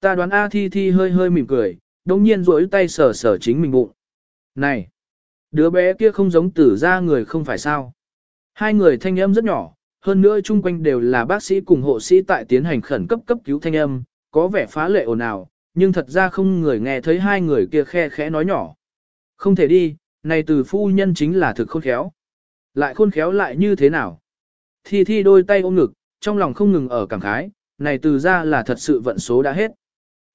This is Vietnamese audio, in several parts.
Ta đoán A Thi Thi hơi hơi mỉm cười, đồng nhiên rỗi tay sờ sờ chính mình bụng. Này! Đứa bé kia không giống tử ra người không phải sao. Hai người thanh âm rất nhỏ, hơn nữa chung quanh đều là bác sĩ cùng hộ sĩ tại tiến hành khẩn cấp cấp cứu thanh âm, có vẻ phá lệ ồn ào, nhưng thật ra không người nghe thấy hai người kia khe khẽ nói nhỏ. Không thể đi, này từ phu nhân chính là thực khôn khéo. Lại khôn khéo lại như thế nào? Thi thi đôi tay ôm ngực, trong lòng không ngừng ở cảm khái, này từ ra là thật sự vận số đã hết.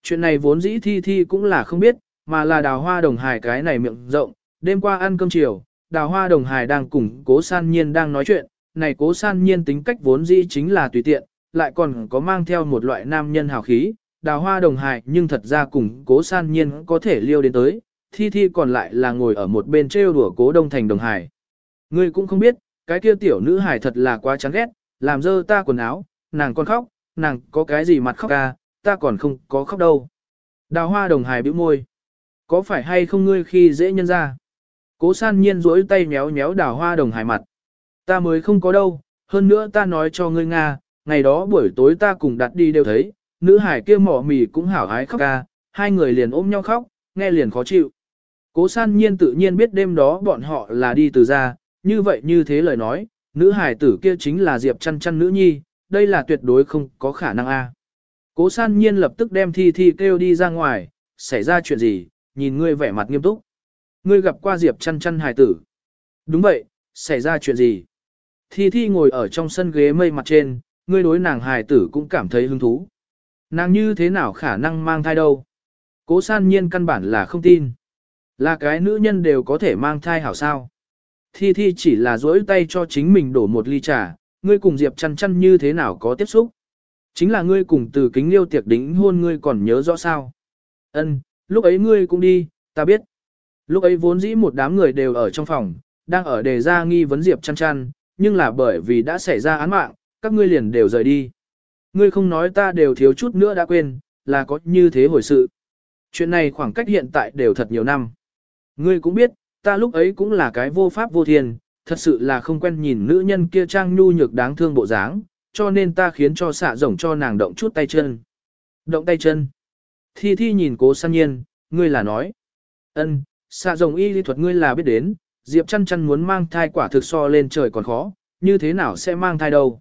Chuyện này vốn dĩ thi thi cũng là không biết, mà là đào hoa đồng hài cái này miệng rộng, đêm qua ăn cơm chiều, đào hoa đồng hài đang cùng cố san nhiên đang nói chuyện, này cố san nhiên tính cách vốn dĩ chính là tùy tiện, lại còn có mang theo một loại nam nhân hào khí, đào hoa đồng hài nhưng thật ra cùng cố san nhiên có thể liêu đến tới, thi thi còn lại là ngồi ở một bên trêu đùa cố đông thành đồng hài. Ngươi cũng không biết, cái kia tiểu nữ hài thật là quá chán ghét, làm dơ ta quần áo, nàng còn khóc, nàng có cái gì mặt khóc ca, ta còn không có khóc đâu. Đào hoa đồng hài bĩu môi. Có phải hay không ngươi khi dễ nhân ra? Cố san nhiên rỗi tay méo méo đào hoa đồng hài mặt. Ta mới không có đâu, hơn nữa ta nói cho ngươi Nga, ngày đó buổi tối ta cùng đặt đi đều thấy, nữ hải kia mỏ mì cũng hảo hái khóc ca, hai người liền ôm nhau khóc, nghe liền khó chịu. Cố san nhiên tự nhiên biết đêm đó bọn họ là đi từ ra, như vậy như thế lời nói, nữ hải tử kia chính là Diệp chăn chăn nữ nhi, đây là tuyệt đối không có khả năng a. Cố san nhiên lập tức đem thi thi kêu đi ra ngoài, xảy ra chuyện gì, nhìn ngươi vẻ mặt nghiêm túc. Ngươi gặp qua Diệp chăn chăn hải tử. Đúng vậy, xảy ra chuyện gì? Thi Thi ngồi ở trong sân ghế mây mặt trên, ngươi đối nàng hài tử cũng cảm thấy hứng thú. Nàng như thế nào khả năng mang thai đâu? Cố san nhiên căn bản là không tin. Là cái nữ nhân đều có thể mang thai hảo sao? Thi Thi chỉ là dỗi tay cho chính mình đổ một ly trà, ngươi cùng Diệp chăn chăn như thế nào có tiếp xúc? Chính là ngươi cùng từ kính liêu tiệc đính hôn ngươi còn nhớ rõ sao? Ân, lúc ấy ngươi cũng đi, ta biết. Lúc ấy vốn dĩ một đám người đều ở trong phòng, đang ở đề ra nghi vấn Diệp chăn chăn, nhưng là bởi vì đã xảy ra án mạng, các ngươi liền đều rời đi. Ngươi không nói ta đều thiếu chút nữa đã quên, là có như thế hồi sự. Chuyện này khoảng cách hiện tại đều thật nhiều năm. Ngươi cũng biết, ta lúc ấy cũng là cái vô pháp vô thiên, thật sự là không quen nhìn nữ nhân kia trang nhu nhược đáng thương bộ dáng, cho nên ta khiến cho xạ rồng cho nàng động chút tay chân. Động tay chân. Thi thi nhìn cố san nhiên, ngươi là nói. ân, xạ rồng y lý thuật ngươi là biết đến, Diệp chăn chăn muốn mang thai quả thực so lên trời còn khó, như thế nào sẽ mang thai đâu.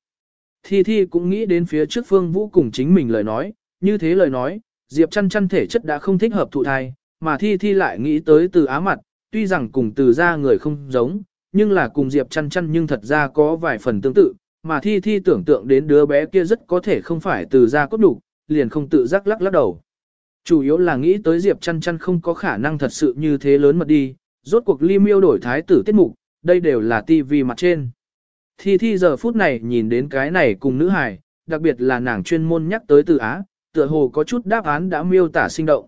Thi Thi cũng nghĩ đến phía trước Phương Vũ cùng chính mình lời nói, như thế lời nói, Diệp chăn chăn thể chất đã không thích hợp thụ thai, mà Thi Thi lại nghĩ tới từ á mặt, tuy rằng cùng từ ra người không giống, nhưng là cùng Diệp chăn chăn nhưng thật ra có vài phần tương tự, mà Thi Thi tưởng tượng đến đứa bé kia rất có thể không phải từ da cốt đủ, liền không tự giác lắc lắc đầu. Chủ yếu là nghĩ tới Diệp chăn chăn không có khả năng thật sự như thế lớn mật đi, rốt cuộc ly miêu đổi thái tử tiết mục, đây đều là tivi mặt trên. Thi thi giờ phút này nhìn đến cái này cùng nữ hài, đặc biệt là nàng chuyên môn nhắc tới từ Á, tựa hồ có chút đáp án đã miêu tả sinh động.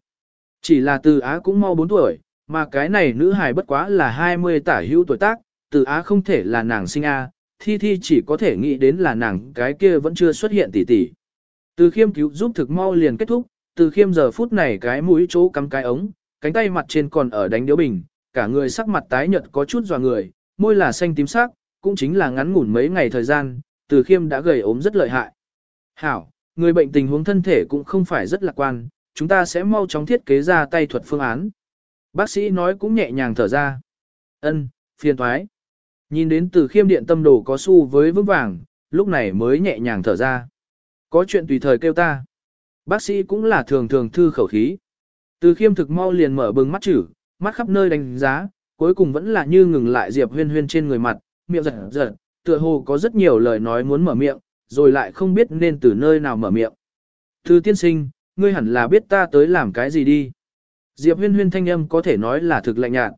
Chỉ là từ Á cũng mau 4 tuổi, mà cái này nữ hài bất quá là 20 tả hữu tuổi tác, từ Á không thể là nàng sinh A, thi thi chỉ có thể nghĩ đến là nàng cái kia vẫn chưa xuất hiện tỷ tỷ. Từ khiêm cứu giúp thực mau liền kết thúc, từ khiêm giờ phút này cái mũi chỗ cắm cái ống, cánh tay mặt trên còn ở đánh điếu bình, cả người sắc mặt tái nhợt có chút dò người, môi là xanh tím sắc, cũng chính là ngắn ngủn mấy ngày thời gian, từ khiêm đã gầy ốm rất lợi hại. Hảo, người bệnh tình huống thân thể cũng không phải rất lạc quan, chúng ta sẽ mau chóng thiết kế ra tay thuật phương án. Bác sĩ nói cũng nhẹ nhàng thở ra. Ân, phiền thoái. Nhìn đến từ khiêm điện tâm đồ có xu với vững vàng, lúc này mới nhẹ nhàng thở ra. Có chuyện tùy thời kêu ta. Bác sĩ cũng là thường thường thư khẩu khí. Từ khiêm thực mau liền mở bừng mắt chữ, mắt khắp nơi đánh giá, cuối cùng vẫn là như ngừng lại Diệp Huyên Huyên trên người mặt, miệng giật giật, tựa hồ có rất nhiều lời nói muốn mở miệng, rồi lại không biết nên từ nơi nào mở miệng. Thư tiên sinh, ngươi hẳn là biết ta tới làm cái gì đi. Diệp Huyên Huyên thanh âm có thể nói là thực lạnh nhạt.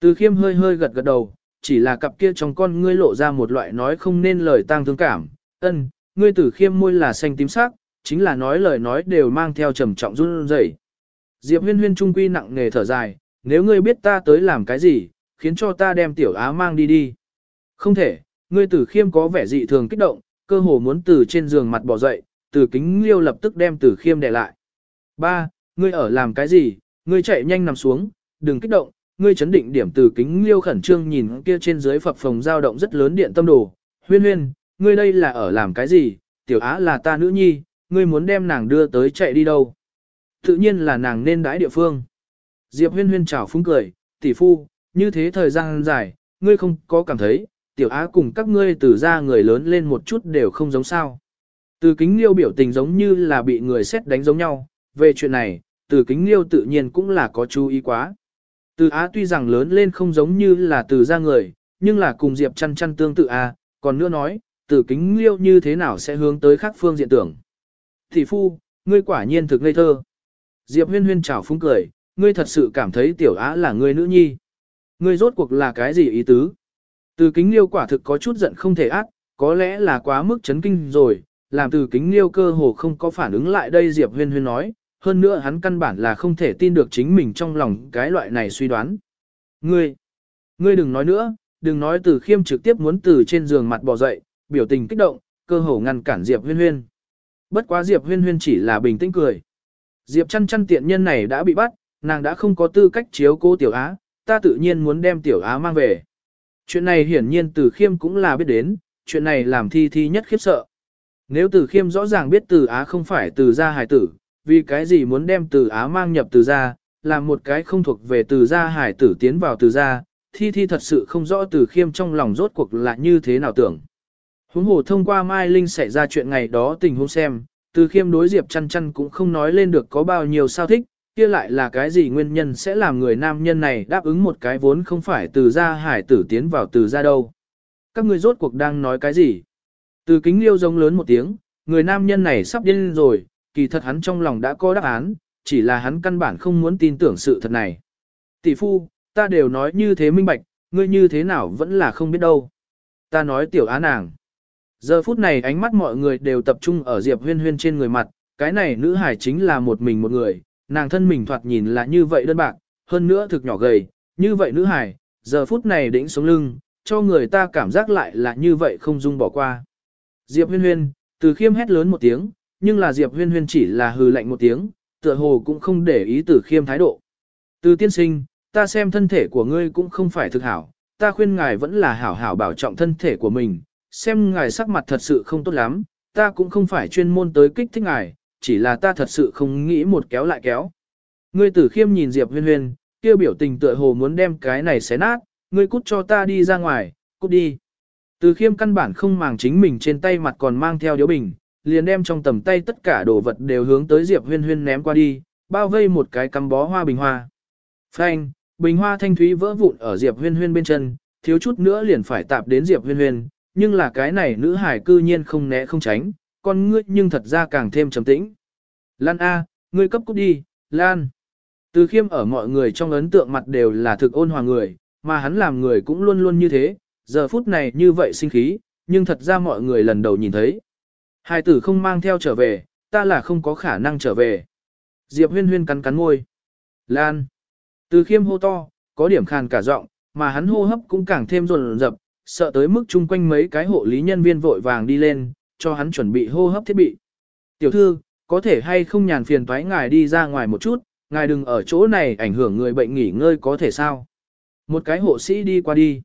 Từ khiêm hơi hơi gật gật đầu, chỉ là cặp kia trong con ngươi lộ ra một loại nói không nên lời tang thương cảm. Ân, ngươi tử khiêm môi là xanh tím sắc, chính là nói lời nói đều mang theo trầm trọng run rẩy. Diệp Huyên Huyên trung quy nặng nề thở dài, nếu ngươi biết ta tới làm cái gì, khiến cho ta đem tiểu á mang đi đi. Không thể, ngươi tử khiêm có vẻ dị thường kích động, cơ hồ muốn từ trên giường mặt bỏ dậy, từ kính liêu lập tức đem tử khiêm đè lại. Ba, ngươi ở làm cái gì, ngươi chạy nhanh nằm xuống, đừng kích động, ngươi chấn định điểm từ kính liêu khẩn trương nhìn kia trên dưới phập phòng dao động rất lớn điện tâm đồ. Huyên huyên, ngươi đây là ở làm cái gì, tiểu á là ta nữ nhi, ngươi muốn đem nàng đưa tới chạy đi đâu. Tự nhiên là nàng nên đãi địa phương. Diệp huyên huyên chào phúng cười, tỷ phu, như thế thời gian dài, ngươi không có cảm thấy, tiểu á cùng các ngươi từ ra người lớn lên một chút đều không giống sao. Từ kính liêu biểu tình giống như là bị người xét đánh giống nhau, về chuyện này, từ kính liêu tự nhiên cũng là có chú ý quá. Từ á tuy rằng lớn lên không giống như là từ ra người, nhưng là cùng Diệp chăn chăn tương tự a, còn nữa nói, từ kính liêu như thế nào sẽ hướng tới khác phương diện tưởng. Thị phu, ngươi quả nhiên thực ngây thơ. Diệp huyên huyên chào phúng cười, ngươi thật sự cảm thấy tiểu á là ngươi nữ nhi. Ngươi rốt cuộc là cái gì ý tứ? Từ kính liêu quả thực có chút giận không thể ác, có lẽ là quá mức chấn kinh rồi, làm từ kính liêu cơ hồ không có phản ứng lại đây Diệp huyên huyên nói, hơn nữa hắn căn bản là không thể tin được chính mình trong lòng cái loại này suy đoán. Ngươi, ngươi đừng nói nữa, đừng nói từ khiêm trực tiếp muốn từ trên giường mặt bò dậy, biểu tình kích động, cơ hồ ngăn cản Diệp huyên huyên. Bất quá Diệp huyên huyên chỉ là bình tĩnh cười. Diệp chăn chăn tiện nhân này đã bị bắt, nàng đã không có tư cách chiếu cô tiểu á, ta tự nhiên muốn đem tiểu á mang về. Chuyện này hiển nhiên từ khiêm cũng là biết đến, chuyện này làm thi thi nhất khiếp sợ. Nếu từ khiêm rõ ràng biết từ á không phải từ gia hải tử, vì cái gì muốn đem từ á mang nhập từ gia, làm một cái không thuộc về từ gia hải tử tiến vào từ gia, thi thi thật sự không rõ từ khiêm trong lòng rốt cuộc là như thế nào tưởng. Huống hồ thông qua Mai Linh xảy ra chuyện ngày đó tình huống xem, từ khiêm đối Diệp chăn chăn cũng không nói lên được có bao nhiêu sao thích, kia lại là cái gì nguyên nhân sẽ làm người nam nhân này đáp ứng một cái vốn không phải từ gia hải tử tiến vào từ gia đâu. Các người rốt cuộc đang nói cái gì? Từ kính liêu giống lớn một tiếng, người nam nhân này sắp điên rồi, kỳ thật hắn trong lòng đã có đáp án, chỉ là hắn căn bản không muốn tin tưởng sự thật này. Tỷ phu, ta đều nói như thế minh bạch, ngươi như thế nào vẫn là không biết đâu. Ta nói tiểu á nàng. Giờ phút này ánh mắt mọi người đều tập trung ở Diệp huyên huyên trên người mặt, cái này nữ hải chính là một mình một người, nàng thân mình thoạt nhìn là như vậy đơn bạc, hơn nữa thực nhỏ gầy, như vậy nữ hải, giờ phút này đĩnh sống lưng, cho người ta cảm giác lại là như vậy không dung bỏ qua. Diệp huyên huyên, từ khiêm hét lớn một tiếng, nhưng là Diệp huyên huyên chỉ là hừ lạnh một tiếng, tựa hồ cũng không để ý Tử khiêm thái độ. Từ tiên sinh, ta xem thân thể của ngươi cũng không phải thực hảo, ta khuyên ngài vẫn là hảo hảo bảo trọng thân thể của mình, xem ngài sắc mặt thật sự không tốt lắm, ta cũng không phải chuyên môn tới kích thích ngài, chỉ là ta thật sự không nghĩ một kéo lại kéo. Ngươi tử khiêm nhìn Diệp huyên huyên, kêu biểu tình tựa hồ muốn đem cái này xé nát, ngươi cút cho ta đi ra ngoài, cút đi. Từ khiêm căn bản không màng chính mình trên tay mặt còn mang theo điếu bình, liền đem trong tầm tay tất cả đồ vật đều hướng tới Diệp huyên huyên ném qua đi, bao vây một cái cắm bó hoa bình hoa. Phanh, bình hoa thanh thúy vỡ vụn ở Diệp huyên huyên bên chân, thiếu chút nữa liền phải tạp đến Diệp huyên huyên, nhưng là cái này nữ hải cư nhiên không né không tránh, con ngươi nhưng thật ra càng thêm trầm tĩnh. Lan A, ngươi cấp cút đi, Lan. Từ khiêm ở mọi người trong ấn tượng mặt đều là thực ôn hòa người, mà hắn làm người cũng luôn luôn như thế, giờ phút này như vậy sinh khí, nhưng thật ra mọi người lần đầu nhìn thấy. Hai tử không mang theo trở về, ta là không có khả năng trở về. Diệp huyên huyên cắn cắn môi. Lan. Từ khiêm hô to, có điểm khàn cả giọng, mà hắn hô hấp cũng càng thêm rồn rập, sợ tới mức chung quanh mấy cái hộ lý nhân viên vội vàng đi lên, cho hắn chuẩn bị hô hấp thiết bị. Tiểu thư, có thể hay không nhàn phiền toái ngài đi ra ngoài một chút, ngài đừng ở chỗ này ảnh hưởng người bệnh nghỉ ngơi có thể sao. Một cái hộ sĩ đi qua đi.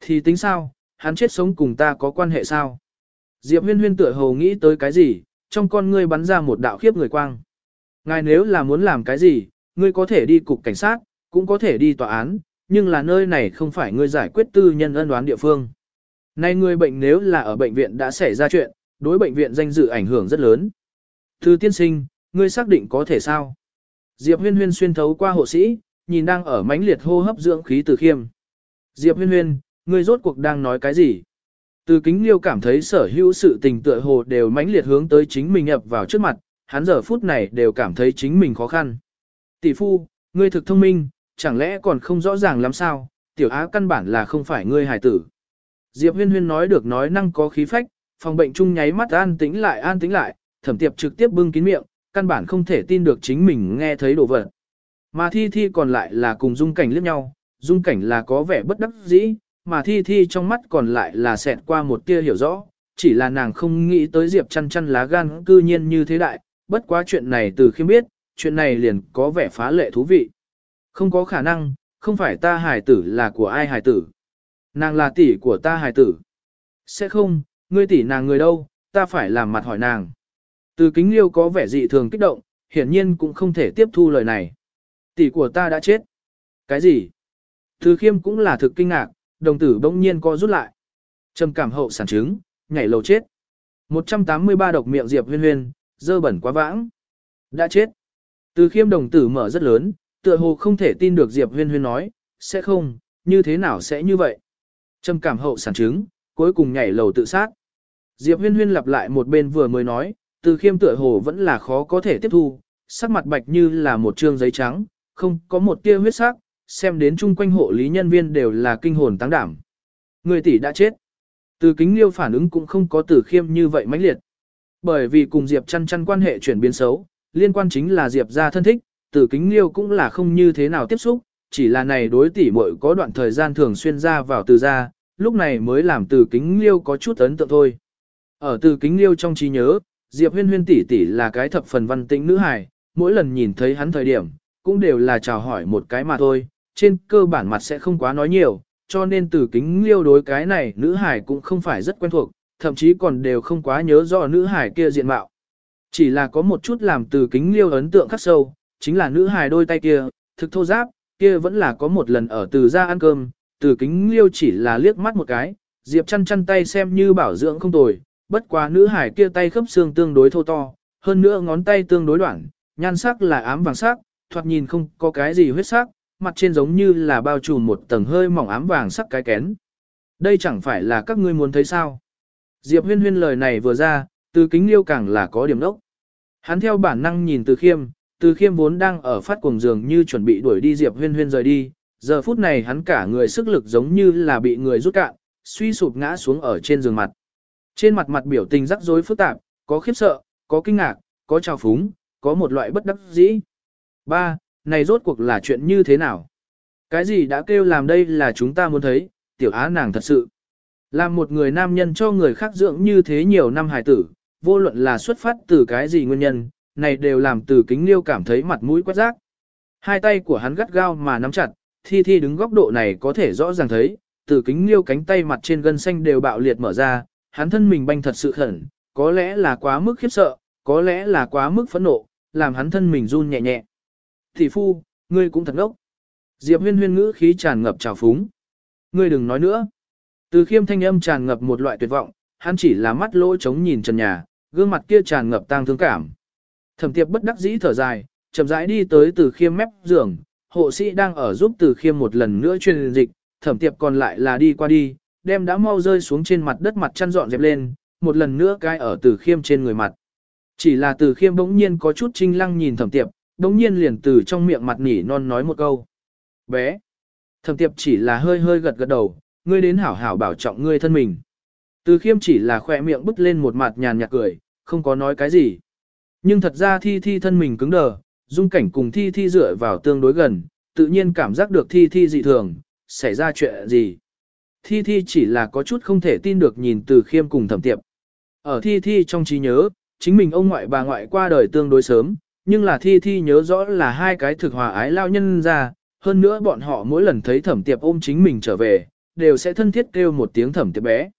Thì tính sao, hắn chết sống cùng ta có quan hệ sao? Diệp huyên huyên tựa hồ nghĩ tới cái gì, trong con ngươi bắn ra một đạo khiếp người quang. Ngài nếu là muốn làm cái gì, ngươi có thể đi cục cảnh sát, cũng có thể đi tòa án, nhưng là nơi này không phải ngươi giải quyết tư nhân ân đoán địa phương. Nay người bệnh nếu là ở bệnh viện đã xảy ra chuyện, đối bệnh viện danh dự ảnh hưởng rất lớn. Thư tiên sinh, ngươi xác định có thể sao? Diệp huyên huyên xuyên thấu qua hộ sĩ, nhìn đang ở mãnh liệt hô hấp dưỡng khí từ khiêm. Diệp huyên huyên, ngươi rốt cuộc đang nói cái gì? Từ kính liêu cảm thấy sở hữu sự tình tựa hồ đều mãnh liệt hướng tới chính mình ập vào trước mặt, hắn giờ phút này đều cảm thấy chính mình khó khăn. Tỷ phu, ngươi thực thông minh, chẳng lẽ còn không rõ ràng lắm sao, tiểu á căn bản là không phải ngươi hài tử. Diệp huyên huyên nói được nói năng có khí phách, phòng bệnh chung nháy mắt an tĩnh lại an tĩnh lại, thẩm tiệp trực tiếp bưng kín miệng, căn bản không thể tin được chính mình nghe thấy đồ vật. Mà thi thi còn lại là cùng dung cảnh liếc nhau, dung cảnh là có vẻ bất đắc dĩ, mà thi thi trong mắt còn lại là xẹt qua một tia hiểu rõ, chỉ là nàng không nghĩ tới diệp chăn chăn lá gan cư nhiên như thế đại, bất quá chuyện này từ khi biết, chuyện này liền có vẻ phá lệ thú vị. Không có khả năng, không phải ta hài tử là của ai hài tử. Nàng là tỷ của ta hài tử. Sẽ không, ngươi tỷ nàng người đâu, ta phải làm mặt hỏi nàng. Từ kính liêu có vẻ dị thường kích động, hiển nhiên cũng không thể tiếp thu lời này. Tỷ của ta đã chết. Cái gì? Từ khiêm cũng là thực kinh ngạc, đồng tử bỗng nhiên co rút lại. Trầm cảm hậu sản chứng, nhảy lầu chết. 183 độc miệng Diệp huyên huyên, dơ bẩn quá vãng. Đã chết. Từ khiêm đồng tử mở rất lớn, tựa hồ không thể tin được Diệp huyên huyên nói, sẽ không, như thế nào sẽ như vậy. Trầm cảm hậu sản chứng, cuối cùng nhảy lầu tự sát. Diệp huyên huyên lặp lại một bên vừa mới nói, từ khiêm tựa hồ vẫn là khó có thể tiếp thu, sắc mặt bạch như là một trương giấy trắng, không có một tia huyết sắc, xem đến chung quanh hộ lý nhân viên đều là kinh hồn tăng đảm. Người tỷ đã chết. Từ kính liêu phản ứng cũng không có từ khiêm như vậy mãnh liệt. Bởi vì cùng Diệp chăn chăn quan hệ chuyển biến xấu, liên quan chính là Diệp ra thân thích, từ kính liêu cũng là không như thế nào tiếp xúc, chỉ là này đối tỷ muội có đoạn thời gian thường xuyên ra vào từ ra, lúc này mới làm từ kính liêu có chút ấn tượng thôi. Ở từ kính liêu trong trí nhớ, Diệp huyên huyên tỷ tỷ là cái thập phần văn tĩnh nữ hài, mỗi lần nhìn thấy hắn thời điểm, cũng đều là chào hỏi một cái mà thôi, trên cơ bản mặt sẽ không quá nói nhiều, cho nên từ kính liêu đối cái này nữ hải cũng không phải rất quen thuộc, thậm chí còn đều không quá nhớ rõ nữ hải kia diện mạo. Chỉ là có một chút làm từ kính liêu ấn tượng khắc sâu, chính là nữ hải đôi tay kia, thực thô giáp, kia vẫn là có một lần ở từ ra ăn cơm, từ kính liêu chỉ là liếc mắt một cái, diệp chăn chăn tay xem như bảo dưỡng không tồi, bất quá nữ hải kia tay khớp xương tương đối thô to, hơn nữa ngón tay tương đối đoạn, nhan sắc là ám vàng sắc, thoạt nhìn không có cái gì huyết sắc, mặt trên giống như là bao trùm một tầng hơi mỏng ám vàng sắc cái kén. Đây chẳng phải là các ngươi muốn thấy sao. Diệp huyên huyên lời này vừa ra, từ kính liêu càng là có điểm đốc. Hắn theo bản năng nhìn từ khiêm, từ khiêm vốn đang ở phát cuồng giường như chuẩn bị đuổi đi Diệp huyên huyên rời đi. Giờ phút này hắn cả người sức lực giống như là bị người rút cạn, suy sụp ngã xuống ở trên giường mặt. Trên mặt mặt biểu tình rắc rối phức tạp, có khiếp sợ, có kinh ngạc, có trào phúng, có một loại bất đắc dĩ. Ba, này rốt cuộc là chuyện như thế nào? Cái gì đã kêu làm đây là chúng ta muốn thấy, tiểu á nàng thật sự. Làm một người nam nhân cho người khác dưỡng như thế nhiều năm hài tử, vô luận là xuất phát từ cái gì nguyên nhân, này đều làm từ kính liêu cảm thấy mặt mũi quét rác. Hai tay của hắn gắt gao mà nắm chặt, thi thi đứng góc độ này có thể rõ ràng thấy, từ kính liêu cánh tay mặt trên gân xanh đều bạo liệt mở ra, hắn thân mình banh thật sự khẩn, có lẽ là quá mức khiếp sợ, có lẽ là quá mức phẫn nộ, làm hắn thân mình run nhẹ nhẹ. Thị phu, ngươi cũng thật ngốc. Diệp huyên huyên ngữ khí tràn ngập trào phúng. Ngươi đừng nói nữa. Từ khiêm thanh âm tràn ngập một loại tuyệt vọng, hắn chỉ là mắt lỗ trống nhìn trần nhà, gương mặt kia tràn ngập tang thương cảm. Thẩm tiệp bất đắc dĩ thở dài, chậm rãi đi tới từ khiêm mép giường, hộ sĩ đang ở giúp từ khiêm một lần nữa truyền dịch, thẩm tiệp còn lại là đi qua đi, đem đã mau rơi xuống trên mặt đất mặt chăn dọn dẹp lên, một lần nữa cai ở từ khiêm trên người mặt. Chỉ là từ khiêm bỗng nhiên có chút trinh lăng nhìn thẩm tiệp, đống nhiên liền từ trong miệng mặt nỉ non nói một câu. Bé! Thẩm tiệp chỉ là hơi hơi gật gật đầu, ngươi đến hảo hảo bảo trọng ngươi thân mình. Từ khiêm chỉ là khỏe miệng bứt lên một mặt nhàn nhạt cười, không có nói cái gì. Nhưng thật ra thi thi thân mình cứng đờ, dung cảnh cùng thi thi dựa vào tương đối gần, tự nhiên cảm giác được thi thi dị thường, xảy ra chuyện gì. Thi thi chỉ là có chút không thể tin được nhìn từ khiêm cùng thẩm tiệp. Ở thi thi trong trí nhớ, chính mình ông ngoại bà ngoại qua đời tương đối sớm, nhưng là thi thi nhớ rõ là hai cái thực hòa ái lao nhân ra, hơn nữa bọn họ mỗi lần thấy thẩm tiệp ôm chính mình trở về, đều sẽ thân thiết kêu một tiếng thẩm tiệp bé.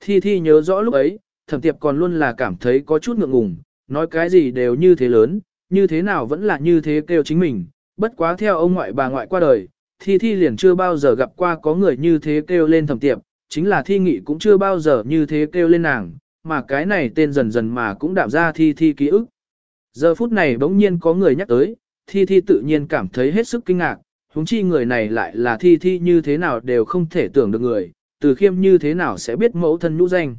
Thi thi nhớ rõ lúc ấy, thẩm tiệp còn luôn là cảm thấy có chút ngượng ngùng, nói cái gì đều như thế lớn, như thế nào vẫn là như thế kêu chính mình, bất quá theo ông ngoại bà ngoại qua đời, thi thi liền chưa bao giờ gặp qua có người như thế kêu lên thẩm tiệp, chính là thi nghị cũng chưa bao giờ như thế kêu lên nàng, mà cái này tên dần dần mà cũng đạm ra thi thi ký ức. Giờ phút này bỗng nhiên có người nhắc tới, thi thi tự nhiên cảm thấy hết sức kinh ngạc, huống chi người này lại là thi thi như thế nào đều không thể tưởng được người, từ khiêm như thế nào sẽ biết mẫu thân nhũ danh.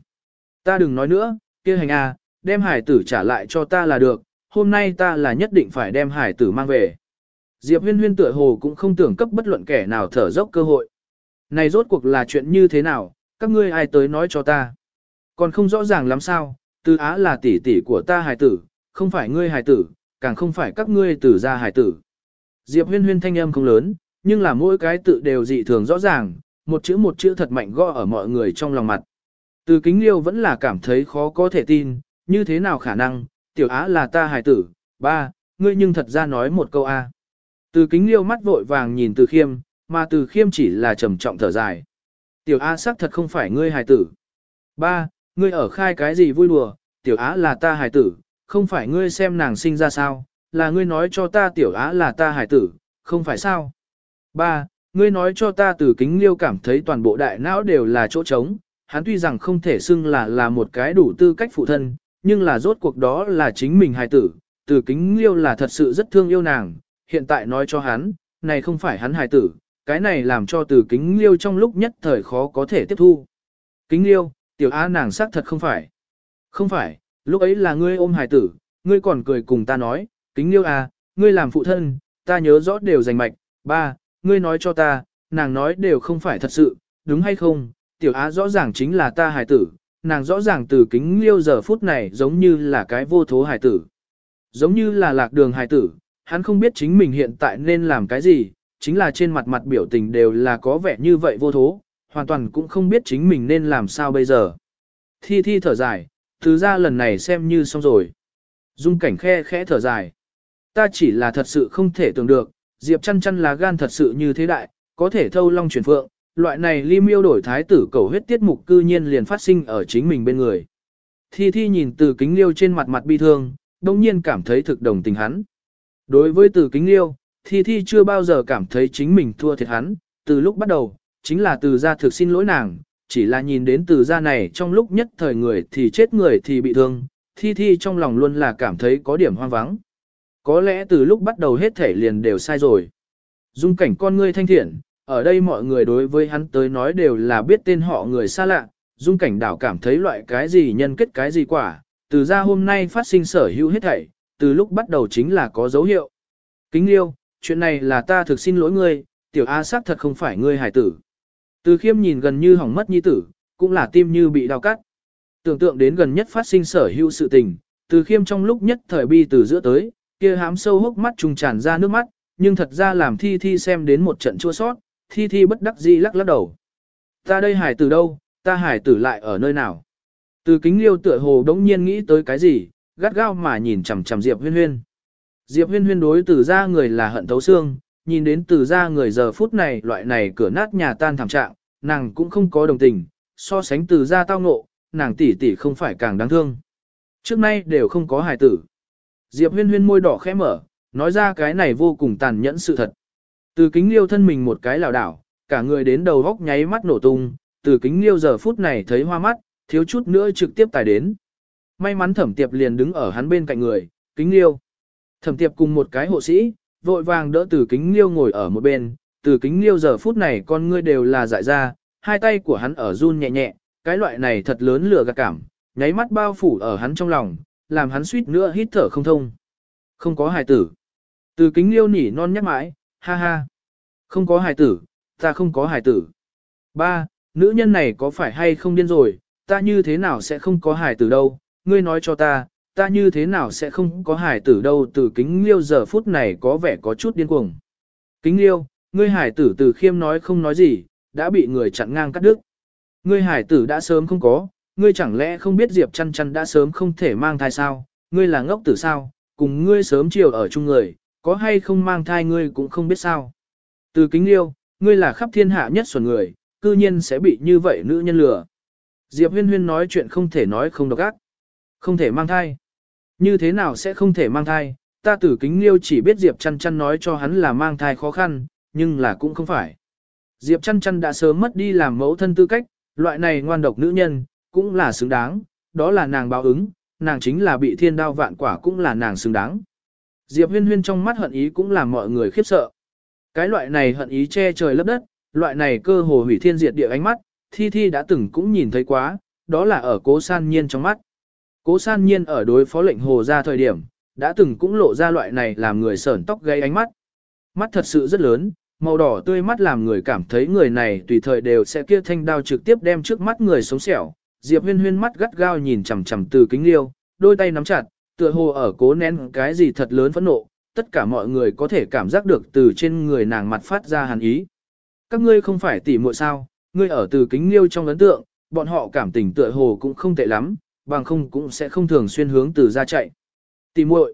Ta đừng nói nữa, kia hành a, đem hải tử trả lại cho ta là được, hôm nay ta là nhất định phải đem hải tử mang về. Diệp huyên huyên tựa hồ cũng không tưởng cấp bất luận kẻ nào thở dốc cơ hội. Này rốt cuộc là chuyện như thế nào, các ngươi ai tới nói cho ta. Còn không rõ ràng lắm sao, từ á là tỷ tỷ của ta hải tử, không phải ngươi hải tử, càng không phải các ngươi tử gia hải tử. Diệp huyên huyên thanh âm không lớn, nhưng là mỗi cái tự đều dị thường rõ ràng, một chữ một chữ thật mạnh gõ ở mọi người trong lòng mặt. Từ kính liêu vẫn là cảm thấy khó có thể tin, như thế nào khả năng, tiểu á là ta hải tử, ba, ngươi nhưng thật ra nói một câu A. Từ kính liêu mắt vội vàng nhìn từ khiêm, mà từ khiêm chỉ là trầm trọng thở dài. Tiểu á xác thật không phải ngươi hải tử. Ba, ngươi ở khai cái gì vui đùa, tiểu á là ta hải tử, không phải ngươi xem nàng sinh ra sao, là ngươi nói cho ta tiểu á là ta hải tử, không phải sao? Ba, ngươi nói cho ta từ kính liêu cảm thấy toàn bộ đại não đều là chỗ trống, hắn tuy rằng không thể xưng là là một cái đủ tư cách phụ thân, nhưng là rốt cuộc đó là chính mình hài tử, từ kính liêu là thật sự rất thương yêu nàng, hiện tại nói cho hắn, này không phải hắn hài tử, cái này làm cho từ kính liêu trong lúc nhất thời khó có thể tiếp thu. Kính liêu, tiểu á nàng xác thật không phải. Không phải, lúc ấy là ngươi ôm hài tử, ngươi còn cười cùng ta nói, kính liêu à, ngươi làm phụ thân, ta nhớ rõ đều rành mạch, ba, ngươi nói cho ta, nàng nói đều không phải thật sự, đúng hay không, tiểu á rõ ràng chính là ta hài tử, nàng rõ ràng từ kính liêu giờ phút này giống như là cái vô thố hài tử. Giống như là lạc đường hài tử, hắn không biết chính mình hiện tại nên làm cái gì, chính là trên mặt mặt biểu tình đều là có vẻ như vậy vô thố, hoàn toàn cũng không biết chính mình nên làm sao bây giờ. Thi thi thở dài, thứ ra lần này xem như xong rồi. Dung cảnh khe khẽ thở dài. Ta chỉ là thật sự không thể tưởng được, Diệp chăn chăn là gan thật sự như thế đại, có thể thâu long chuyển phượng, loại này li miêu đổi thái tử cầu huyết tiết mục cư nhiên liền phát sinh ở chính mình bên người. Thi Thi nhìn từ kính liêu trên mặt mặt bi thương, đông nhiên cảm thấy thực đồng tình hắn. Đối với từ kính liêu, Thi Thi chưa bao giờ cảm thấy chính mình thua thiệt hắn, từ lúc bắt đầu, chính là từ gia thực xin lỗi nàng, chỉ là nhìn đến từ gia này trong lúc nhất thời người thì chết người thì bị thương, Thi Thi trong lòng luôn là cảm thấy có điểm hoang vắng. Có lẽ từ lúc bắt đầu hết thể liền đều sai rồi. Dung cảnh con ngươi thanh thiện, ở đây mọi người đối với hắn tới nói đều là biết tên họ người xa lạ, dung cảnh đảo cảm thấy loại cái gì nhân kết cái gì quả, từ ra hôm nay phát sinh sở hữu hết thảy, từ lúc bắt đầu chính là có dấu hiệu. Kính liêu, chuyện này là ta thực xin lỗi ngươi, tiểu A sắc thật không phải ngươi hải tử. Từ khiêm nhìn gần như hỏng mất nhi tử, cũng là tim như bị đau cắt. Tưởng tượng đến gần nhất phát sinh sở hữu sự tình, từ khiêm trong lúc nhất thời bi từ giữa tới, kia hám sâu hốc mắt trùng tràn ra nước mắt, nhưng thật ra làm thi thi xem đến một trận chua sót, thi thi bất đắc dĩ lắc lắc đầu. Ta đây hải tử đâu, ta hải tử lại ở nơi nào? Từ kính liêu tựa hồ đống nhiên nghĩ tới cái gì, gắt gao mà nhìn chằm chằm Diệp huyên huyên. Diệp huyên huyên đối từ ra người là hận thấu xương, nhìn đến từ ra người giờ phút này loại này cửa nát nhà tan thảm trạng, nàng cũng không có đồng tình, so sánh từ ra tao ngộ, nàng tỷ tỷ không phải càng đáng thương. Trước nay đều không có hài tử. Diệp huyên huyên môi đỏ khẽ mở, nói ra cái này vô cùng tàn nhẫn sự thật. Từ kính liêu thân mình một cái lảo đảo, cả người đến đầu góc nháy mắt nổ tung, từ kính liêu giờ phút này thấy hoa mắt, thiếu chút nữa trực tiếp tài đến. May mắn thẩm tiệp liền đứng ở hắn bên cạnh người, kính liêu. Thẩm tiệp cùng một cái hộ sĩ, vội vàng đỡ từ kính liêu ngồi ở một bên, từ kính liêu giờ phút này con ngươi đều là dại ra, hai tay của hắn ở run nhẹ nhẹ, cái loại này thật lớn lửa gạt cảm, nháy mắt bao phủ ở hắn trong lòng, làm hắn suýt nữa hít thở không thông. Không có hài tử. Từ kính liêu nỉ non nhắc mãi, ha ha. Không có hài tử, ta không có hài tử. Ba, nữ nhân này có phải hay không điên rồi, ta như thế nào sẽ không có hài tử đâu, ngươi nói cho ta, ta như thế nào sẽ không có hài tử đâu từ kính liêu giờ phút này có vẻ có chút điên cuồng. Kính liêu, ngươi hải tử từ khiêm nói không nói gì, đã bị người chặn ngang cắt đứt. Ngươi hải tử đã sớm không có, ngươi chẳng lẽ không biết Diệp chăn chăn đã sớm không thể mang thai sao, ngươi là ngốc tử sao, cùng ngươi sớm chiều ở chung người, có hay không mang thai ngươi cũng không biết sao. Từ kính liêu, ngươi là khắp thiên hạ nhất xuẩn người, cư nhiên sẽ bị như vậy nữ nhân lừa. Diệp huyên huyên nói chuyện không thể nói không độc ác. Không thể mang thai. Như thế nào sẽ không thể mang thai, ta tử kính liêu chỉ biết Diệp chăn chăn nói cho hắn là mang thai khó khăn, nhưng là cũng không phải. Diệp chăn chăn đã sớm mất đi làm mẫu thân tư cách, loại này ngoan độc nữ nhân, cũng là xứng đáng, đó là nàng báo ứng, nàng chính là bị thiên đao vạn quả cũng là nàng xứng đáng. Diệp huyên huyên trong mắt hận ý cũng làm mọi người khiếp sợ. Cái loại này hận ý che trời lấp đất, loại này cơ hồ hủy thiên diệt địa ánh mắt, thi thi đã từng cũng nhìn thấy quá, đó là ở cố san nhiên trong mắt. Cố san nhiên ở đối phó lệnh hồ ra thời điểm, đã từng cũng lộ ra loại này làm người sởn tóc gây ánh mắt. Mắt thật sự rất lớn, màu đỏ tươi mắt làm người cảm thấy người này tùy thời đều sẽ kia thanh đao trực tiếp đem trước mắt người sống sẹo. Diệp huyên huyên mắt gắt gao nhìn chằm chằm từ kính liêu, đôi tay nắm chặt, tựa hồ ở cố nén cái gì thật lớn phẫn nộ, tất cả mọi người có thể cảm giác được từ trên người nàng mặt phát ra hàn ý. Các ngươi không phải tỉ muội sao, ngươi ở từ kính liêu trong ấn tượng, bọn họ cảm tình tựa hồ cũng không tệ lắm, bằng không cũng sẽ không thường xuyên hướng từ ra chạy. Tỉ muội,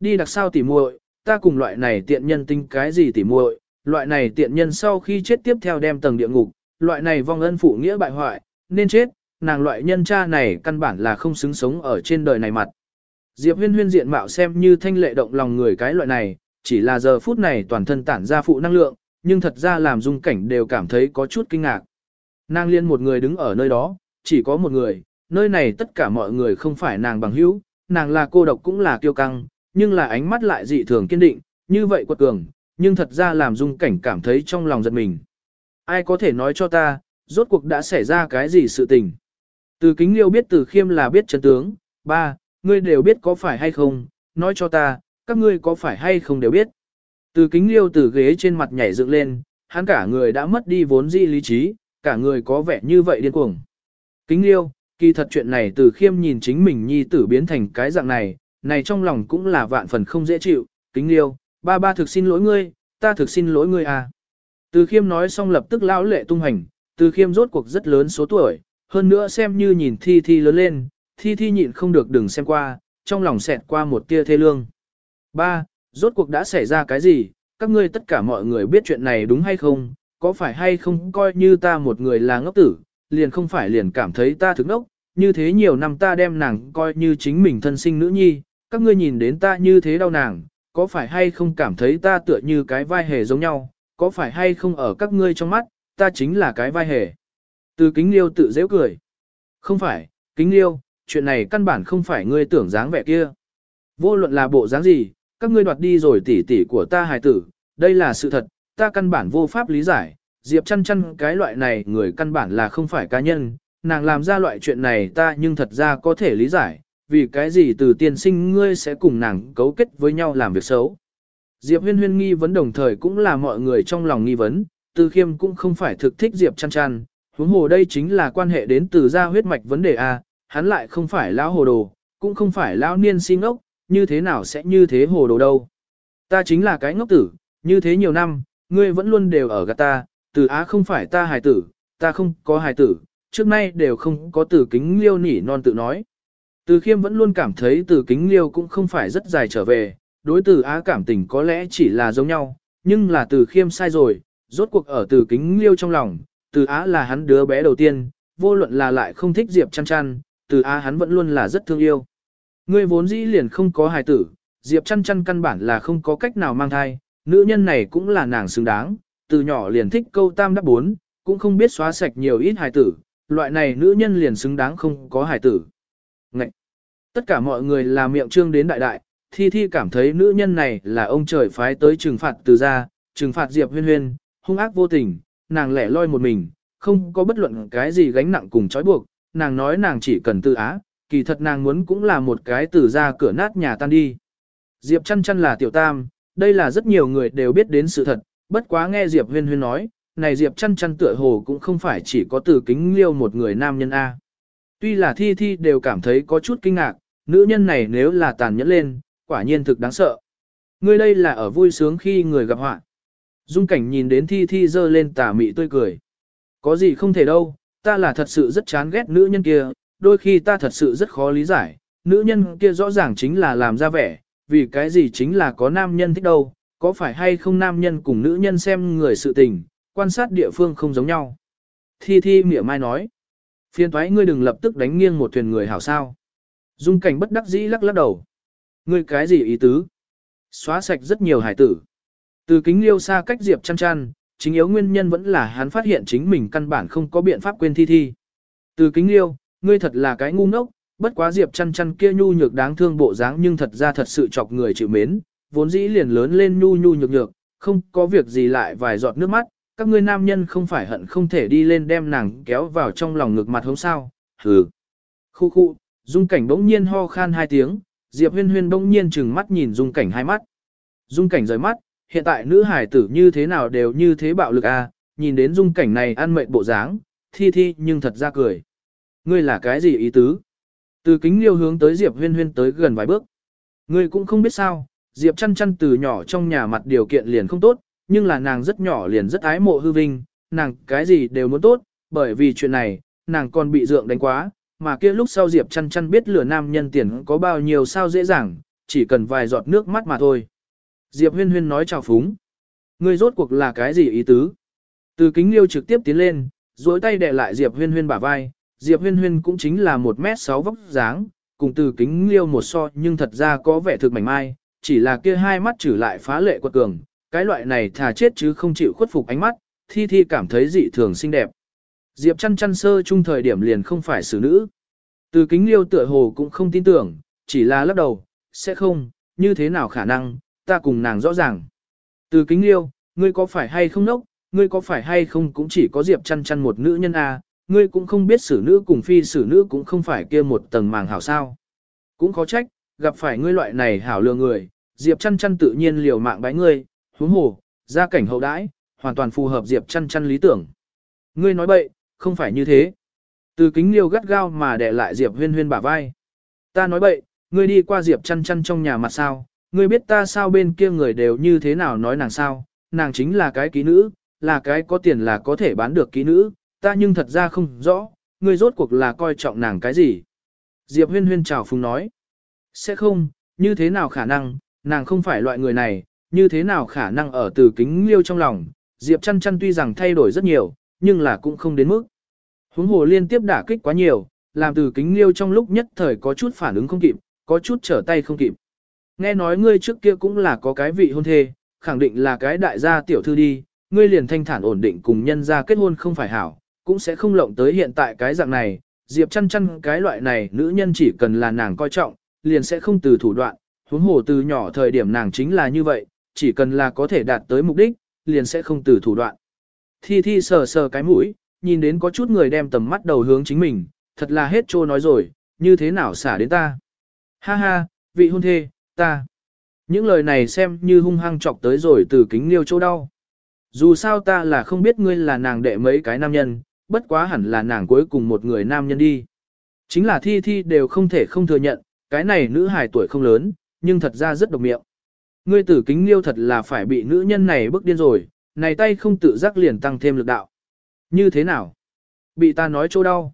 đi đặc sao tỉ muội, ta cùng loại này tiện nhân tinh cái gì tỉ muội, loại này tiện nhân sau khi chết tiếp theo đem tầng địa ngục, loại này vong ân phụ nghĩa bại hoại, nên chết, nàng loại nhân cha này căn bản là không xứng sống ở trên đời này mặt. Diệp huyên huyên diện mạo xem như thanh lệ động lòng người cái loại này, chỉ là giờ phút này toàn thân tản ra phụ năng lượng, nhưng thật ra làm dung cảnh đều cảm thấy có chút kinh ngạc. Nàng liên một người đứng ở nơi đó, chỉ có một người, nơi này tất cả mọi người không phải nàng bằng hữu, nàng là cô độc cũng là kiêu căng, nhưng là ánh mắt lại dị thường kiên định, như vậy quật cường, nhưng thật ra làm dung cảnh cảm thấy trong lòng giật mình. Ai có thể nói cho ta, rốt cuộc đã xảy ra cái gì sự tình? Từ kính liêu biết từ khiêm là biết chân tướng, ba, ngươi đều biết có phải hay không, nói cho ta, các ngươi có phải hay không đều biết. Từ kính liêu từ ghế trên mặt nhảy dựng lên, hắn cả người đã mất đi vốn di lý trí, cả người có vẻ như vậy điên cuồng. Kính liêu, kỳ thật chuyện này từ khiêm nhìn chính mình nhi tử biến thành cái dạng này, này trong lòng cũng là vạn phần không dễ chịu, kính liêu, ba ba thực xin lỗi ngươi, ta thực xin lỗi ngươi à. Từ khiêm nói xong lập tức lão lệ tung hành, từ khiêm rốt cuộc rất lớn số tuổi, hơn nữa xem như nhìn thi thi lớn lên, thi thi nhịn không được đừng xem qua, trong lòng xẹt qua một tia thê lương. Ba, rốt cuộc đã xảy ra cái gì, các ngươi tất cả mọi người biết chuyện này đúng hay không, có phải hay không coi như ta một người là ngốc tử, liền không phải liền cảm thấy ta thức ngốc, như thế nhiều năm ta đem nàng coi như chính mình thân sinh nữ nhi, các ngươi nhìn đến ta như thế đau nàng, có phải hay không cảm thấy ta tựa như cái vai hề giống nhau, có phải hay không ở các ngươi trong mắt, ta chính là cái vai hề. Từ kính liêu tự dễ cười. Không phải, kính liêu, chuyện này căn bản không phải ngươi tưởng dáng vẻ kia. Vô luận là bộ dáng gì, các ngươi đoạt đi rồi tỉ tỉ của ta hài tử, đây là sự thật, ta căn bản vô pháp lý giải, Diệp chăn chăn cái loại này người căn bản là không phải cá nhân, nàng làm ra loại chuyện này ta nhưng thật ra có thể lý giải, vì cái gì từ tiên sinh ngươi sẽ cùng nàng cấu kết với nhau làm việc xấu. Diệp huyên huyên nghi vấn đồng thời cũng là mọi người trong lòng nghi vấn, từ khiêm cũng không phải thực thích Diệp chăn chăn, huống hồ đây chính là quan hệ đến từ gia huyết mạch vấn đề A, hắn lại không phải lão hồ đồ, cũng không phải lão niên si ngốc, như thế nào sẽ như thế hồ đồ đâu. Ta chính là cái ngốc tử, như thế nhiều năm, ngươi vẫn luôn đều ở gạt ta, từ á không phải ta hài tử, ta không có hài tử, trước nay đều không có tử kính liêu nỉ non tự nói. Từ khiêm vẫn luôn cảm thấy từ kính liêu cũng không phải rất dài trở về, đối từ á cảm tình có lẽ chỉ là giống nhau, nhưng là từ khiêm sai rồi, rốt cuộc ở từ kính liêu trong lòng, từ á là hắn đứa bé đầu tiên, vô luận là lại không thích Diệp chăn chăn, từ á hắn vẫn luôn là rất thương yêu. Ngươi vốn dĩ liền không có hài tử, Diệp chăn chăn căn bản là không có cách nào mang thai, nữ nhân này cũng là nàng xứng đáng, từ nhỏ liền thích câu tam đáp bốn, cũng không biết xóa sạch nhiều ít hài tử, loại này nữ nhân liền xứng đáng không có hài tử. Ngậy! Tất cả mọi người là miệng trương đến đại đại, thi thi cảm thấy nữ nhân này là ông trời phái tới trừng phạt từ gia, trừng phạt Diệp huyên huyên, hung ác vô tình, nàng lẻ loi một mình, không có bất luận cái gì gánh nặng cùng trói buộc, nàng nói nàng chỉ cần tự á, kỳ thật nàng muốn cũng là một cái từ ra cửa nát nhà tan đi. Diệp chăn chăn là tiểu tam, đây là rất nhiều người đều biết đến sự thật, bất quá nghe Diệp huyên huyên nói, này Diệp chăn chăn tựa hồ cũng không phải chỉ có từ kính liêu một người nam nhân A. Tuy là thi thi đều cảm thấy có chút kinh ngạc, nữ nhân này nếu là tàn nhẫn lên, quả nhiên thực đáng sợ. Ngươi đây là ở vui sướng khi người gặp họa. Dung cảnh nhìn đến thi thi dơ lên tà mị tươi cười. Có gì không thể đâu, ta là thật sự rất chán ghét nữ nhân kia, đôi khi ta thật sự rất khó lý giải, nữ nhân kia rõ ràng chính là làm ra vẻ, vì cái gì chính là có nam nhân thích đâu, có phải hay không nam nhân cùng nữ nhân xem người sự tình, quan sát địa phương không giống nhau. Thi Thi mỉa mai nói, phiên thoái ngươi đừng lập tức đánh nghiêng một thuyền người hảo sao. Dung cảnh bất đắc dĩ lắc lắc đầu. Ngươi cái gì ý tứ? Xóa sạch rất nhiều hải tử. Từ kính liêu xa cách Diệp chăn chăn, chính yếu nguyên nhân vẫn là hắn phát hiện chính mình căn bản không có biện pháp quên thi thi. Từ kính liêu, ngươi thật là cái ngu ngốc, bất quá Diệp chăn chăn kia nhu nhược đáng thương bộ dáng nhưng thật ra thật sự chọc người chịu mến, vốn dĩ liền lớn lên nhu nhu nhược nhược, không có việc gì lại vài giọt nước mắt, các ngươi nam nhân không phải hận không thể đi lên đem nàng kéo vào trong lòng ngực mặt hống sao, hừ. Khu khu, dung cảnh bỗng nhiên ho khan hai tiếng, Diệp huyên huyên bỗng nhiên chừng mắt nhìn dung cảnh hai mắt. Dung cảnh rời mắt, hiện tại nữ hải tử như thế nào đều như thế bạo lực a à, nhìn đến dung cảnh này ăn mệt bộ dáng, thi thi nhưng thật ra cười. Ngươi là cái gì ý tứ? Từ kính liêu hướng tới Diệp huyên huyên tới gần vài bước. Ngươi cũng không biết sao, Diệp chăn chăn từ nhỏ trong nhà mặt điều kiện liền không tốt, nhưng là nàng rất nhỏ liền rất ái mộ hư vinh, nàng cái gì đều muốn tốt, bởi vì chuyện này, nàng còn bị dượng đánh quá, mà kia lúc sau Diệp chăn chăn biết lửa nam nhân tiền có bao nhiêu sao dễ dàng, chỉ cần vài giọt nước mắt mà thôi. Diệp huyên huyên nói chào phúng. Ngươi rốt cuộc là cái gì ý tứ? Từ kính liêu trực tiếp tiến lên, duỗi tay đè lại Diệp huyên huyên bả vai, Diệp huyên huyên cũng chính là một mét sáu vóc dáng, cùng từ kính liêu một so nhưng thật ra có vẻ thực mảnh mai, chỉ là kia hai mắt trừ lại phá lệ quật cường, cái loại này thà chết chứ không chịu khuất phục ánh mắt, thi thi cảm thấy dị thường xinh đẹp. Diệp chăn chăn sơ chung thời điểm liền không phải xử nữ. Từ kính liêu tựa hồ cũng không tin tưởng, chỉ là lắc đầu, sẽ không, như thế nào khả năng, ta cùng nàng rõ ràng. Từ kính liêu, ngươi có phải hay không nốc, ngươi có phải hay không cũng chỉ có Diệp chăn chăn một nữ nhân à, ngươi cũng không biết xử nữ cùng phi xử nữ cũng không phải kia một tầng màng hảo sao. Cũng khó trách, gặp phải ngươi loại này hảo lừa người, Diệp chăn chăn tự nhiên liều mạng bái ngươi, huống hồ, gia cảnh hậu đãi, hoàn toàn phù hợp Diệp chăn chăn lý tưởng. Ngươi nói bậy, không phải như thế. Từ kính liêu gắt gao mà để lại Diệp huyên huyên bả vai. Ta nói bậy, ngươi đi qua Diệp chăn chăn trong nhà mặt sao, ngươi biết ta sao bên kia người đều như thế nào nói nàng sao, nàng chính là cái ký nữ, là cái có tiền là có thể bán được ký nữ, ta nhưng thật ra không rõ, ngươi rốt cuộc là coi trọng nàng cái gì. Diệp huyên huyên chào phùng nói, sẽ không, như thế nào khả năng, nàng không phải loại người này, như thế nào khả năng ở từ kính liêu trong lòng, Diệp chăn chăn tuy rằng thay đổi rất nhiều, nhưng là cũng không đến mức. Huống hồ liên tiếp đả kích quá nhiều, làm từ kính liêu trong lúc nhất thời có chút phản ứng không kịp, có chút trở tay không kịp. Nghe nói ngươi trước kia cũng là có cái vị hôn thê, khẳng định là cái đại gia tiểu thư đi, ngươi liền thanh thản ổn định cùng nhân gia kết hôn không phải hảo, cũng sẽ không lộng tới hiện tại cái dạng này, Diệp chăn chăn cái loại này nữ nhân chỉ cần là nàng coi trọng, liền sẽ không từ thủ đoạn, huống hồ từ nhỏ thời điểm nàng chính là như vậy, chỉ cần là có thể đạt tới mục đích, liền sẽ không từ thủ đoạn. Thi Thi sờ sờ cái mũi, nhìn đến có chút người đem tầm mắt đầu hướng chính mình, thật là hết trô nói rồi, như thế nào xả đến ta. Ha ha, vị hôn thê, ta. Những lời này xem như hung hăng chọc tới rồi từ kính liêu chỗ đau. Dù sao ta là không biết ngươi là nàng đệ mấy cái nam nhân, bất quá hẳn là nàng cuối cùng một người nam nhân đi. Chính là thi thi đều không thể không thừa nhận, cái này nữ hài tuổi không lớn, nhưng thật ra rất độc miệng. Ngươi tử kính liêu thật là phải bị nữ nhân này bức điên rồi, này tay không tự giác liền tăng thêm lực đạo. Như thế nào? Bị ta nói chỗ đau.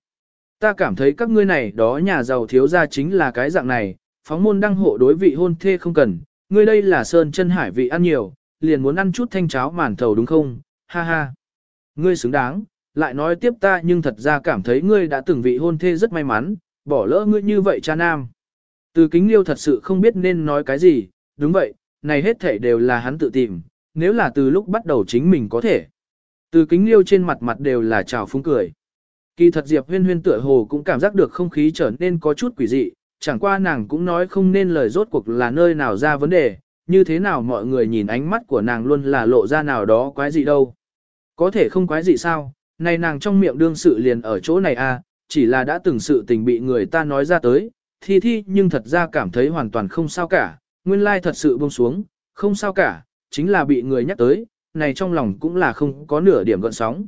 Ta cảm thấy các ngươi này đó nhà giàu thiếu gia chính là cái dạng này, phóng môn đăng hộ đối vị hôn thê không cần, ngươi đây là sơn chân hải vị ăn nhiều, liền muốn ăn chút thanh cháo màn thầu đúng không, ha ha. Ngươi xứng đáng, lại nói tiếp ta nhưng thật ra cảm thấy ngươi đã từng vị hôn thê rất may mắn, bỏ lỡ ngươi như vậy cha nam. Từ kính liêu thật sự không biết nên nói cái gì, đúng vậy, này hết thảy đều là hắn tự tìm, nếu là từ lúc bắt đầu chính mình có thể. Từ kính liêu trên mặt mặt đều là trào phúng cười. Kỳ thật Diệp huyên huyên tựa hồ cũng cảm giác được không khí trở nên có chút quỷ dị, chẳng qua nàng cũng nói không nên lời rốt cuộc là nơi nào ra vấn đề, như thế nào mọi người nhìn ánh mắt của nàng luôn là lộ ra nào đó quái dị đâu. Có thể không quái dị sao, này nàng trong miệng đương sự liền ở chỗ này à, chỉ là đã từng sự tình bị người ta nói ra tới, thi thi nhưng thật ra cảm thấy hoàn toàn không sao cả, nguyên lai thật sự buông xuống, không sao cả, chính là bị người nhắc tới, này trong lòng cũng là không có nửa điểm gợn sóng.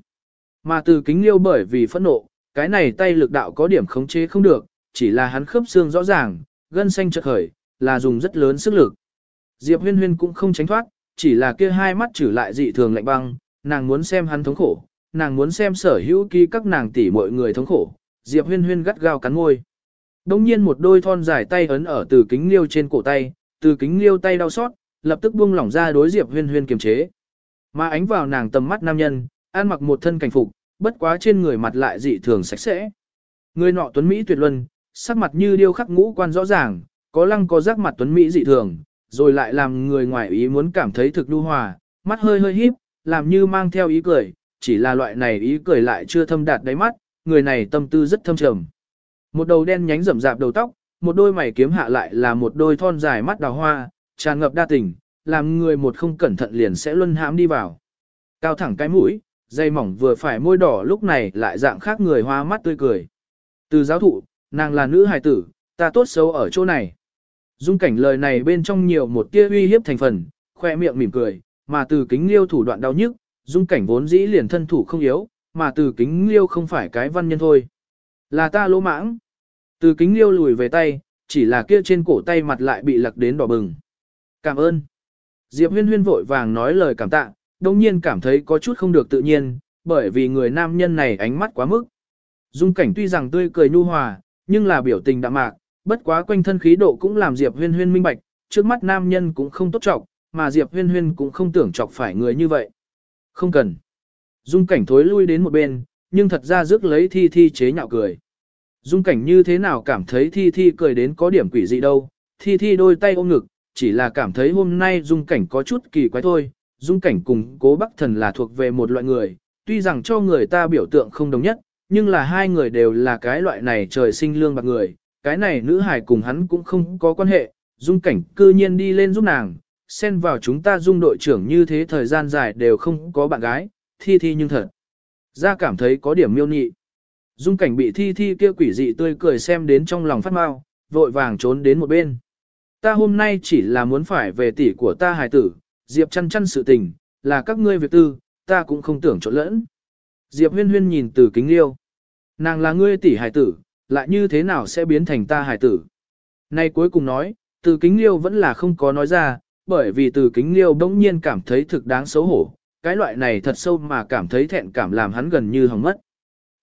Mà từ kính liêu bởi vì phẫn nộ, cái này tay lực đạo có điểm khống chế không được, chỉ là hắn khớp xương rõ ràng, gân xanh chợt khởi, là dùng rất lớn sức lực. Diệp huyên huyên cũng không tránh thoát, chỉ là kia hai mắt trừ lại dị thường lạnh băng, nàng muốn xem hắn thống khổ, nàng muốn xem sở hữu ký các nàng tỷ mọi người thống khổ. Diệp huyên huyên gắt gao cắn môi. Đông nhiên một đôi thon dài tay ấn ở từ kính liêu trên cổ tay, từ kính liêu tay đau xót, lập tức buông lỏng ra đối Diệp huyên huyên kiềm chế. Mà ánh vào nàng tầm mắt nam nhân, ăn mặc một thân cảnh phục, bất quá trên người mặt lại dị thường sạch sẽ. Người nọ tuấn Mỹ tuyệt luân, sắc mặt như điêu khắc ngũ quan rõ ràng, có lăng có giác mặt tuấn Mỹ dị thường, rồi lại làm người ngoài ý muốn cảm thấy thực nhu hòa, mắt hơi hơi híp, làm như mang theo ý cười, chỉ là loại này ý cười lại chưa thâm đạt đáy mắt, người này tâm tư rất thâm trầm. Một đầu đen nhánh rậm rạp đầu tóc, một đôi mày kiếm hạ lại là một đôi thon dài mắt đào hoa, tràn ngập đa tình, làm người một không cẩn thận liền sẽ luân hãm đi vào. Cao thẳng cái mũi, dây mỏng vừa phải môi đỏ lúc này lại dạng khác người hoa mắt tươi cười. Từ giáo thụ, nàng là nữ hài tử, ta tốt xấu ở chỗ này. Dung cảnh lời này bên trong nhiều một tia uy hiếp thành phần, khoe miệng mỉm cười, mà từ kính liêu thủ đoạn đau nhức, dung cảnh vốn dĩ liền thân thủ không yếu, mà từ kính liêu không phải cái văn nhân thôi. Là ta lỗ mãng. Từ kính liêu lùi về tay, chỉ là kia trên cổ tay mặt lại bị lặc đến đỏ bừng. Cảm ơn. Diệp huyên huyên vội vàng nói lời cảm tạ, đồng nhiên cảm thấy có chút không được tự nhiên, bởi vì người nam nhân này ánh mắt quá mức. Dung cảnh tuy rằng tươi cười nhu hòa, nhưng là biểu tình đạm mạc, bất quá quanh thân khí độ cũng làm Diệp huyên huyên minh bạch, trước mắt nam nhân cũng không tốt trọng, mà Diệp huyên huyên cũng không tưởng chọc phải người như vậy. Không cần. Dung cảnh thối lui đến một bên, nhưng thật ra rước lấy thi thi chế nhạo cười. Dung cảnh như thế nào cảm thấy thi thi cười đến có điểm quỷ dị đâu, thi thi đôi tay ôm ngực, chỉ là cảm thấy hôm nay dung cảnh có chút kỳ quái thôi, dung cảnh cùng cố bắc thần là thuộc về một loại người, tuy rằng cho người ta biểu tượng không đồng nhất, nhưng là hai người đều là cái loại này trời sinh lương bạc người, cái này nữ hải cùng hắn cũng không có quan hệ, dung cảnh cư nhiên đi lên giúp nàng, xen vào chúng ta dung đội trưởng như thế thời gian dài đều không có bạn gái, thi thi nhưng thật. Ra cảm thấy có điểm miêu nhị. Dung cảnh bị thi thi kia quỷ dị tươi cười xem đến trong lòng phát mau, vội vàng trốn đến một bên. Ta hôm nay chỉ là muốn phải về tỷ của ta hài tử, Diệp chăn chăn sự tình, là các ngươi việc tư, ta cũng không tưởng trộn lẫn. Diệp huyên huyên nhìn từ kính liêu. Nàng là ngươi tỷ hài tử, lại như thế nào sẽ biến thành ta hài tử. Nay cuối cùng nói, từ kính liêu vẫn là không có nói ra, bởi vì từ kính liêu bỗng nhiên cảm thấy thực đáng xấu hổ, cái loại này thật sâu mà cảm thấy thẹn cảm làm hắn gần như hỏng mất.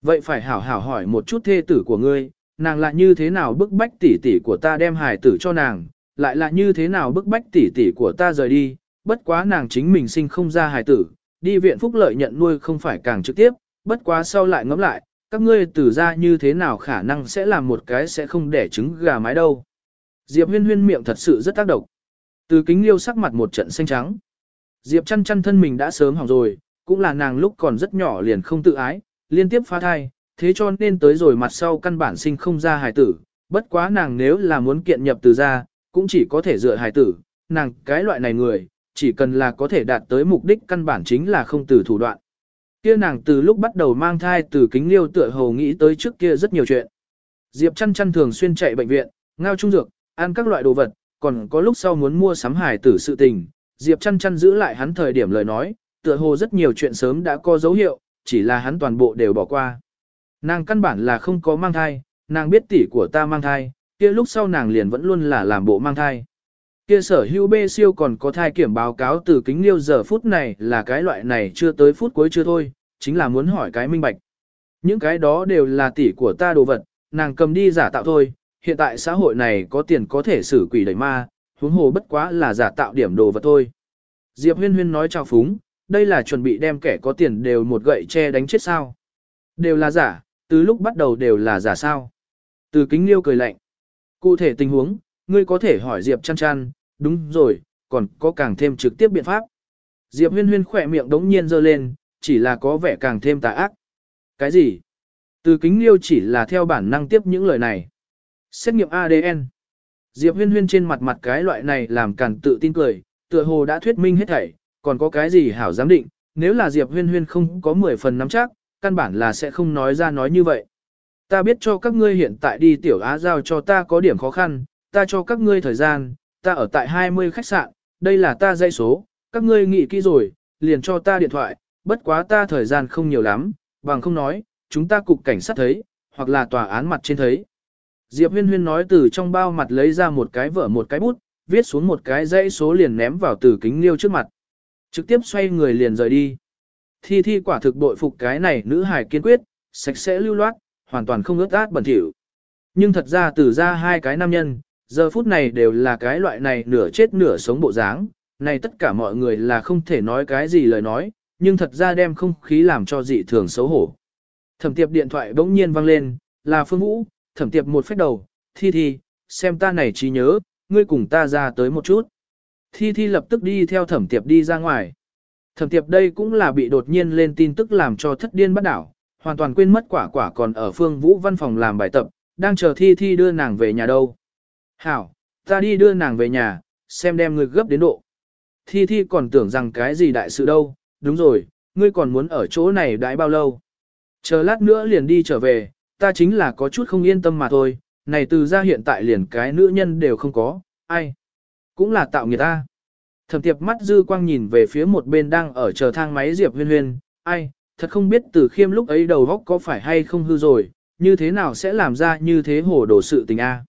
Vậy phải hảo hảo hỏi một chút thê tử của ngươi, nàng lại như thế nào bức bách tỷ tỷ của ta đem hài tử cho nàng, lại là như thế nào bức bách tỷ tỷ của ta rời đi, bất quá nàng chính mình sinh không ra hài tử, đi viện phúc lợi nhận nuôi không phải càng trực tiếp, bất quá sau lại ngẫm lại, các ngươi tử ra như thế nào khả năng sẽ làm một cái sẽ không đẻ trứng gà mái đâu. Diệp huyên huyên miệng thật sự rất tác động. Từ kính liêu sắc mặt một trận xanh trắng. Diệp chăn chăn thân mình đã sớm hỏng rồi, cũng là nàng lúc còn rất nhỏ liền không tự ái, liên tiếp phá thai, thế cho nên tới rồi mặt sau căn bản sinh không ra hài tử, bất quá nàng nếu là muốn kiện nhập từ ra, cũng chỉ có thể dựa hài tử, nàng cái loại này người, chỉ cần là có thể đạt tới mục đích căn bản chính là không từ thủ đoạn. Kia nàng từ lúc bắt đầu mang thai từ kính liêu tựa hồ nghĩ tới trước kia rất nhiều chuyện. Diệp chăn chăn thường xuyên chạy bệnh viện, ngao trung dược, ăn các loại đồ vật, còn có lúc sau muốn mua sắm hài tử sự tình. Diệp chăn chăn giữ lại hắn thời điểm lời nói, tựa hồ rất nhiều chuyện sớm đã có dấu hiệu, chỉ là hắn toàn bộ đều bỏ qua. Nàng căn bản là không có mang thai, nàng biết tỷ của ta mang thai, kia lúc sau nàng liền vẫn luôn là làm bộ mang thai. Kia sở hữu bê siêu còn có thai kiểm báo cáo từ kính liêu giờ phút này là cái loại này chưa tới phút cuối chưa thôi, chính là muốn hỏi cái minh bạch. Những cái đó đều là tỷ của ta đồ vật, nàng cầm đi giả tạo thôi, hiện tại xã hội này có tiền có thể xử quỷ đẩy ma, huống hồ bất quá là giả tạo điểm đồ vật thôi. Diệp huyên huyên nói chào phúng, đây là chuẩn bị đem kẻ có tiền đều một gậy che đánh chết sao. Đều là giả, từ lúc bắt đầu đều là giả sao. Từ kính liêu cười lạnh. Cụ thể tình huống, ngươi có thể hỏi Diệp chăn chăn, đúng rồi, còn có càng thêm trực tiếp biện pháp. Diệp huyên huyên khỏe miệng đống nhiên dơ lên, chỉ là có vẻ càng thêm tà ác. Cái gì? Từ kính liêu chỉ là theo bản năng tiếp những lời này. Xét nghiệm ADN. Diệp huyên huyên trên mặt mặt cái loại này làm càng tự tin cười, tựa hồ đã thuyết minh hết thảy, còn có cái gì hảo giám định, nếu là Diệp huyên huyên không có 10 phần nắm chắc, căn bản là sẽ không nói ra nói như vậy. Ta biết cho các ngươi hiện tại đi tiểu á giao cho ta có điểm khó khăn, ta cho các ngươi thời gian, ta ở tại 20 khách sạn, đây là ta dây số, các ngươi nghĩ kỹ rồi, liền cho ta điện thoại, bất quá ta thời gian không nhiều lắm, bằng không nói, chúng ta cục cảnh sát thấy, hoặc là tòa án mặt trên thấy. Diệp huyên huyên nói từ trong bao mặt lấy ra một cái vở một cái bút, viết xuống một cái dãy số liền ném vào từ kính liêu trước mặt. Trực tiếp xoay người liền rời đi. Thi thi quả thực bội phục cái này nữ hài kiên quyết, sạch sẽ lưu loát, hoàn toàn không ướt át bẩn thỉu. Nhưng thật ra từ ra hai cái nam nhân, giờ phút này đều là cái loại này nửa chết nửa sống bộ dáng, này tất cả mọi người là không thể nói cái gì lời nói, nhưng thật ra đem không khí làm cho dị thường xấu hổ. Thẩm tiệp điện thoại bỗng nhiên vang lên, là Phương Vũ, thẩm tiệp một phép đầu, thi thi, xem ta này trí nhớ, ngươi cùng ta ra tới một chút. Thi thi lập tức đi theo thẩm tiệp đi ra ngoài. Thẩm tiệp đây cũng là bị đột nhiên lên tin tức làm cho thất điên bắt đảo, hoàn toàn quên mất quả quả còn ở phương vũ văn phòng làm bài tập, đang chờ thi thi đưa nàng về nhà đâu. Hảo, ta đi đưa nàng về nhà, xem đem người gấp đến độ. Thi thi còn tưởng rằng cái gì đại sự đâu, đúng rồi, ngươi còn muốn ở chỗ này đãi bao lâu. Chờ lát nữa liền đi trở về, ta chính là có chút không yên tâm mà thôi, này từ ra hiện tại liền cái nữ nhân đều không có, ai. Cũng là tạo người ta. Thẩm tiệp mắt dư quang nhìn về phía một bên đang ở chờ thang máy Diệp huyên huyên, ai, thật không biết từ khiêm lúc ấy đầu góc có phải hay không hư rồi, như thế nào sẽ làm ra như thế hồ đồ sự tình a?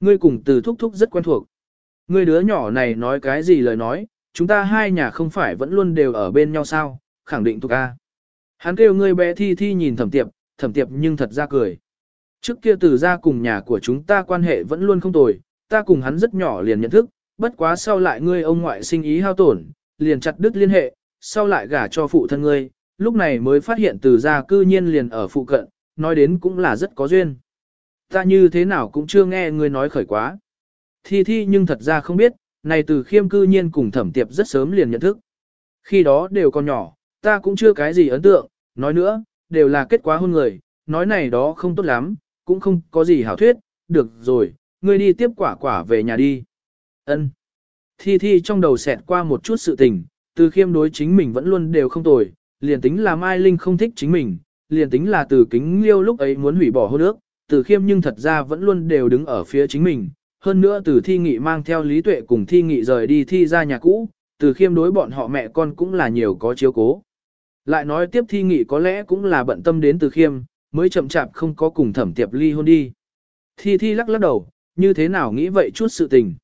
Ngươi cùng từ thúc thúc rất quen thuộc. Ngươi đứa nhỏ này nói cái gì lời nói, chúng ta hai nhà không phải vẫn luôn đều ở bên nhau sao, khẳng định thuộc a. Hắn kêu ngươi bé thi thi nhìn thẩm tiệp, thẩm tiệp nhưng thật ra cười. Trước kia từ ra cùng nhà của chúng ta quan hệ vẫn luôn không tồi, ta cùng hắn rất nhỏ liền nhận thức, bất quá sau lại ngươi ông ngoại sinh ý hao tổn, liền chặt đứt liên hệ, sau lại gả cho phụ thân ngươi, lúc này mới phát hiện từ gia cư nhiên liền ở phụ cận, nói đến cũng là rất có duyên. Ta như thế nào cũng chưa nghe ngươi nói khởi quá. Thi thi nhưng thật ra không biết, này từ khiêm cư nhiên cùng thẩm tiệp rất sớm liền nhận thức. Khi đó đều còn nhỏ, ta cũng chưa cái gì ấn tượng, nói nữa, đều là kết quả hôn người, nói này đó không tốt lắm, cũng không có gì hảo thuyết, được rồi, ngươi đi tiếp quả quả về nhà đi. Ân. Thi Thi trong đầu xẹt qua một chút sự tình, từ khiêm đối chính mình vẫn luôn đều không tồi, liền tính là Mai Linh không thích chính mình, liền tính là từ kính liêu lúc ấy muốn hủy bỏ hôn ước, từ khiêm nhưng thật ra vẫn luôn đều đứng ở phía chính mình. Hơn nữa từ thi nghị mang theo lý tuệ cùng thi nghị rời đi thi ra nhà cũ, từ khiêm đối bọn họ mẹ con cũng là nhiều có chiếu cố. Lại nói tiếp thi nghị có lẽ cũng là bận tâm đến từ khiêm, mới chậm chạp không có cùng thẩm tiệp ly hôn đi. Thi thi lắc lắc đầu, như thế nào nghĩ vậy chút sự tình.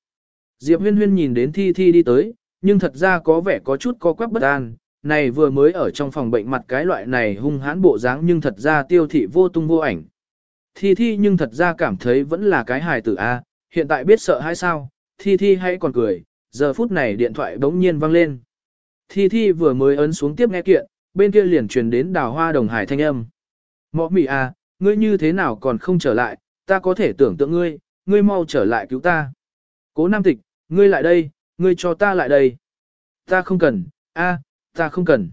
Diệp huyên huyên nhìn đến thi thi đi tới, nhưng thật ra có vẻ có chút co quắp bất an, này vừa mới ở trong phòng bệnh mặt cái loại này hung hãn bộ dáng nhưng thật ra tiêu thị vô tung vô ảnh. Thi thi nhưng thật ra cảm thấy vẫn là cái hài tử A, hiện tại biết sợ hay sao, thi thi hay còn cười, giờ phút này điện thoại bỗng nhiên vang lên. Thi thi vừa mới ấn xuống tiếp nghe kiện, bên kia liền truyền đến đào hoa đồng hải thanh âm. Mọ mị à, ngươi như thế nào còn không trở lại, ta có thể tưởng tượng ngươi, ngươi mau trở lại cứu ta. Cố Nam Tịch, ngươi lại đây, ngươi cho ta lại đây. Ta không cần, a, ta không cần.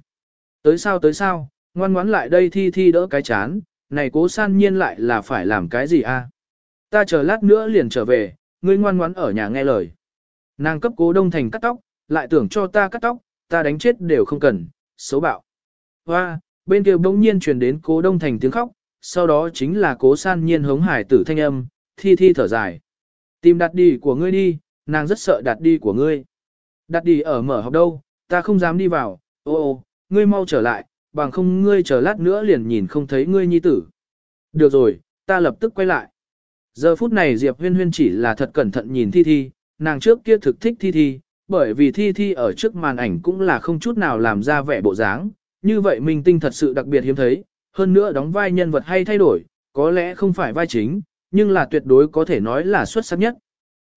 Tới sao tới sao, ngoan ngoãn lại đây thi thi đỡ cái chán, này cố san nhiên lại là phải làm cái gì a? Ta chờ lát nữa liền trở về, ngươi ngoan ngoãn ở nhà nghe lời. Nàng cấp cố đông thành cắt tóc, lại tưởng cho ta cắt tóc, ta đánh chết đều không cần, xấu bạo. Hoa, bên kia bỗng nhiên truyền đến cố đông thành tiếng khóc, sau đó chính là cố san nhiên hống hải tử thanh âm, thi thi thở dài. Tìm đặt đi của ngươi đi, nàng rất sợ đặt đi của ngươi. Đặt đi ở mở học đâu, ta không dám đi vào, ô ô, ngươi mau trở lại, bằng không ngươi chờ lát nữa liền nhìn không thấy ngươi nhi tử. Được rồi, ta lập tức quay lại. Giờ phút này Diệp huyên huyên chỉ là thật cẩn thận nhìn thi thi, nàng trước kia thực thích thi thi, bởi vì thi thi ở trước màn ảnh cũng là không chút nào làm ra vẻ bộ dáng, như vậy minh tinh thật sự đặc biệt hiếm thấy, hơn nữa đóng vai nhân vật hay thay đổi, có lẽ không phải vai chính, nhưng là tuyệt đối có thể nói là xuất sắc nhất.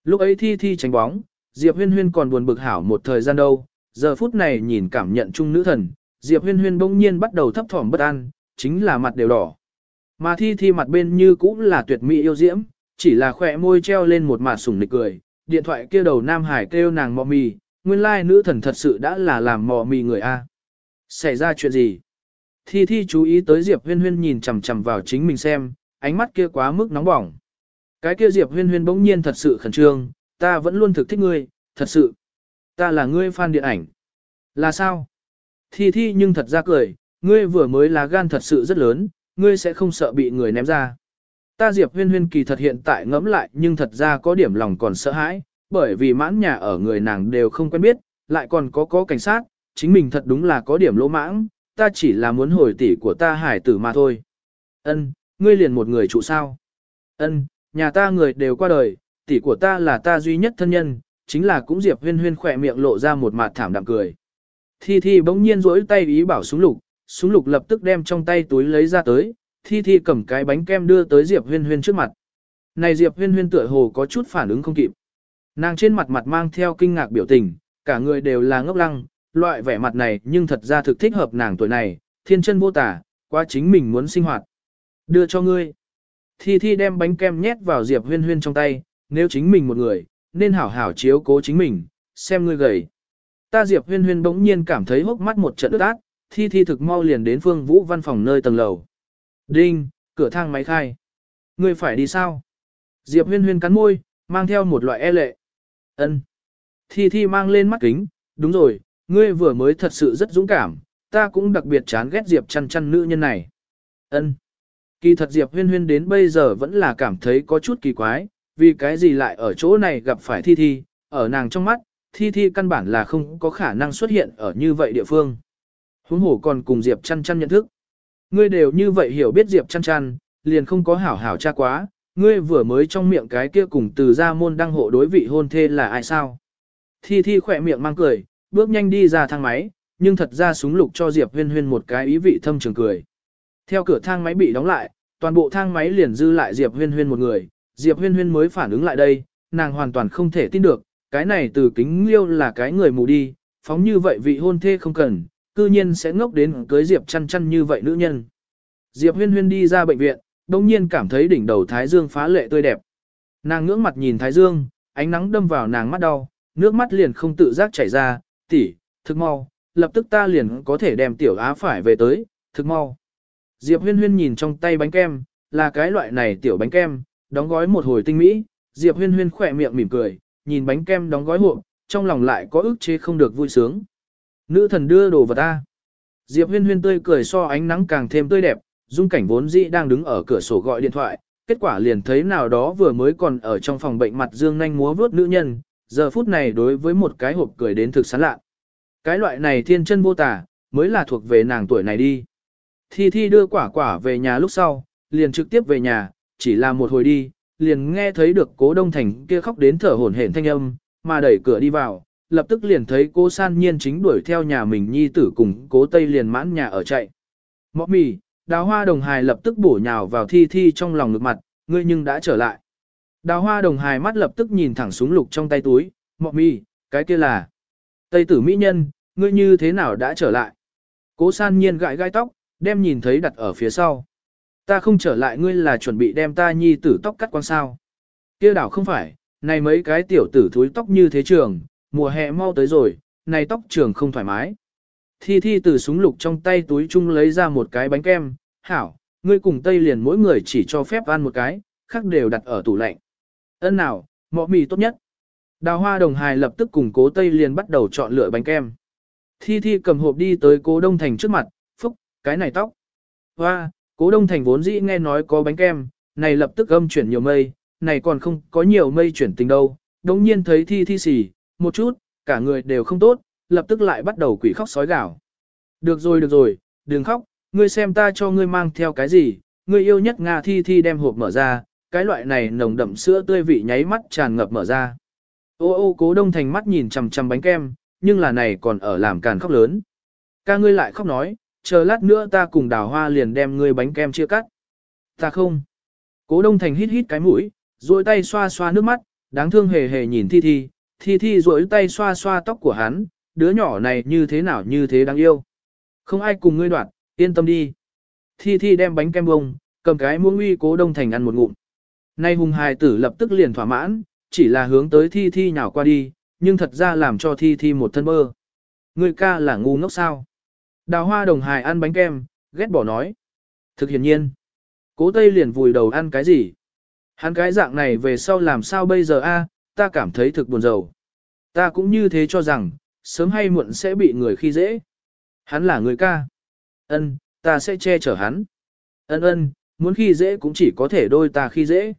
Lúc ấy thi thi tránh bóng, Diệp huyên huyên còn buồn bực hảo một thời gian đâu, giờ phút này nhìn cảm nhận chung nữ thần, Diệp huyên huyên bỗng nhiên bắt đầu thấp thỏm bất an, chính là mặt đều đỏ. Mà thi thi mặt bên như cũng là tuyệt mỹ yêu diễm, chỉ là khỏe môi treo lên một mặt sủng nịch cười, điện thoại kia đầu Nam Hải kêu nàng mò mì, nguyên lai nữ thần thật sự đã là làm mò mì người A. Xảy ra chuyện gì? Thi Thi chú ý tới Diệp Huyên Huyên nhìn chằm chằm vào chính mình xem, ánh mắt kia quá mức nóng bỏng. Cái kia Diệp Huyên Huyên bỗng nhiên thật sự khẩn trương, ta vẫn luôn thực thích ngươi, thật sự. Ta là ngươi fan điện ảnh. Là sao? Thi Thi nhưng thật ra cười, ngươi vừa mới là gan thật sự rất lớn, ngươi sẽ không sợ bị người ném ra. Ta Diệp Huyên Huyên kỳ thật hiện tại ngẫm lại nhưng thật ra có điểm lòng còn sợ hãi, bởi vì mãn nhà ở người nàng đều không quen biết, lại còn có có cảnh sát, chính mình thật đúng là có điểm lỗ mãng, ta chỉ là muốn hồi tỷ của ta hải tử mà thôi. Ân, ngươi liền một người trụ sao? Ân, nhà ta người đều qua đời, tỷ của ta là ta duy nhất thân nhân, chính là cũng Diệp Huyên Huyên khỏe miệng lộ ra một mặt thảm đạm cười. Thi Thi bỗng nhiên rỗi tay ý bảo súng lục, súng lục lập tức đem trong tay túi lấy ra tới, Thi Thi cầm cái bánh kem đưa tới Diệp Huyên Huyên trước mặt. Này Diệp Huyên Huyên tựa hồ có chút phản ứng không kịp. Nàng trên mặt mặt mang theo kinh ngạc biểu tình, cả người đều là ngốc lăng, loại vẻ mặt này nhưng thật ra thực thích hợp nàng tuổi này, thiên chân vô tả, quá chính mình muốn sinh hoạt. Đưa cho ngươi. Thi Thi đem bánh kem nhét vào Diệp Huyên Huyên trong tay, nếu chính mình một người, nên hảo hảo chiếu cố chính mình, xem ngươi gầy. Ta Diệp Huyên Huyên bỗng nhiên cảm thấy hốc mắt một trận ướt át, Thi Thi thực mau liền đến Phương Vũ văn phòng nơi tầng lầu. Đinh, cửa thang máy khai. Ngươi phải đi sao? Diệp Huyên Huyên cắn môi, mang theo một loại e lệ. Ân. Thi Thi mang lên mắt kính, đúng rồi, ngươi vừa mới thật sự rất dũng cảm, ta cũng đặc biệt chán ghét Diệp chăn chăn nữ nhân này. Ân. Kỳ thật Diệp huyên huyên đến bây giờ vẫn là cảm thấy có chút kỳ quái, vì cái gì lại ở chỗ này gặp phải Thi Thi, ở nàng trong mắt, Thi Thi căn bản là không có khả năng xuất hiện ở như vậy địa phương. Huống hổ còn cùng Diệp chăn chăn nhận thức. Ngươi đều như vậy hiểu biết Diệp chăn chăn, liền không có hảo hảo cha quá, ngươi vừa mới trong miệng cái kia cùng từ ra môn đăng hộ đối vị hôn thê là ai sao? Thi Thi khỏe miệng mang cười, bước nhanh đi ra thang máy, nhưng thật ra súng lục cho Diệp Huyên Huyên một cái ý vị thâm trường cười. Theo cửa thang máy bị đóng lại, toàn bộ thang máy liền dư lại Diệp Huyên Huyên một người, Diệp Huyên Huyên mới phản ứng lại đây, nàng hoàn toàn không thể tin được, cái này từ kính liêu là cái người mù đi, phóng như vậy vị hôn thê không cần, cư nhiên sẽ ngốc đến cưới Diệp chăn chăn như vậy nữ nhân. Diệp Huyên Huyên đi ra bệnh viện, đông nhiên cảm thấy đỉnh đầu Thái Dương phá lệ tươi đẹp. Nàng ngưỡng mặt nhìn Thái Dương, ánh nắng đâm vào nàng mắt đau, nước mắt liền không tự giác chảy ra, tỷ, thực mau, lập tức ta liền có thể đem tiểu á phải về tới, thực mau. Diệp huyên huyên nhìn trong tay bánh kem, là cái loại này tiểu bánh kem, đóng gói một hồi tinh mỹ, Diệp huyên huyên khỏe miệng mỉm cười, nhìn bánh kem đóng gói hộp, trong lòng lại có ức chế không được vui sướng. Nữ thần đưa đồ vật ta. Diệp huyên huyên tươi cười so ánh nắng càng thêm tươi đẹp, dung cảnh vốn dĩ đang đứng ở cửa sổ gọi điện thoại, kết quả liền thấy nào đó vừa mới còn ở trong phòng bệnh mặt dương nhanh múa vớt nữ nhân, giờ phút này đối với một cái hộp cười đến thực sán lạ. Cái loại này thiên chân vô tả, mới là thuộc về nàng tuổi này đi. Thi Thi đưa quả quả về nhà lúc sau, liền trực tiếp về nhà, chỉ là một hồi đi, liền nghe thấy được cố đông thành kia khóc đến thở hổn hển thanh âm, mà đẩy cửa đi vào, lập tức liền thấy cố san nhiên chính đuổi theo nhà mình nhi tử cùng cố tây liền mãn nhà ở chạy. Mọ mì, đào hoa đồng hài lập tức bổ nhào vào thi thi trong lòng ngực mặt, ngươi nhưng đã trở lại. Đào hoa đồng hài mắt lập tức nhìn thẳng súng lục trong tay túi, mọ mì, cái kia là. Tây tử mỹ nhân, ngươi như thế nào đã trở lại? Cố san nhiên gãi gai tóc, đem nhìn thấy đặt ở phía sau. Ta không trở lại ngươi là chuẩn bị đem ta nhi tử tóc cắt quang sao. kia đảo không phải, này mấy cái tiểu tử thúi tóc như thế trường, mùa hè mau tới rồi, này tóc trường không thoải mái. Thi Thi từ súng lục trong tay túi chung lấy ra một cái bánh kem, hảo, ngươi cùng Tây liền mỗi người chỉ cho phép ăn một cái, khác đều đặt ở tủ lạnh. Ân nào, mọ mì tốt nhất. Đào hoa đồng hài lập tức cùng cố Tây liền bắt đầu chọn lựa bánh kem. Thi Thi cầm hộp đi tới cố Đông Thành trước mặt, cái này tóc. Hoa, cố Đông Thành vốn dĩ nghe nói có bánh kem, này lập tức âm chuyển nhiều mây, này còn không có nhiều mây chuyển tình đâu. đồng nhiên thấy Thi Thi xỉ, một chút, cả người đều không tốt, lập tức lại bắt đầu quỷ khóc sói gào. Được rồi được rồi, đừng khóc, ngươi xem ta cho ngươi mang theo cái gì, ngươi yêu nhất Nga Thi Thi đem hộp mở ra, cái loại này nồng đậm sữa tươi vị nháy mắt tràn ngập mở ra. Ô ô cố đông thành mắt nhìn chằm chằm bánh kem, nhưng là này còn ở làm càn khóc lớn. Ca ngươi lại khóc nói, chờ lát nữa ta cùng đào hoa liền đem ngươi bánh kem chia cắt. Ta không. Cố đông thành hít hít cái mũi, duỗi tay xoa xoa nước mắt, đáng thương hề hề nhìn thi thi, thi thi duỗi tay xoa xoa tóc của hắn, đứa nhỏ này như thế nào như thế đáng yêu. Không ai cùng ngươi đoạt, yên tâm đi. Thi thi đem bánh kem bông, cầm cái muỗng uy cố đông thành ăn một ngụm. Nay hùng hài tử lập tức liền thỏa mãn, chỉ là hướng tới thi thi nhào qua đi, nhưng thật ra làm cho thi thi một thân mơ. Ngươi ca là ngu ngốc sao? Đào hoa đồng hài ăn bánh kem, ghét bỏ nói. Thực hiển nhiên. Cố Tây liền vùi đầu ăn cái gì? Hắn cái dạng này về sau làm sao bây giờ a? ta cảm thấy thực buồn rầu. Ta cũng như thế cho rằng, sớm hay muộn sẽ bị người khi dễ. Hắn là người ca. Ân, ta sẽ che chở hắn. Ân ân, muốn khi dễ cũng chỉ có thể đôi ta khi dễ.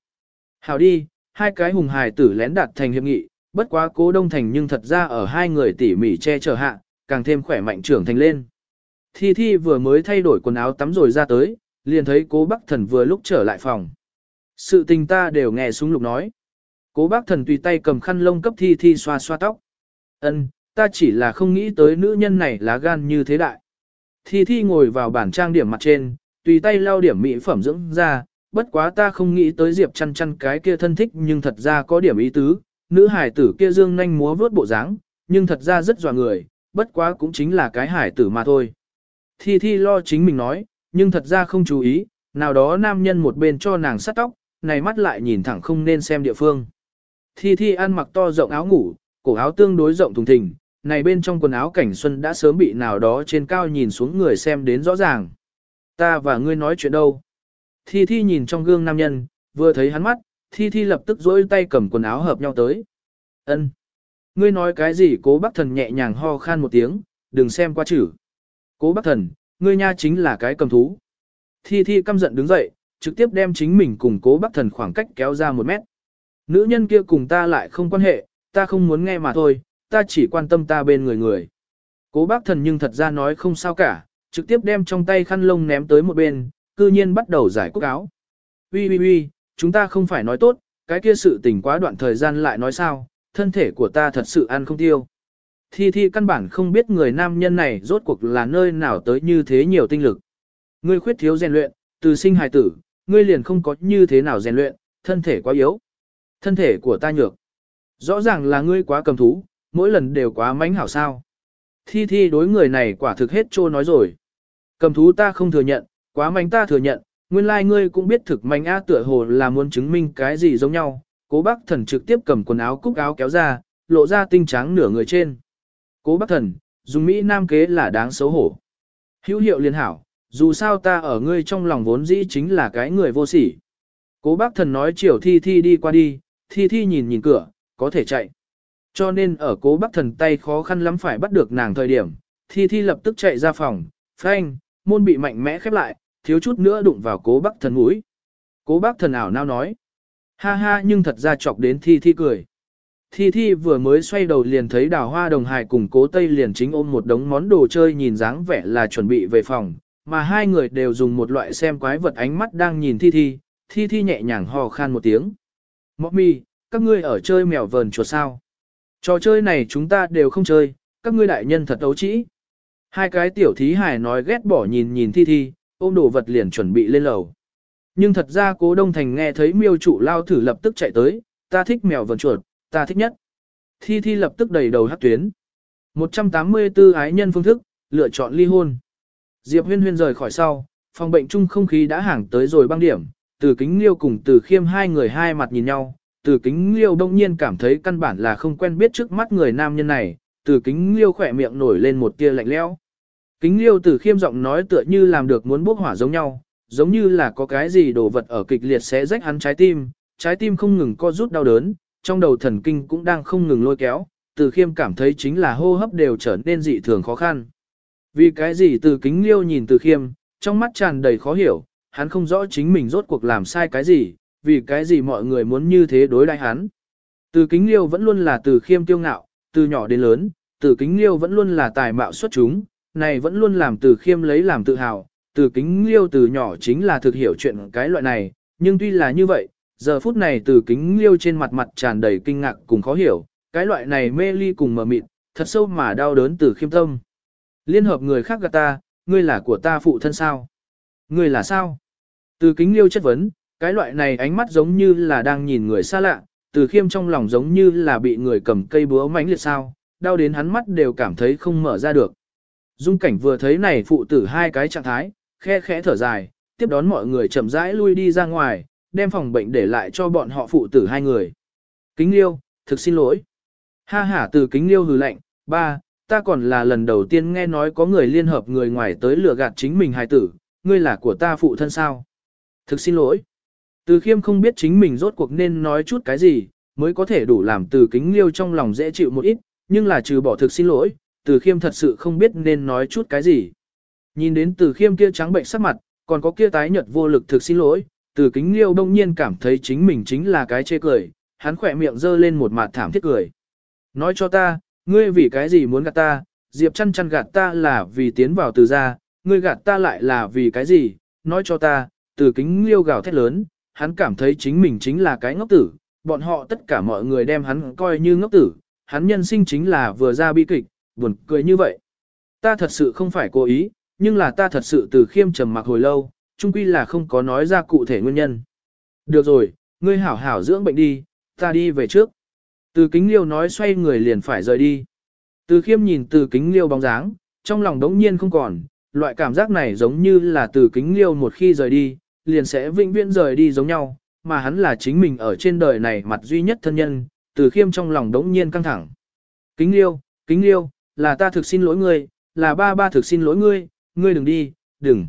Hào đi, hai cái hùng hài tử lén đạt thành hiệp nghị, bất quá cố đông thành nhưng thật ra ở hai người tỉ mỉ che chở hạ, càng thêm khỏe mạnh trưởng thành lên. Thi Thi vừa mới thay đổi quần áo tắm rồi ra tới, liền thấy cố bác thần vừa lúc trở lại phòng. Sự tình ta đều nghe súng lục nói. Cố bác thần tùy tay cầm khăn lông cấp Thi Thi xoa xoa tóc. Ân, ta chỉ là không nghĩ tới nữ nhân này lá gan như thế đại. Thi Thi ngồi vào bản trang điểm mặt trên, tùy tay lau điểm mỹ phẩm dưỡng ra, bất quá ta không nghĩ tới Diệp chăn chăn cái kia thân thích nhưng thật ra có điểm ý tứ, nữ hải tử kia dương nhanh múa vớt bộ dáng, nhưng thật ra rất dọa người, bất quá cũng chính là cái hải tử mà thôi. Thi Thi lo chính mình nói, nhưng thật ra không chú ý, nào đó nam nhân một bên cho nàng sắt tóc, này mắt lại nhìn thẳng không nên xem địa phương. Thi Thi ăn mặc to rộng áo ngủ, cổ áo tương đối rộng thùng thình, này bên trong quần áo cảnh xuân đã sớm bị nào đó trên cao nhìn xuống người xem đến rõ ràng. Ta và ngươi nói chuyện đâu? Thi Thi nhìn trong gương nam nhân, vừa thấy hắn mắt, Thi Thi lập tức dỗi tay cầm quần áo hợp nhau tới. Ân, Ngươi nói cái gì cố bác thần nhẹ nhàng ho khan một tiếng, đừng xem qua chữ. Cố bác thần, ngươi nha chính là cái cầm thú. Thi Thi căm giận đứng dậy, trực tiếp đem chính mình cùng cố bác thần khoảng cách kéo ra một mét. Nữ nhân kia cùng ta lại không quan hệ, ta không muốn nghe mà thôi, ta chỉ quan tâm ta bên người người. Cố bác thần nhưng thật ra nói không sao cả, trực tiếp đem trong tay khăn lông ném tới một bên, cư nhiên bắt đầu giải cúc áo. Ui ui ui, chúng ta không phải nói tốt, cái kia sự tình quá đoạn thời gian lại nói sao, thân thể của ta thật sự ăn không tiêu. Thi Thi căn bản không biết người nam nhân này rốt cuộc là nơi nào tới như thế nhiều tinh lực. Ngươi khuyết thiếu rèn luyện, từ sinh hài tử, ngươi liền không có như thế nào rèn luyện, thân thể quá yếu. Thân thể của ta nhược. Rõ ràng là ngươi quá cầm thú, mỗi lần đều quá mánh hảo sao. Thi Thi đối người này quả thực hết trô nói rồi. Cầm thú ta không thừa nhận, quá mánh ta thừa nhận, nguyên lai like ngươi cũng biết thực mánh á tựa hồ là muốn chứng minh cái gì giống nhau. Cố bác thần trực tiếp cầm quần áo cúc áo kéo ra, lộ ra tinh trắng nửa người trên. Cố bác thần, dùng Mỹ Nam kế là đáng xấu hổ. Hữu hiệu liên hảo, dù sao ta ở ngươi trong lòng vốn dĩ chính là cái người vô sỉ. Cố bác thần nói chiều thi thi đi qua đi, thi thi nhìn nhìn cửa, có thể chạy. Cho nên ở cố bác thần tay khó khăn lắm phải bắt được nàng thời điểm, thi thi lập tức chạy ra phòng, phanh, môn bị mạnh mẽ khép lại, thiếu chút nữa đụng vào cố bác thần mũi. Cố bác thần ảo nao nói, ha ha nhưng thật ra chọc đến thi thi cười. Thi Thi vừa mới xoay đầu liền thấy đào hoa đồng hài cùng cố tây liền chính ôm một đống món đồ chơi nhìn dáng vẻ là chuẩn bị về phòng, mà hai người đều dùng một loại xem quái vật ánh mắt đang nhìn Thi Thi, Thi Thi nhẹ nhàng hò khan một tiếng. Mọc mi, các ngươi ở chơi mèo vờn chuột sao? Trò chơi này chúng ta đều không chơi, các ngươi đại nhân thật ấu trĩ. Hai cái tiểu thí hài nói ghét bỏ nhìn nhìn Thi Thi, ôm đồ vật liền chuẩn bị lên lầu. Nhưng thật ra cố Đông Thành nghe thấy miêu trụ lao thử lập tức chạy tới, ta thích mèo vờn chuột, ta thích nhất. Thi Thi lập tức đầy đầu hát tuyến. 184 ái nhân phương thức, lựa chọn ly hôn. Diệp huyên huyên rời khỏi sau, phòng bệnh chung không khí đã hàng tới rồi băng điểm, từ kính liêu cùng từ khiêm hai người hai mặt nhìn nhau, từ kính liêu đông nhiên cảm thấy căn bản là không quen biết trước mắt người nam nhân này, từ kính liêu khỏe miệng nổi lên một tia lạnh lẽo. Kính liêu từ khiêm giọng nói tựa như làm được muốn bốc hỏa giống nhau, giống như là có cái gì đồ vật ở kịch liệt sẽ rách hắn trái tim, trái tim không ngừng co rút đau đớn, trong đầu thần kinh cũng đang không ngừng lôi kéo, từ khiêm cảm thấy chính là hô hấp đều trở nên dị thường khó khăn. Vì cái gì từ kính liêu nhìn từ khiêm, trong mắt tràn đầy khó hiểu, hắn không rõ chính mình rốt cuộc làm sai cái gì, vì cái gì mọi người muốn như thế đối đãi hắn. Từ kính liêu vẫn luôn là từ khiêm tiêu ngạo, từ nhỏ đến lớn, từ kính liêu vẫn luôn là tài mạo xuất chúng, này vẫn luôn làm từ khiêm lấy làm tự hào, từ kính liêu từ nhỏ chính là thực hiểu chuyện cái loại này, nhưng tuy là như vậy, giờ phút này từ kính liêu trên mặt mặt tràn đầy kinh ngạc cùng khó hiểu, cái loại này mê ly cùng mờ mịt, thật sâu mà đau đớn từ khiêm tâm. Liên hợp người khác gạt ta, ngươi là của ta phụ thân sao? Ngươi là sao? Từ kính liêu chất vấn, cái loại này ánh mắt giống như là đang nhìn người xa lạ, từ khiêm trong lòng giống như là bị người cầm cây búa mánh liệt sao, đau đến hắn mắt đều cảm thấy không mở ra được. Dung cảnh vừa thấy này phụ tử hai cái trạng thái, khe khẽ thở dài, tiếp đón mọi người chậm rãi lui đi ra ngoài, đem phòng bệnh để lại cho bọn họ phụ tử hai người. Kính liêu, thực xin lỗi. Ha ha từ kính liêu hừ lạnh, ba, ta còn là lần đầu tiên nghe nói có người liên hợp người ngoài tới lừa gạt chính mình hài tử, ngươi là của ta phụ thân sao. Thực xin lỗi. Từ khiêm không biết chính mình rốt cuộc nên nói chút cái gì, mới có thể đủ làm từ kính liêu trong lòng dễ chịu một ít, nhưng là trừ bỏ thực xin lỗi, từ khiêm thật sự không biết nên nói chút cái gì. Nhìn đến từ khiêm kia trắng bệnh sắc mặt, còn có kia tái nhợt vô lực thực xin lỗi, từ kính liêu đông nhiên cảm thấy chính mình chính là cái chê cười, hắn khỏe miệng giơ lên một mặt thảm thiết cười. Nói cho ta, ngươi vì cái gì muốn gạt ta, Diệp chăn chăn gạt ta là vì tiến vào từ gia, ngươi gạt ta lại là vì cái gì, nói cho ta, từ kính liêu gào thét lớn, hắn cảm thấy chính mình chính là cái ngốc tử, bọn họ tất cả mọi người đem hắn coi như ngốc tử, hắn nhân sinh chính là vừa ra bi kịch, buồn cười như vậy. Ta thật sự không phải cố ý, nhưng là ta thật sự từ khiêm trầm mặc hồi lâu, chung quy là không có nói ra cụ thể nguyên nhân. Được rồi, ngươi hảo hảo dưỡng bệnh đi, ta đi về trước. Từ kính liêu nói xoay người liền phải rời đi. Từ khiêm nhìn từ kính liêu bóng dáng, trong lòng đống nhiên không còn, loại cảm giác này giống như là từ kính liêu một khi rời đi, liền sẽ vĩnh viễn rời đi giống nhau, mà hắn là chính mình ở trên đời này mặt duy nhất thân nhân, từ khiêm trong lòng đống nhiên căng thẳng. Kính liêu, kính liêu, là ta thực xin lỗi ngươi, là ba ba thực xin lỗi ngươi, ngươi đừng đi, đừng.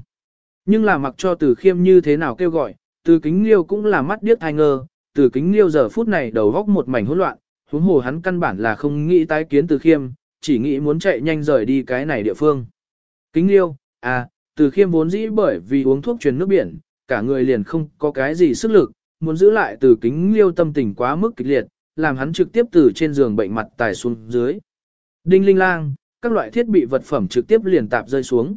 Nhưng là mặc cho từ khiêm như thế nào kêu gọi, từ kính liêu cũng là mắt điếc thai ngơ, từ kính liêu giờ phút này đầu góc một mảnh hỗn loạn, huống hồ hắn căn bản là không nghĩ tái kiến từ khiêm, chỉ nghĩ muốn chạy nhanh rời đi cái này địa phương. Kính liêu, à, từ khiêm vốn dĩ bởi vì uống thuốc truyền nước biển, cả người liền không có cái gì sức lực, muốn giữ lại từ kính liêu tâm tình quá mức kịch liệt, làm hắn trực tiếp từ trên giường bệnh mặt tài xuống dưới. Đinh linh lang, các loại thiết bị vật phẩm trực tiếp liền tạp rơi xuống.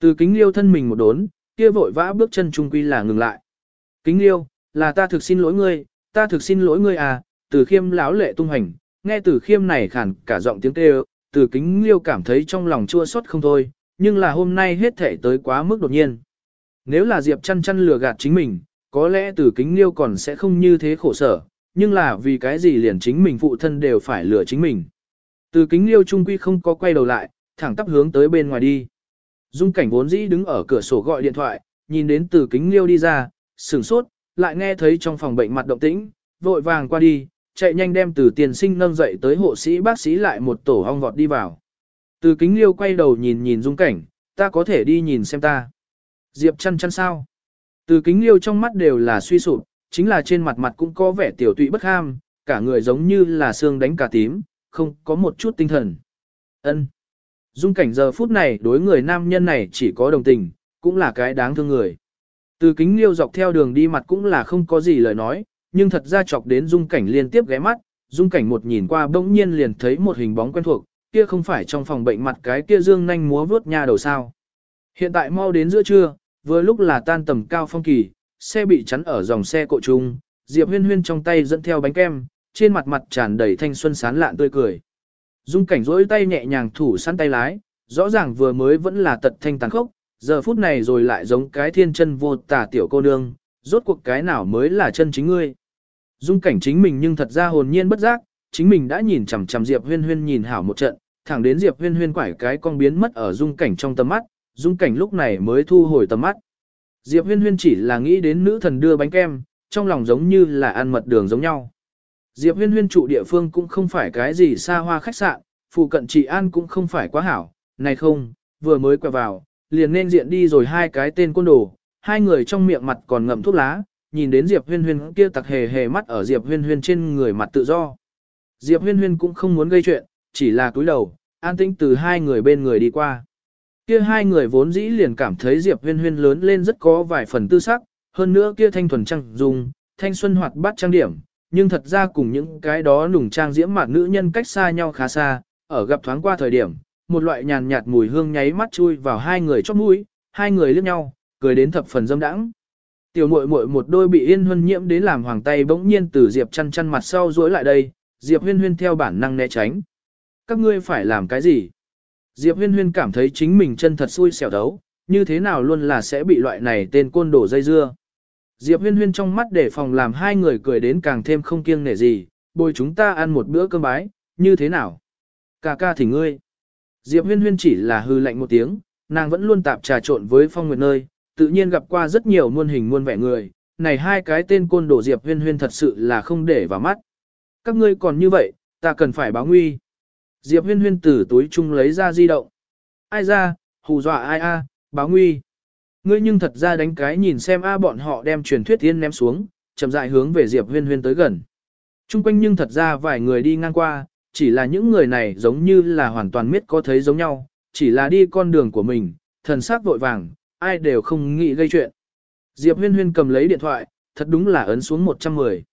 Từ kính liêu thân mình một đốn, kia vội vã bước chân trung quy là ngừng lại. Kính liêu, là ta thực xin lỗi ngươi, ta thực xin lỗi ngươi à, từ khiêm lão lệ tung hành, nghe từ khiêm này khản cả giọng tiếng kêu, từ kính liêu cảm thấy trong lòng chua xót không thôi, nhưng là hôm nay hết thể tới quá mức đột nhiên. Nếu là Diệp chăn chăn lừa gạt chính mình, có lẽ từ kính liêu còn sẽ không như thế khổ sở, nhưng là vì cái gì liền chính mình phụ thân đều phải lừa chính mình. Từ kính liêu trung quy không có quay đầu lại, thẳng tắp hướng tới bên ngoài đi. Dung cảnh vốn dĩ đứng ở cửa sổ gọi điện thoại, nhìn đến từ kính liêu đi ra, sửng sốt, lại nghe thấy trong phòng bệnh mặt động tĩnh, vội vàng qua đi, chạy nhanh đem từ tiền sinh nâng dậy tới hộ sĩ bác sĩ lại một tổ hong vọt đi vào. Từ kính liêu quay đầu nhìn nhìn dung cảnh, ta có thể đi nhìn xem ta. Diệp chăn chăn sao? Từ kính liêu trong mắt đều là suy sụp, chính là trên mặt mặt cũng có vẻ tiểu tụy bất ham, cả người giống như là xương đánh cả tím, không có một chút tinh thần. Ân. Dung cảnh giờ phút này đối người nam nhân này chỉ có đồng tình, cũng là cái đáng thương người. Từ kính liêu dọc theo đường đi mặt cũng là không có gì lời nói, nhưng thật ra chọc đến dung cảnh liên tiếp ghé mắt, dung cảnh một nhìn qua bỗng nhiên liền thấy một hình bóng quen thuộc, kia không phải trong phòng bệnh mặt cái kia dương nhanh múa vướt nha đầu sao. Hiện tại mau đến giữa trưa, vừa lúc là tan tầm cao phong kỳ, xe bị chắn ở dòng xe cộ trung, Diệp Huyên Huyên trong tay dẫn theo bánh kem, trên mặt mặt tràn đầy thanh xuân sán lạn tươi cười. Dung cảnh rỗi tay nhẹ nhàng thủ săn tay lái, rõ ràng vừa mới vẫn là tật thanh tàn khốc, giờ phút này rồi lại giống cái thiên chân vô tả tiểu cô nương, rốt cuộc cái nào mới là chân chính ngươi. Dung cảnh chính mình nhưng thật ra hồn nhiên bất giác, chính mình đã nhìn chằm chằm Diệp Huyên Huyên nhìn hảo một trận, thẳng đến Diệp Huyên Huyên quải cái con biến mất ở dung cảnh trong tầm mắt, dung cảnh lúc này mới thu hồi tầm mắt. Diệp Huyên Huyên chỉ là nghĩ đến nữ thần đưa bánh kem, trong lòng giống như là ăn mật đường giống nhau. Diệp Huyên Huyên trụ địa phương cũng không phải cái gì xa hoa khách sạn, phụ cận trị an cũng không phải quá hảo, này không, vừa mới quẹo vào, liền nên diện đi rồi hai cái tên côn đồ, hai người trong miệng mặt còn ngậm thuốc lá, nhìn đến Diệp Huyên Huyên kia tặc hề hề mắt ở Diệp Huyên Huyên trên người mặt tự do. Diệp Huyên Huyên cũng không muốn gây chuyện, chỉ là cúi đầu, an tĩnh từ hai người bên người đi qua. Kia hai người vốn dĩ liền cảm thấy Diệp Huyên Huyên lớn lên rất có vài phần tư sắc, hơn nữa kia thanh thuần trăng dùng, thanh xuân hoạt bát trang điểm, nhưng thật ra cùng những cái đó nùng trang diễm mạn nữ nhân cách xa nhau khá xa, ở gặp thoáng qua thời điểm, một loại nhàn nhạt mùi hương nháy mắt chui vào hai người chóp mũi, hai người liếc nhau, cười đến thập phần dâm đãng. Tiểu muội muội một đôi bị yên huân nhiễm đến làm hoàng tay bỗng nhiên từ Diệp chăn chăn mặt sau duỗi lại đây, Diệp huyên huyên theo bản năng né tránh. Các ngươi phải làm cái gì? Diệp huyên huyên cảm thấy chính mình chân thật xui xẻo đấu, như thế nào luôn là sẽ bị loại này tên côn đổ dây dưa. Diệp huyên huyên trong mắt để phòng làm hai người cười đến càng thêm không kiêng nể gì, bồi chúng ta ăn một bữa cơm bái, như thế nào? Cà ca thì ngươi. Diệp huyên huyên chỉ là hư lạnh một tiếng, nàng vẫn luôn tạp trà trộn với phong nguyệt nơi, tự nhiên gặp qua rất nhiều muôn hình muôn vẻ người, này hai cái tên côn đồ Diệp huyên huyên thật sự là không để vào mắt. Các ngươi còn như vậy, ta cần phải báo nguy. Diệp huyên huyên từ túi chung lấy ra di động. Ai ra, hù dọa ai a, báo nguy. Ngươi nhưng thật ra đánh cái nhìn xem a bọn họ đem truyền thuyết tiên ném xuống, chậm rãi hướng về Diệp huyên huyên tới gần. Trung quanh nhưng thật ra vài người đi ngang qua, chỉ là những người này giống như là hoàn toàn miết có thấy giống nhau, chỉ là đi con đường của mình, thần sắc vội vàng, ai đều không nghĩ gây chuyện. Diệp huyên huyên cầm lấy điện thoại, thật đúng là ấn xuống 110.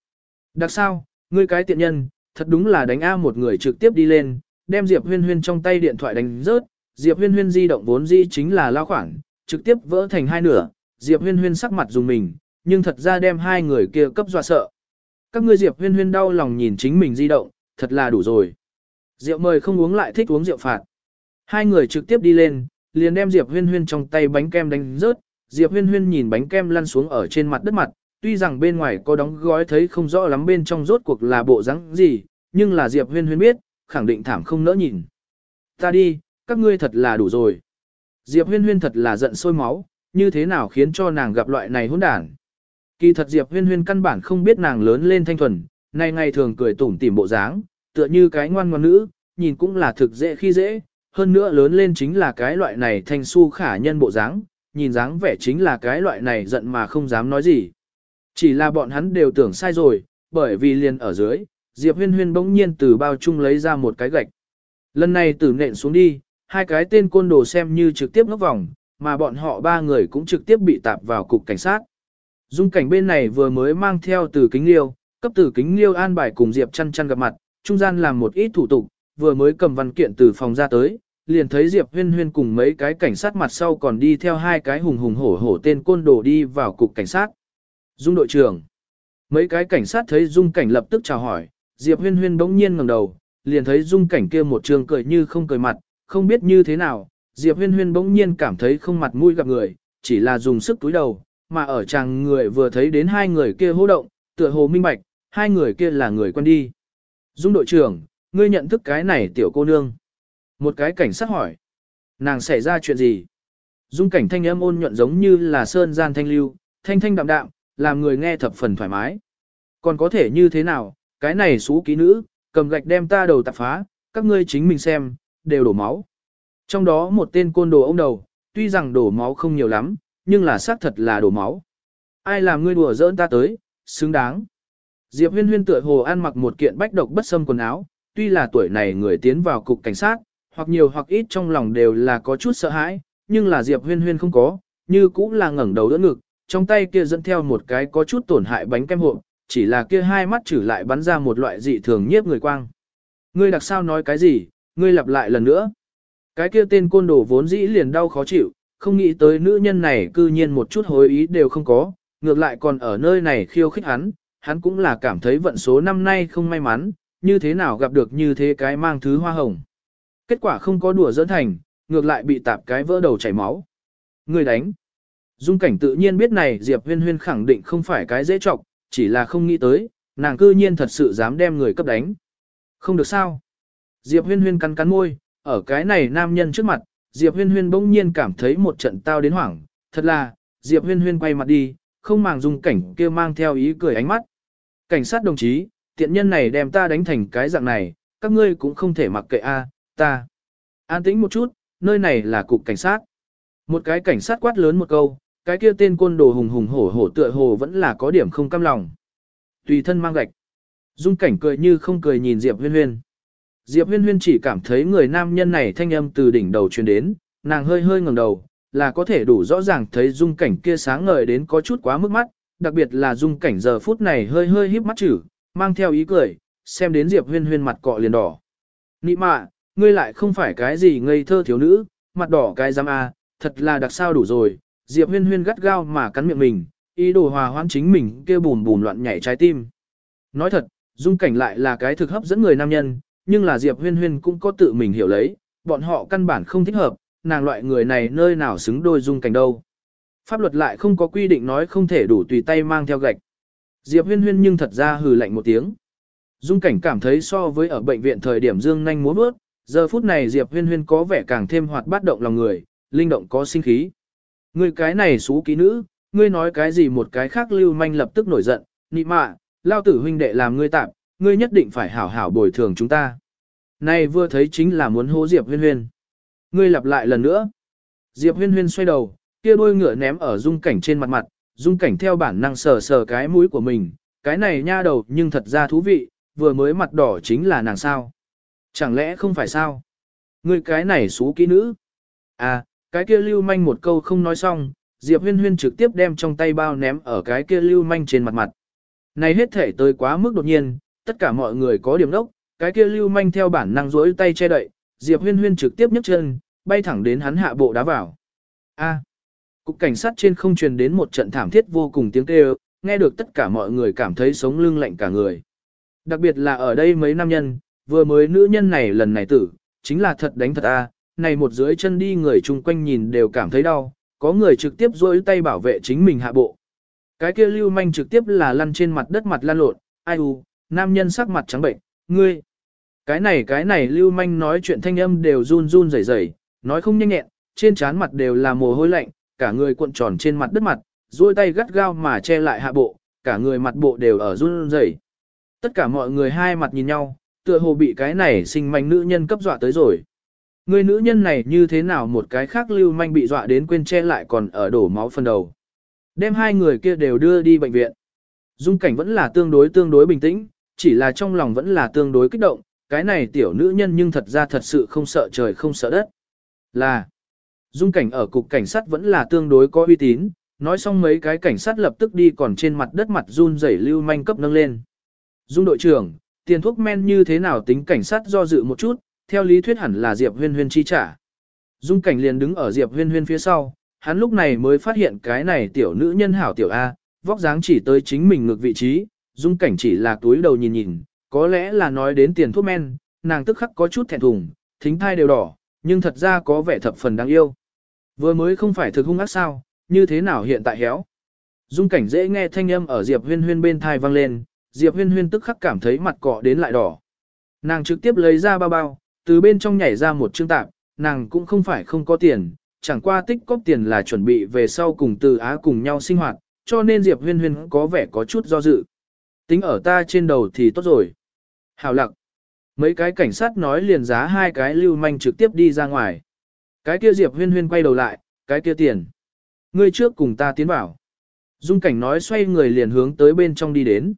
Đặc sao, ngươi cái tiện nhân, thật đúng là đánh A một người trực tiếp đi lên, đem Diệp huyên huyên trong tay điện thoại đánh rớt, Diệp huyên huyên di động vốn di chính là lao khoảng, trực tiếp vỡ thành hai nửa, Diệp huyên huyên sắc mặt dùng mình, nhưng thật ra đem hai người kia cấp dọa sợ. Các ngươi Diệp huyên huyên đau lòng nhìn chính mình di động, thật là đủ rồi. Rượu mời không uống lại thích uống rượu phạt. Hai người trực tiếp đi lên, liền đem Diệp Huyên Huyên trong tay bánh kem đánh rớt. Diệp Huyên Huyên nhìn bánh kem lăn xuống ở trên mặt đất mặt, tuy rằng bên ngoài có đóng gói thấy không rõ lắm bên trong rốt cuộc là bộ dáng gì, nhưng là Diệp Huyên Huyên biết, khẳng định thảm không nỡ nhìn. Ta đi, các ngươi thật là đủ rồi. Diệp Huyên Huyên thật là giận sôi máu, như thế nào khiến cho nàng gặp loại này hỗn đản. Kỳ thật Diệp Huyên Huyên căn bản không biết nàng lớn lên thanh thuần, nay ngày thường cười tủm tỉm bộ dáng, tựa như cái ngoan ngoan nữ, nhìn cũng là thực dễ khi dễ, hơn nữa lớn lên chính là cái loại này thanh su khả nhân bộ dáng, nhìn dáng vẻ chính là cái loại này giận mà không dám nói gì. Chỉ là bọn hắn đều tưởng sai rồi, bởi vì liền ở dưới, Diệp Huyên Huyên bỗng nhiên từ bao chung lấy ra một cái gạch. Lần này tử nện xuống đi, hai cái tên côn đồ xem như trực tiếp ngốc vòng, mà bọn họ ba người cũng trực tiếp bị tạp vào cục cảnh sát. Dung cảnh bên này vừa mới mang theo từ kính liêu, cấp từ kính liêu an bài cùng Diệp chăn chăn gặp mặt, trung gian làm một ít thủ tục, vừa mới cầm văn kiện từ phòng ra tới, liền thấy Diệp Huyên Huyên cùng mấy cái cảnh sát mặt sau còn đi theo hai cái hùng hùng hổ hổ tên côn đồ đi vào cục cảnh sát. Dung đội trưởng. Mấy cái cảnh sát thấy Dung cảnh lập tức chào hỏi, Diệp Huyên Huyên bỗng nhiên ngẩng đầu, liền thấy Dung cảnh kia một trường cười như không cười mặt, không biết như thế nào, Diệp Huyên Huyên bỗng nhiên cảm thấy không mặt mũi gặp người, chỉ là dùng sức túi đầu, mà ở chàng người vừa thấy đến hai người kia hô động, tựa hồ minh bạch, hai người kia là người quen đi. Dung đội trưởng, ngươi nhận thức cái này tiểu cô nương. Một cái cảnh sát hỏi. Nàng xảy ra chuyện gì? Dung cảnh thanh âm ôn nhuận giống như là sơn gian thanh lưu, thanh thanh đạm đạm, làm người nghe thập phần thoải mái. Còn có thể như thế nào, cái này xú ký nữ, cầm gạch đem ta đầu tạp phá, các ngươi chính mình xem, đều đổ máu. Trong đó một tên côn đồ ông đầu, tuy rằng đổ máu không nhiều lắm, nhưng là xác thật là đổ máu. Ai làm ngươi đùa giỡn ta tới, xứng đáng. Diệp huyên huyên tựa hồ ăn mặc một kiện bách độc bất xâm quần áo, tuy là tuổi này người tiến vào cục cảnh sát, hoặc nhiều hoặc ít trong lòng đều là có chút sợ hãi, nhưng là Diệp huyên huyên không có, như cũng là ngẩng đầu đỡ ngực, trong tay kia dẫn theo một cái có chút tổn hại bánh kem hộp, chỉ là kia hai mắt trừ lại bắn ra một loại dị thường nhiếp người quang. Ngươi đặc sao nói cái gì, ngươi lặp lại lần nữa. Cái kia tên côn đồ vốn dĩ liền đau khó chịu, không nghĩ tới nữ nhân này cư nhiên một chút hối ý đều không có, ngược lại còn ở nơi này khiêu khích hắn, hắn cũng là cảm thấy vận số năm nay không may mắn, như thế nào gặp được như thế cái mang thứ hoa hồng. Kết quả không có đùa dẫn thành, ngược lại bị tạp cái vỡ đầu chảy máu. Người đánh. Dung cảnh tự nhiên biết này Diệp huyên huyên khẳng định không phải cái dễ trọng, chỉ là không nghĩ tới, nàng cư nhiên thật sự dám đem người cấp đánh. Không được sao. Diệp huyên huyên cắn cắn môi, ở cái này nam nhân trước mặt, Diệp huyên huyên bỗng nhiên cảm thấy một trận tao đến hoảng, thật là, Diệp huyên huyên quay mặt đi, không màng dung cảnh kia mang theo ý cười ánh mắt. Cảnh sát đồng chí, tiện nhân này đem ta đánh thành cái dạng này, các ngươi cũng không thể mặc kệ a, ta. An tĩnh một chút, nơi này là cục cảnh sát. Một cái cảnh sát quát lớn một câu, cái kia tên côn đồ hùng hùng hổ hổ tựa hồ vẫn là có điểm không cam lòng. Tùy thân mang gạch. Dung cảnh cười như không cười nhìn Diệp huyên huyên. Diệp huyên huyên chỉ cảm thấy người nam nhân này thanh âm từ đỉnh đầu truyền đến, nàng hơi hơi ngẩng đầu, là có thể đủ rõ ràng thấy dung cảnh kia sáng ngời đến có chút quá mức mắt, đặc biệt là dung cảnh giờ phút này hơi hơi híp mắt chữ, mang theo ý cười, xem đến Diệp huyên huyên mặt cọ liền đỏ. Nị mạ, ngươi lại không phải cái gì ngây thơ thiếu nữ, mặt đỏ cái giam a, à, thật là đặc sao đủ rồi, Diệp huyên huyên gắt gao mà cắn miệng mình, ý đồ hòa hoãn chính mình kêu bùn bùn loạn nhảy trái tim. Nói thật, dung cảnh lại là cái thực hấp dẫn người nam nhân, nhưng là Diệp huyên huyên cũng có tự mình hiểu lấy, bọn họ căn bản không thích hợp, nàng loại người này nơi nào xứng đôi dung cảnh đâu. Pháp luật lại không có quy định nói không thể đủ tùy tay mang theo gạch. Diệp huyên huyên nhưng thật ra hừ lạnh một tiếng. Dung cảnh cảm thấy so với ở bệnh viện thời điểm dương nhanh múa bước, giờ phút này Diệp huyên huyên có vẻ càng thêm hoạt bát động lòng người, linh động có sinh khí. Ngươi cái này xú ký nữ, ngươi nói cái gì một cái khác lưu manh lập tức nổi giận, nị mạ, lao tử huynh đệ làm ngươi tạm, ngươi nhất định phải hảo hảo bồi thường chúng ta. Này vừa thấy chính là muốn hô Diệp huyên huyên. Ngươi lặp lại lần nữa. Diệp huyên huyên xoay đầu, kia đôi ngựa ném ở dung cảnh trên mặt mặt, dung cảnh theo bản năng sờ sờ cái mũi của mình, cái này nha đầu nhưng thật ra thú vị, vừa mới mặt đỏ chính là nàng sao. Chẳng lẽ không phải sao? Ngươi cái này xú kỹ nữ. À, cái kia lưu manh một câu không nói xong, Diệp huyên huyên trực tiếp đem trong tay bao ném ở cái kia lưu manh trên mặt mặt. Này hết thể tới quá mức đột nhiên, tất cả mọi người có điểm đốc, cái kia lưu manh theo bản năng rỗi tay che đậy, Diệp huyên huyên trực tiếp nhấc chân, bay thẳng đến hắn hạ bộ đá vào. A. cục cảnh sát trên không truyền đến một trận thảm thiết vô cùng tiếng kêu, nghe được tất cả mọi người cảm thấy sống lưng lạnh cả người. Đặc biệt là ở đây mấy nam nhân, vừa mới nữ nhân này lần này tử, chính là thật đánh thật a, này một dưới chân đi người chung quanh nhìn đều cảm thấy đau, có người trực tiếp duỗi tay bảo vệ chính mình hạ bộ. Cái kia lưu manh trực tiếp là lăn trên mặt đất mặt lăn lộn, ai u, nam nhân sắc mặt trắng bệnh, ngươi. Cái này cái này lưu manh nói chuyện thanh âm đều run run rẩy rẩy, nói không nhanh nhẹn, trên trán mặt đều là mồ hôi lạnh, cả người cuộn tròn trên mặt đất mặt, duỗi tay gắt gao mà che lại hạ bộ, cả người mặt bộ đều ở run rẩy. Tất cả mọi người hai mặt nhìn nhau, tựa hồ bị cái này sinh manh nữ nhân cấp dọa tới rồi. Người nữ nhân này như thế nào một cái khác lưu manh bị dọa đến quên che lại còn ở đổ máu phần đầu. Đem hai người kia đều đưa đi bệnh viện. Dung cảnh vẫn là tương đối tương đối bình tĩnh, chỉ là trong lòng vẫn là tương đối kích động, cái này tiểu nữ nhân nhưng thật ra thật sự không sợ trời không sợ đất. Là, dung cảnh ở cục cảnh sát vẫn là tương đối có uy tín, nói xong mấy cái cảnh sát lập tức đi còn trên mặt đất mặt run rẩy lưu manh cấp nâng lên. Dung đội trưởng, tiền thuốc men như thế nào tính cảnh sát do dự một chút, theo lý thuyết hẳn là Diệp Huyên Huyên chi trả. Dung cảnh liền đứng ở Diệp Huyên Huyên phía sau, hắn lúc này mới phát hiện cái này tiểu nữ nhân hảo tiểu A, vóc dáng chỉ tới chính mình ngược vị trí, dung cảnh chỉ là túi đầu nhìn nhìn, có lẽ là nói đến tiền thuốc men, nàng tức khắc có chút thẹn thùng, thính thai đều đỏ, nhưng thật ra có vẻ thập phần đáng yêu. Vừa mới không phải thực hung ác sao, như thế nào hiện tại héo. Dung cảnh dễ nghe thanh âm ở Diệp huyên huyên bên thai vang lên, Diệp huyên huyên tức khắc cảm thấy mặt cọ đến lại đỏ. Nàng trực tiếp lấy ra bao bao, từ bên trong nhảy ra một chương tạp, nàng cũng không phải không có tiền, chẳng qua tích cóp tiền là chuẩn bị về sau cùng từ Á cùng nhau sinh hoạt, cho nên Diệp Huyên Huyên có vẻ có chút do dự. Tính ở ta trên đầu thì tốt rồi. Hào lặng. Mấy cái cảnh sát nói liền giá hai cái lưu manh trực tiếp đi ra ngoài. Cái kia Diệp Huyên Huyên quay đầu lại, cái kia tiền. Ngươi trước cùng ta tiến vào. Dung cảnh nói xoay người liền hướng tới bên trong đi đến.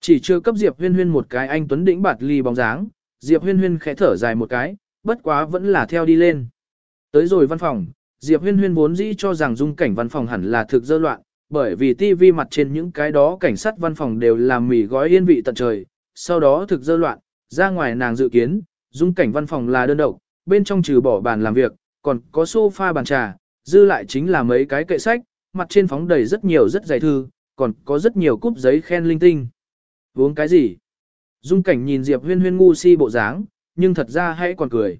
Chỉ chưa cấp Diệp Huyên Huyên một cái anh tuấn đỉnh bạt ly bóng dáng, Diệp Huyên Huyên khẽ thở dài một cái, bất quá vẫn là theo đi lên. Tới rồi văn phòng, Diệp Huyên Huyên vốn dĩ cho rằng dung cảnh văn phòng hẳn là thực dơ loạn, bởi vì TV mặt trên những cái đó cảnh sát văn phòng đều làm mì gói yên vị tận trời, sau đó thực dơ loạn, ra ngoài nàng dự kiến, dung cảnh văn phòng là đơn độc, bên trong trừ bỏ bàn làm việc, còn có sofa bàn trà, dư lại chính là mấy cái kệ sách, mặt trên phóng đầy rất nhiều rất dày thư, còn có rất nhiều cúp giấy khen linh tinh. Uống cái gì? Dung cảnh nhìn Diệp huyên huyên ngu si bộ dáng, nhưng thật ra hãy còn cười.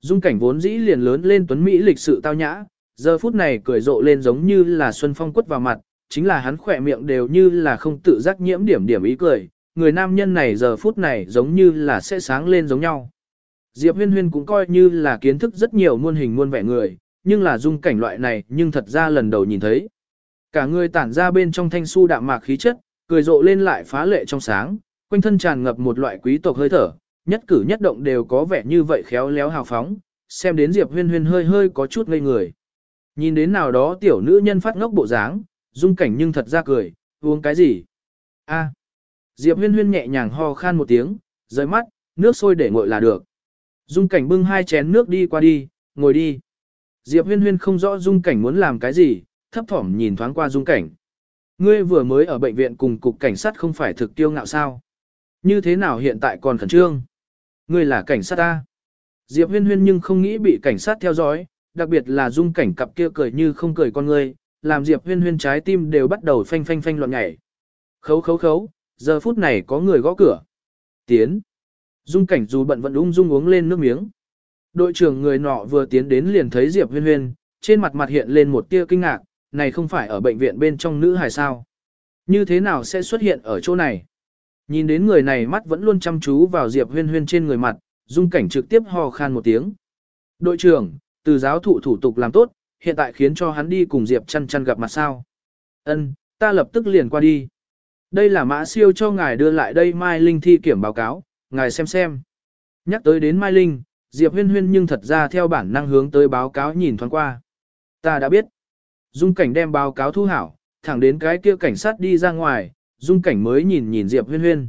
Dung cảnh vốn dĩ liền lớn lên tuấn Mỹ lịch sự tao nhã, giờ phút này cười rộ lên giống như là xuân phong quất vào mặt, chính là hắn khỏe miệng đều như là không tự giác nhiễm điểm điểm ý cười, người nam nhân này giờ phút này giống như là sẽ sáng lên giống nhau. Diệp huyên huyên cũng coi như là kiến thức rất nhiều muôn hình muôn vẻ người, nhưng là dung cảnh loại này nhưng thật ra lần đầu nhìn thấy. Cả người tản ra bên trong thanh su đạm mạc khí chất, cười rộ lên lại phá lệ trong sáng, quanh thân tràn ngập một loại quý tộc hơi thở, nhất cử nhất động đều có vẻ như vậy khéo léo hào phóng, xem đến Diệp huyên huyên hơi hơi có chút ngây người. Nhìn đến nào đó tiểu nữ nhân phát ngốc bộ dáng, dung cảnh nhưng thật ra cười, uống cái gì? a Diệp huyên huyên nhẹ nhàng ho khan một tiếng, rời mắt, nước sôi để nguội là được. Dung cảnh bưng hai chén nước đi qua đi, ngồi đi. Diệp huyên huyên không rõ dung cảnh muốn làm cái gì, thấp thỏm nhìn thoáng qua dung cảnh. Ngươi vừa mới ở bệnh viện cùng cục cảnh sát không phải thực tiêu ngạo sao? Như thế nào hiện tại còn khẩn trương? Ngươi là cảnh sát ta. Diệp huyên huyên nhưng không nghĩ bị cảnh sát theo dõi, đặc biệt là dung cảnh cặp kia cười như không cười con ngươi, làm Diệp huyên huyên trái tim đều bắt đầu phanh phanh phanh loạn nhảy. Khấu khấu khấu, giờ phút này có người gõ cửa. Tiến. Dung cảnh dù bận vẫn ung dung uống lên nước miếng. Đội trưởng người nọ vừa tiến đến liền thấy Diệp huyên huyên, trên mặt mặt hiện lên một tia kinh ngạc, này không phải ở bệnh viện bên trong nữ hài sao. Như thế nào sẽ xuất hiện ở chỗ này? Nhìn đến người này mắt vẫn luôn chăm chú vào Diệp huyên huyên trên người mặt, dung cảnh trực tiếp ho khan một tiếng. Đội trưởng, từ giáo thụ thủ tục làm tốt, hiện tại khiến cho hắn đi cùng Diệp chăn chăn gặp mặt sao. Ân, ta lập tức liền qua đi. Đây là mã siêu cho ngài đưa lại đây Mai Linh thi kiểm báo cáo, ngài xem xem. Nhắc tới đến Mai Linh, Diệp huyên huyên nhưng thật ra theo bản năng hướng tới báo cáo nhìn thoáng qua. Ta đã biết. Dung cảnh đem báo cáo thu hảo, thẳng đến cái kia cảnh sát đi ra ngoài, dung cảnh mới nhìn nhìn Diệp huyên huyên.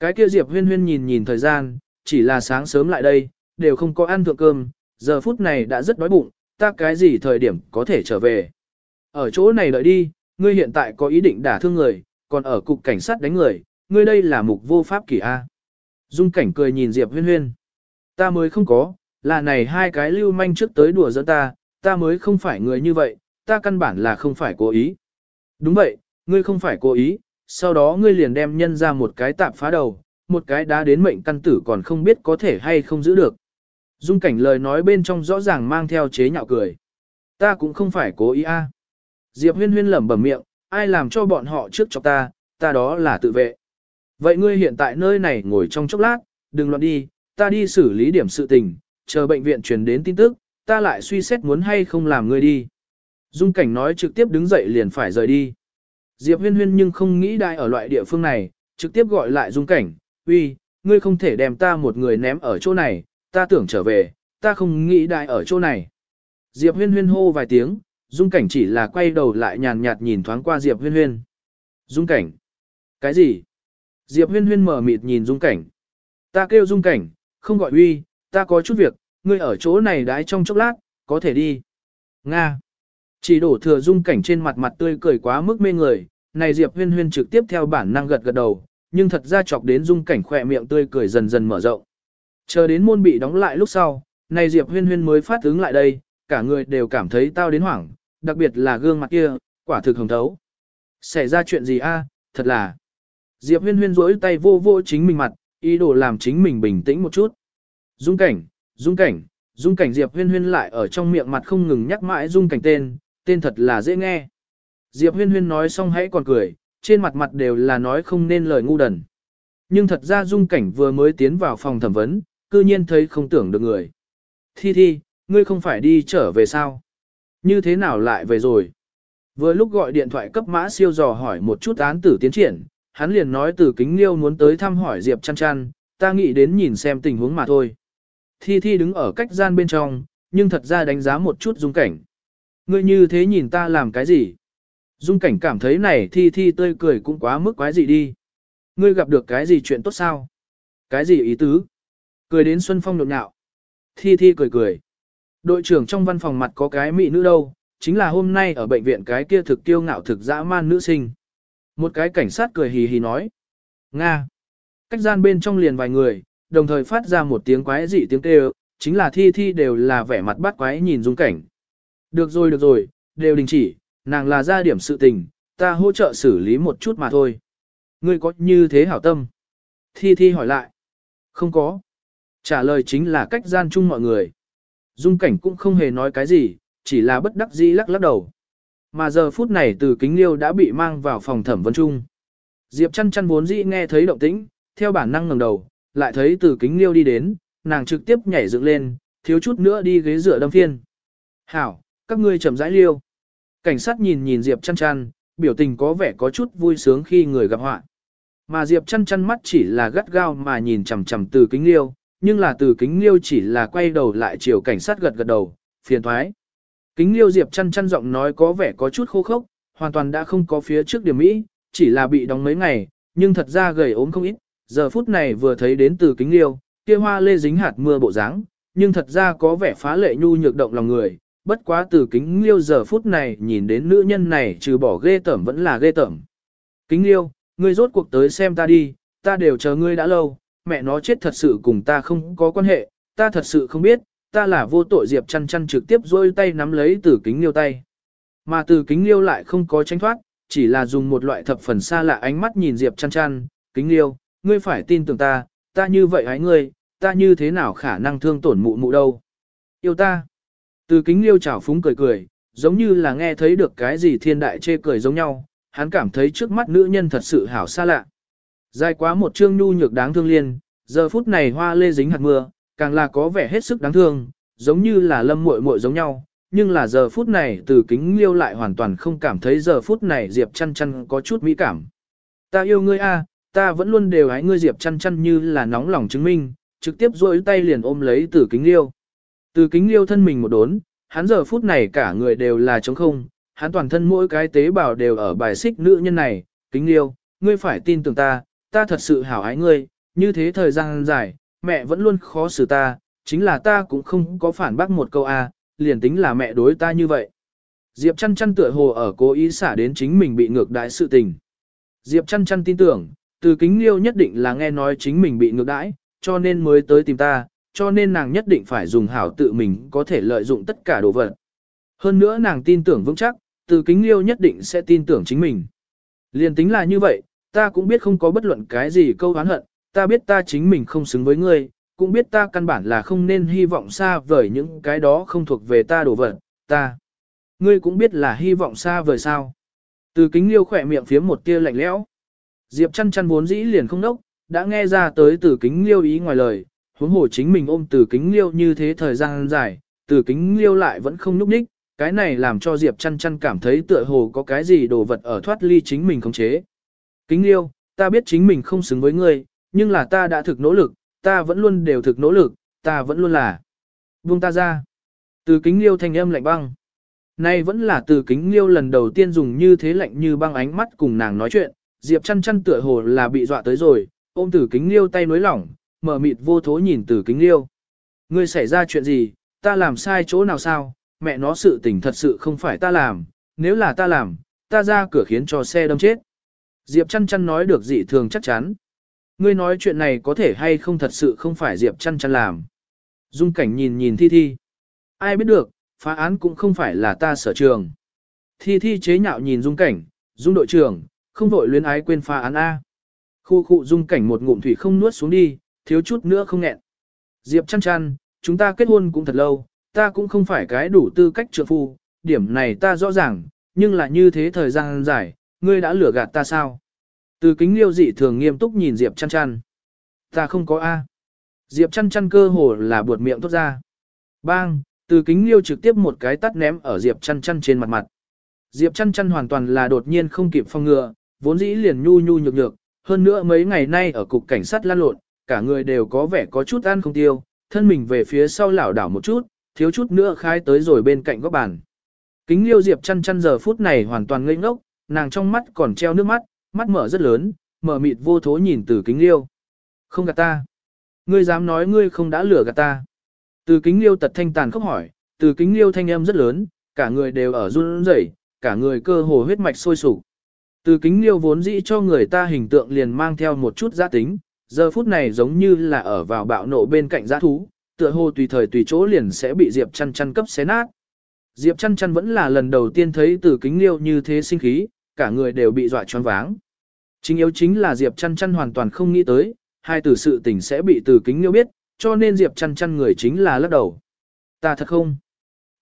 Cái kia Diệp huyên huyên nhìn nhìn thời gian, chỉ là sáng sớm lại đây, đều không có ăn thượng cơm, giờ phút này đã rất đói bụng, ta cái gì thời điểm có thể trở về. Ở chỗ này đợi đi, ngươi hiện tại có ý định đả thương người, còn ở cục cảnh sát đánh người, ngươi đây là mục vô pháp kỷ A. Dung cảnh cười nhìn Diệp huyên huyên. Ta mới không có, là này hai cái lưu manh trước tới đùa giỡn ta, ta mới không phải người như vậy, ta căn bản là không phải cố ý. Đúng vậy, ngươi không phải cố ý, sau đó ngươi liền đem nhân ra một cái tạm phá đầu, một cái đá đến mệnh căn tử còn không biết có thể hay không giữ được. Dung cảnh lời nói bên trong rõ ràng mang theo chế nhạo cười. Ta cũng không phải cố ý a. Diệp huyên huyên lẩm bẩm miệng, ai làm cho bọn họ trước cho ta, ta đó là tự vệ. Vậy ngươi hiện tại nơi này ngồi trong chốc lát, đừng loạn đi, ta đi xử lý điểm sự tình, chờ bệnh viện truyền đến tin tức, ta lại suy xét muốn hay không làm ngươi đi. Dung cảnh nói trực tiếp đứng dậy liền phải rời đi. Diệp huyên huyên nhưng không nghĩ đại ở loại địa phương này, trực tiếp gọi lại dung cảnh, uy, ngươi không thể đem ta một người ném ở chỗ này, ta tưởng trở về, ta không nghĩ đại ở chỗ này. Diệp huyên huyên hô vài tiếng, dung cảnh chỉ là quay đầu lại nhàn nhạt nhìn thoáng qua Diệp huyên huyên. Dung cảnh? Cái gì? Diệp huyên huyên mở mịt nhìn dung cảnh. Ta kêu dung cảnh, không gọi uy, ta có chút việc, ngươi ở chỗ này đãi trong chốc lát, có thể đi. Nga. Chỉ đổ thừa dung cảnh trên mặt mặt tươi cười quá mức mê người, này Diệp huyên huyên trực tiếp theo bản năng gật gật đầu, nhưng thật ra chọc đến dung cảnh khỏe miệng tươi cười dần dần mở rộng. Chờ đến môn bị đóng lại lúc sau, này Diệp huyên huyên mới phát ứng lại đây, cả người đều cảm thấy tao đến hoảng, đặc biệt là gương mặt kia, quả thực hồng thấu. Xảy ra chuyện gì a? thật là. Diệp huyên huyên rỗi tay vô vô chính mình mặt, ý đồ làm chính mình bình tĩnh một chút. Dung cảnh, dung cảnh, dung cảnh Diệp huyên huyên lại ở trong miệng mặt không ngừng nhắc mãi dung cảnh tên, tên thật là dễ nghe. Diệp huyên huyên nói xong hãy còn cười, trên mặt mặt đều là nói không nên lời ngu đần. Nhưng thật ra dung cảnh vừa mới tiến vào phòng thẩm vấn, cư nhiên thấy không tưởng được người. Thi thi, ngươi không phải đi trở về sao? Như thế nào lại về rồi? Vừa lúc gọi điện thoại cấp mã siêu dò hỏi một chút án tử tiến triển, hắn liền nói từ kính liêu muốn tới thăm hỏi Diệp chăn chăn, ta nghĩ đến nhìn xem tình huống mà thôi. Thi Thi đứng ở cách gian bên trong, nhưng thật ra đánh giá một chút dung cảnh. Ngươi như thế nhìn ta làm cái gì? Dung cảnh cảm thấy này Thi Thi tươi cười cũng quá mức quái gì đi. Ngươi gặp được cái gì chuyện tốt sao? Cái gì ý tứ? Cười đến Xuân Phong nhộn nhạo. Thi Thi cười cười. Đội trưởng trong văn phòng mặt có cái mỹ nữ đâu, chính là hôm nay ở bệnh viện cái kia thực tiêu ngạo thực dã man nữ sinh. Một cái cảnh sát cười hì hì nói. Nga. Cách gian bên trong liền vài người, đồng thời phát ra một tiếng quái dị tiếng kêu, chính là thi thi đều là vẻ mặt bắt quái nhìn dung cảnh. Được rồi được rồi, đều đình chỉ, nàng là ra điểm sự tình, ta hỗ trợ xử lý một chút mà thôi. Ngươi có như thế hảo tâm? Thi thi hỏi lại. Không có. Trả lời chính là cách gian chung mọi người. Dung cảnh cũng không hề nói cái gì, chỉ là bất đắc dĩ lắc lắc đầu. Mà giờ phút này từ kính liêu đã bị mang vào phòng thẩm vấn chung. Diệp chăn chăn vốn dĩ nghe thấy động tĩnh, theo bản năng ngẩng đầu, lại thấy từ kính liêu đi đến, nàng trực tiếp nhảy dựng lên, thiếu chút nữa đi ghế dựa đâm phiên. Hảo, các ngươi chậm rãi liêu. Cảnh sát nhìn nhìn Diệp chăn chăn, biểu tình có vẻ có chút vui sướng khi người gặp họa. Mà Diệp chăn chăn mắt chỉ là gắt gao mà nhìn chằm chằm từ kính liêu, nhưng là từ kính liêu chỉ là quay đầu lại chiều cảnh sát gật gật đầu, phiền thoái. Kính liêu Diệp chăn chăn giọng nói có vẻ có chút khô khốc, hoàn toàn đã không có phía trước điểm Mỹ, chỉ là bị đóng mấy ngày, nhưng thật ra gầy ốm không ít, giờ phút này vừa thấy đến từ kính liêu, kia hoa lê dính hạt mưa bộ dáng, nhưng thật ra có vẻ phá lệ nhu nhược động lòng người, bất quá từ kính liêu giờ phút này nhìn đến nữ nhân này trừ bỏ ghê tởm vẫn là ghê tởm. Kính liêu, ngươi rốt cuộc tới xem ta đi, ta đều chờ ngươi đã lâu, mẹ nó chết thật sự cùng ta không có quan hệ, ta thật sự không biết, ta là vô tội Diệp chăn chăn trực tiếp rôi tay nắm lấy từ kính liêu tay. Mà từ kính liêu lại không có tranh thoát, chỉ là dùng một loại thập phần xa lạ ánh mắt nhìn Diệp chăn chăn, kính liêu, ngươi phải tin tưởng ta, ta như vậy hãy ngươi, ta như thế nào khả năng thương tổn mụ mụ đâu. Yêu ta. Từ kính liêu chảo phúng cười cười, giống như là nghe thấy được cái gì thiên đại chê cười giống nhau, hắn cảm thấy trước mắt nữ nhân thật sự hảo xa lạ. Dài quá một chương nhu nhược đáng thương liên, giờ phút này hoa lê dính hạt mưa, càng là có vẻ hết sức đáng thương, giống như là lâm muội muội giống nhau, nhưng là giờ phút này từ kính liêu lại hoàn toàn không cảm thấy giờ phút này Diệp chăn chăn có chút mỹ cảm. Ta yêu ngươi a, ta vẫn luôn đều hái ngươi Diệp chăn chăn như là nóng lòng chứng minh, trực tiếp duỗi tay liền ôm lấy từ kính liêu. Từ kính liêu thân mình một đốn, hắn giờ phút này cả người đều là trống không, hắn toàn thân mỗi cái tế bào đều ở bài xích nữ nhân này, kính liêu, ngươi phải tin tưởng ta, ta thật sự hảo ái ngươi, như thế thời gian dài, mẹ vẫn luôn khó xử ta, chính là ta cũng không có phản bác một câu A, liền tính là mẹ đối ta như vậy. Diệp chăn chăn tựa hồ ở cố ý xả đến chính mình bị ngược đãi sự tình. Diệp chăn chăn tin tưởng, từ kính liêu nhất định là nghe nói chính mình bị ngược đãi, cho nên mới tới tìm ta, cho nên nàng nhất định phải dùng hảo tự mình có thể lợi dụng tất cả đồ vật. Hơn nữa nàng tin tưởng vững chắc, từ kính liêu nhất định sẽ tin tưởng chính mình. Liền tính là như vậy, ta cũng biết không có bất luận cái gì câu oán hận, ta biết ta chính mình không xứng với ngươi, cũng biết ta căn bản là không nên hy vọng xa vời những cái đó không thuộc về ta đổ vật, ta. Ngươi cũng biết là hy vọng xa vời sao. Từ kính liêu khỏe miệng phía một tia lạnh lẽo. Diệp chăn chăn vốn dĩ liền không nốc, đã nghe ra tới từ kính liêu ý ngoài lời, huống hồ chính mình ôm từ kính liêu như thế thời gian dài, từ kính liêu lại vẫn không núp ních, cái này làm cho Diệp chăn chăn cảm thấy tựa hồ có cái gì đồ vật ở thoát ly chính mình khống chế. Kính liêu, ta biết chính mình không xứng với ngươi, nhưng là ta đã thực nỗ lực, ta vẫn luôn đều thực nỗ lực, ta vẫn luôn là. Buông ta ra. Từ kính liêu thanh âm lạnh băng. Nay vẫn là từ kính liêu lần đầu tiên dùng như thế lạnh như băng ánh mắt cùng nàng nói chuyện, Diệp chăn chăn tựa hồ là bị dọa tới rồi, ôm từ kính liêu tay nối lỏng, mở mịt vô thố nhìn từ kính liêu. Ngươi xảy ra chuyện gì, ta làm sai chỗ nào sao, mẹ nó sự tình thật sự không phải ta làm, nếu là ta làm, ta ra cửa khiến cho xe đâm chết. Diệp chăn chăn nói được dị thường chắc chắn. Ngươi nói chuyện này có thể hay không thật sự không phải Diệp chăn chăn làm. Dung cảnh nhìn nhìn thi thi. Ai biết được, phá án cũng không phải là ta sở trường. Thi thi chế nhạo nhìn dung cảnh, dung đội trưởng, không vội luyến ái quên phá án A. Khu khu dung cảnh một ngụm thủy không nuốt xuống đi, thiếu chút nữa không nghẹn. Diệp chăn chăn, chúng ta kết hôn cũng thật lâu, ta cũng không phải cái đủ tư cách trượng phu, điểm này ta rõ ràng, nhưng là như thế thời gian dài, ngươi đã lừa gạt ta sao? Từ kính liêu dị thường nghiêm túc nhìn Diệp chăn chăn. Ta không có A. Diệp chăn chăn cơ hồ là buột miệng tốt ra. Bang, Từ kính liêu trực tiếp một cái tắt ném ở Diệp chăn chăn trên mặt mặt. Diệp chăn chăn hoàn toàn là đột nhiên không kịp phòng ngừa, vốn dĩ liền nhu nhu nhược nhược, hơn nữa mấy ngày nay ở cục cảnh sát lan lộn, cả người đều có vẻ có chút ăn không tiêu, thân mình về phía sau lảo đảo một chút, thiếu chút nữa khai tới rồi bên cạnh góc bàn. Kính liêu Diệp chăn chăn giờ phút này hoàn toàn ngây ngốc, nàng trong mắt còn treo nước mắt, mắt mở rất lớn, mở mịt vô thố nhìn từ kính liêu. Không gạt ta. Ngươi dám nói ngươi không đã lừa gạt ta. Từ kính liêu tật thanh tàn khóc hỏi, từ kính liêu thanh âm rất lớn, cả người đều ở run rẩy, cả người cơ hồ huyết mạch sôi sục. Từ kính liêu vốn dĩ cho người ta hình tượng liền mang theo một chút giá tính, giờ phút này giống như là ở vào bạo nộ bên cạnh giá thú, tựa hồ tùy thời tùy chỗ liền sẽ bị Diệp chăn chăn cấp xé nát. Diệp chăn chăn vẫn là lần đầu tiên thấy từ kính liêu như thế sinh khí, cả người đều bị dọa choáng váng. Chính yếu chính là Diệp chăn chăn hoàn toàn không nghĩ tới, hai từ sự tình sẽ bị từ kính liêu biết, cho nên Diệp chăn chăn người chính là lắc đầu. Ta thật không?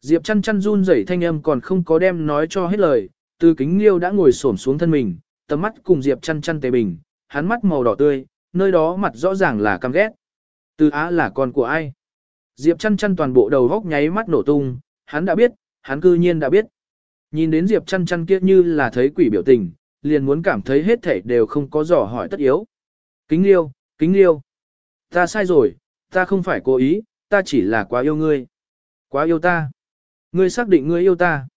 Diệp chăn chăn run rẩy thanh âm còn không có đem nói cho hết lời, từ kính liêu đã ngồi xổm xuống thân mình, tầm mắt cùng Diệp chăn chăn tề bình, hắn mắt màu đỏ tươi, nơi đó mặt rõ ràng là căm ghét. Từ á là con của ai? Diệp chăn chăn toàn bộ đầu góc nháy mắt nổ tung, hắn đã biết, hắn cư nhiên đã biết. Nhìn đến Diệp chăn chăn kia như là thấy quỷ biểu tình, liền muốn cảm thấy hết thảy đều không có dò hỏi tất yếu. Kính liêu, kính liêu. Ta sai rồi, ta không phải cố ý, ta chỉ là quá yêu ngươi. Quá yêu ta. Ngươi xác định ngươi yêu ta.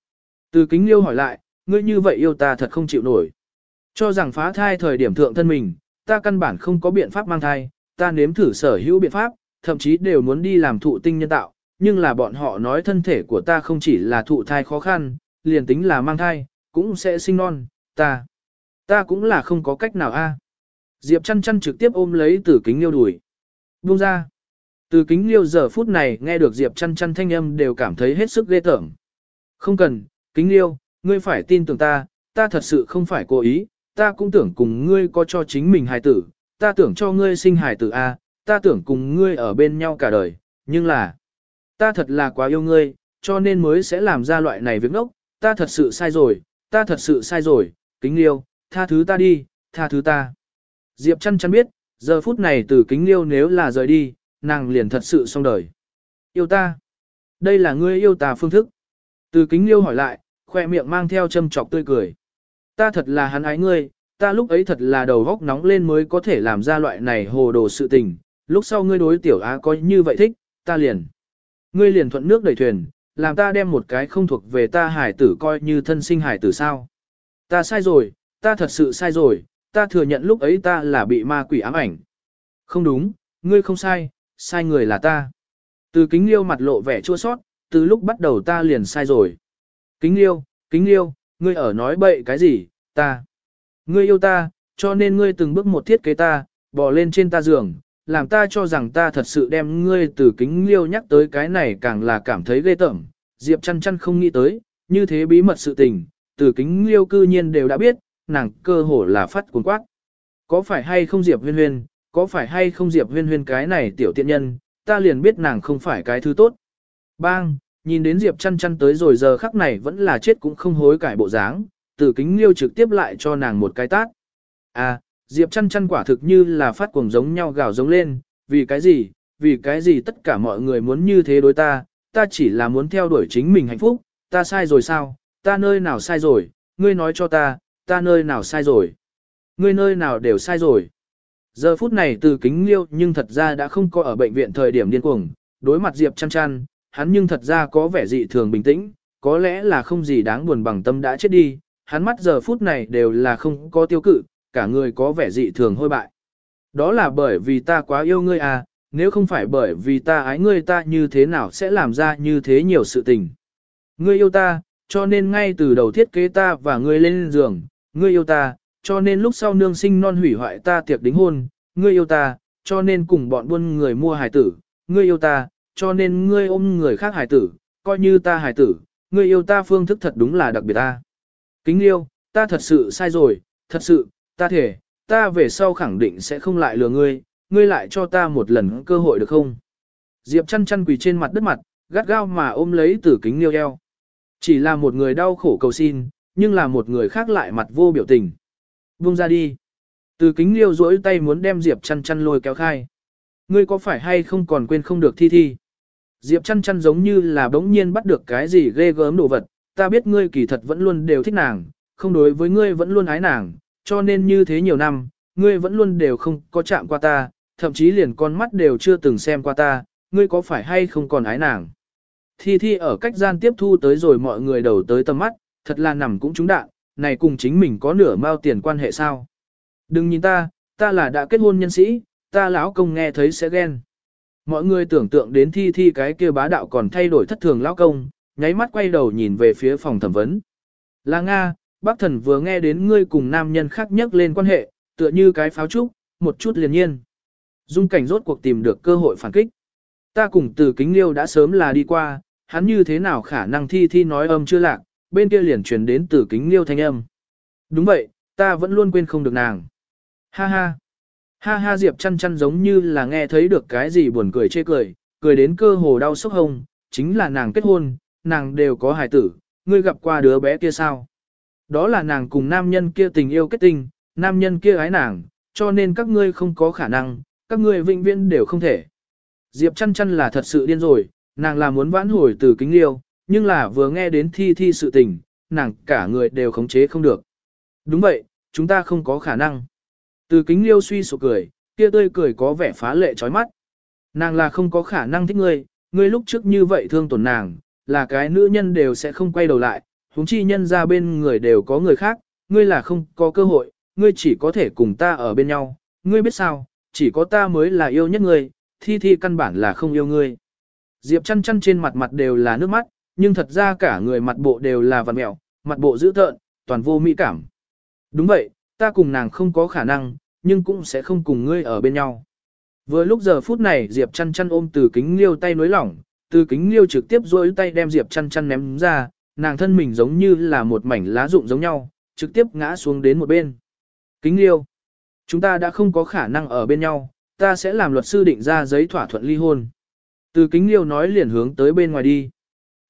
Từ kính liêu hỏi lại, ngươi như vậy yêu ta thật không chịu nổi. Cho rằng phá thai thời điểm thượng thân mình, ta căn bản không có biện pháp mang thai, ta nếm thử sở hữu biện pháp, thậm chí đều muốn đi làm thụ tinh nhân tạo, nhưng là bọn họ nói thân thể của ta không chỉ là thụ thai khó khăn, liền tính là mang thai, cũng sẽ sinh non, ta, ta cũng là không có cách nào a. Diệp chăn chăn trực tiếp ôm lấy tử kính liêu đuổi. Buông ra. Từ kính liêu giờ phút này nghe được Diệp chăn chăn thanh âm đều cảm thấy hết sức ghê tởm. Không cần, kính liêu, ngươi phải tin tưởng ta, ta thật sự không phải cố ý, ta cũng tưởng cùng ngươi có cho chính mình hài tử, ta tưởng cho ngươi sinh hài tử A, ta tưởng cùng ngươi ở bên nhau cả đời, nhưng là, ta thật là quá yêu ngươi, cho nên mới sẽ làm ra loại này việc ngốc, ta thật sự sai rồi, ta thật sự sai rồi, kính liêu, tha thứ ta đi, tha thứ ta. Diệp chăn chăn biết, giờ phút này từ kính liêu nếu là rời đi, nàng liền thật sự xong đời. Yêu ta. Đây là ngươi yêu ta phương thức. Từ kính liêu hỏi lại, khoe miệng mang theo châm trọc tươi cười. Ta thật là hắn ái ngươi, ta lúc ấy thật là đầu góc nóng lên mới có thể làm ra loại này hồ đồ sự tình. Lúc sau ngươi đối tiểu á có như vậy thích, ta liền. Ngươi liền thuận nước đẩy thuyền, làm ta đem một cái không thuộc về ta hải tử coi như thân sinh hải tử sao. Ta sai rồi, ta thật sự sai rồi, ta thừa nhận lúc ấy ta là bị ma quỷ ám ảnh. Không đúng, ngươi không sai, sai người là ta. Từ kính liêu mặt lộ vẻ chua sót, từ lúc bắt đầu ta liền sai rồi. Kính liêu, kính liêu, ngươi ở nói bậy cái gì, ta. Ngươi yêu ta, cho nên ngươi từng bước một thiết kế ta, bò lên trên ta giường, làm ta cho rằng ta thật sự đem ngươi từ kính liêu nhắc tới cái này càng là cảm thấy ghê tởm. Diệp chăn chăn không nghĩ tới, như thế bí mật sự tình, từ kính liêu cư nhiên đều đã biết, nàng cơ hồ là phát cuốn quát. Có phải hay không Diệp huyên huyên, có phải hay không Diệp huyên huyên cái này tiểu tiện nhân, ta liền biết nàng không phải cái thứ tốt. Bang, nhìn đến Diệp chăn chăn tới rồi giờ khắc này vẫn là chết cũng không hối cải bộ dáng, từ kính liêu trực tiếp lại cho nàng một cái tát. À, Diệp chăn chăn quả thực như là phát cuồng giống nhau gào giống lên, vì cái gì, vì cái gì tất cả mọi người muốn như thế đối ta, ta chỉ là muốn theo đuổi chính mình hạnh phúc, ta sai rồi sao, ta nơi nào sai rồi, ngươi nói cho ta, ta nơi nào sai rồi, ngươi nơi nào đều sai rồi. Giờ phút này từ kính liêu nhưng thật ra đã không có ở bệnh viện thời điểm điên cuồng, đối mặt Diệp chăn chăn, hắn nhưng thật ra có vẻ dị thường bình tĩnh, có lẽ là không gì đáng buồn bằng tâm đã chết đi, hắn mắt giờ phút này đều là không có tiêu cự, cả người có vẻ dị thường hôi bại. Đó là bởi vì ta quá yêu ngươi à, nếu không phải bởi vì ta ái ngươi ta như thế nào sẽ làm ra như thế nhiều sự tình. Ngươi yêu ta, cho nên ngay từ đầu thiết kế ta và ngươi lên giường, ngươi yêu ta, cho nên lúc sau nương sinh non hủy hoại ta tiệc đính hôn, ngươi yêu ta, cho nên cùng bọn buôn người mua hài tử, ngươi yêu ta, cho nên ngươi ôm người khác hài tử, coi như ta hài tử, ngươi yêu ta phương thức thật đúng là đặc biệt ta. Kính yêu, ta thật sự sai rồi, thật sự, ta thể, ta về sau khẳng định sẽ không lại lừa ngươi, ngươi lại cho ta một lần cơ hội được không? Diệp chăn chăn quỳ trên mặt đất mặt, gắt gao mà ôm lấy tử kính liêu eo. Chỉ là một người đau khổ cầu xin, nhưng là một người khác lại mặt vô biểu tình. Buông ra đi. Từ kính liêu duỗi tay muốn đem Diệp chăn chăn lôi kéo khai. Ngươi có phải hay không còn quên không được thi thi? Diệp chăn chăn giống như là bỗng nhiên bắt được cái gì ghê gớm đồ vật, ta biết ngươi kỳ thật vẫn luôn đều thích nàng, không đối với ngươi vẫn luôn ái nàng, cho nên như thế nhiều năm, ngươi vẫn luôn đều không có chạm qua ta, thậm chí liền con mắt đều chưa từng xem qua ta, ngươi có phải hay không còn ái nàng. Thi Thi ở cách gian tiếp thu tới rồi mọi người đầu tới tầm mắt, thật là nằm cũng trúng đạn, này cùng chính mình có nửa mao tiền quan hệ sao. Đừng nhìn ta, ta là đã kết hôn nhân sĩ, ta lão công nghe thấy sẽ ghen. Mọi người tưởng tượng đến Thi Thi cái kia bá đạo còn thay đổi thất thường lão công, nháy mắt quay đầu nhìn về phía phòng thẩm vấn. Là Nga, bác thần vừa nghe đến ngươi cùng nam nhân khác nhắc lên quan hệ, tựa như cái pháo trúc, một chút liền nhiên. Dung cảnh rốt cuộc tìm được cơ hội phản kích. Ta cùng từ kính liêu đã sớm là đi qua, hắn như thế nào khả năng thi thi nói âm chưa lạc, bên kia liền truyền đến từ kính liêu thanh âm. Đúng vậy, ta vẫn luôn quên không được nàng. Ha ha. Ha ha Diệp chăn chăn giống như là nghe thấy được cái gì buồn cười chê cười, cười đến cơ hồ đau sốc hông, chính là nàng kết hôn, nàng đều có hài tử, ngươi gặp qua đứa bé kia sao? Đó là nàng cùng nam nhân kia tình yêu kết tình, nam nhân kia ái nàng, cho nên các ngươi không có khả năng, các ngươi vĩnh viễn đều không thể. Diệp chăn chăn là thật sự điên rồi, nàng là muốn vãn hồi từ kính liêu, nhưng là vừa nghe đến thi thi sự tình, nàng cả người đều khống chế không được. Đúng vậy, chúng ta không có khả năng. Từ kính liêu suy sụp cười, kia tươi cười có vẻ phá lệ chói mắt. Nàng là không có khả năng thích ngươi, ngươi lúc trước như vậy thương tổn nàng, là cái nữ nhân đều sẽ không quay đầu lại, huống chi nhân ra bên người đều có người khác, ngươi là không có cơ hội, ngươi chỉ có thể cùng ta ở bên nhau, ngươi biết sao, chỉ có ta mới là yêu nhất ngươi, thi thi căn bản là không yêu ngươi. Diệp chăn chăn trên mặt mặt đều là nước mắt, nhưng thật ra cả người mặt bộ đều là vằn mẹo, mặt bộ dữ tợn, toàn vô mỹ cảm. Đúng vậy, ta cùng nàng không có khả năng, nhưng cũng sẽ không cùng ngươi ở bên nhau. Vừa lúc giờ phút này Diệp chăn chăn ôm từ kính liêu tay nối lỏng, từ kính liêu trực tiếp duỗi tay đem Diệp chăn chăn ném ra, nàng thân mình giống như là một mảnh lá rụng giống nhau, trực tiếp ngã xuống đến một bên. Kính liêu, chúng ta đã không có khả năng ở bên nhau, ta sẽ làm luật sư định ra giấy thỏa thuận ly hôn. Từ kính liêu nói liền hướng tới bên ngoài đi.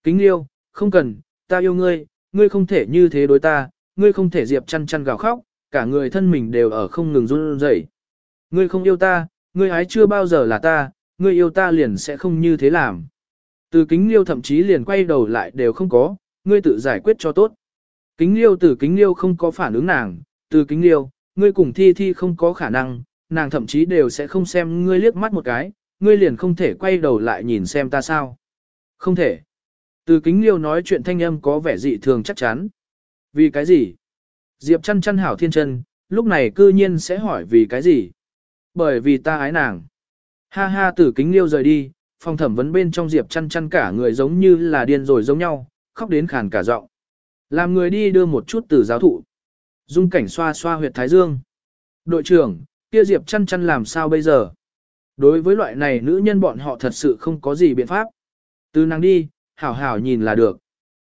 Kính liêu, không cần, ta yêu ngươi, ngươi không thể như thế đối ta, ngươi không thể diệp chăn chăn gào khóc, cả người thân mình đều ở không ngừng run rẩy. Ngươi không yêu ta, ngươi ái chưa bao giờ là ta, ngươi yêu ta liền sẽ không như thế làm. Từ kính liêu thậm chí liền quay đầu lại đều không có, ngươi tự giải quyết cho tốt. Kính liêu từ kính liêu không có phản ứng nàng, từ kính liêu, ngươi cùng thi thi không có khả năng, nàng thậm chí đều sẽ không xem ngươi liếc mắt một cái, ngươi liền không thể quay đầu lại nhìn xem ta sao. Không thể. Từ kính liêu nói chuyện thanh âm có vẻ dị thường chắc chắn. Vì cái gì? Diệp chăn chăn hảo thiên chân, lúc này cư nhiên sẽ hỏi vì cái gì? Bởi vì ta ái nàng. Ha ha từ kính liêu rời đi, phòng thẩm vấn bên trong Diệp chăn chăn cả người giống như là điên rồi giống nhau, khóc đến khàn cả giọng. Làm người đi đưa một chút từ giáo thụ. Dung cảnh xoa xoa huyệt thái dương. Đội trưởng, kia Diệp chăn chăn làm sao bây giờ? Đối với loại này nữ nhân bọn họ thật sự không có gì biện pháp. Từ nàng đi, hảo hảo nhìn là được.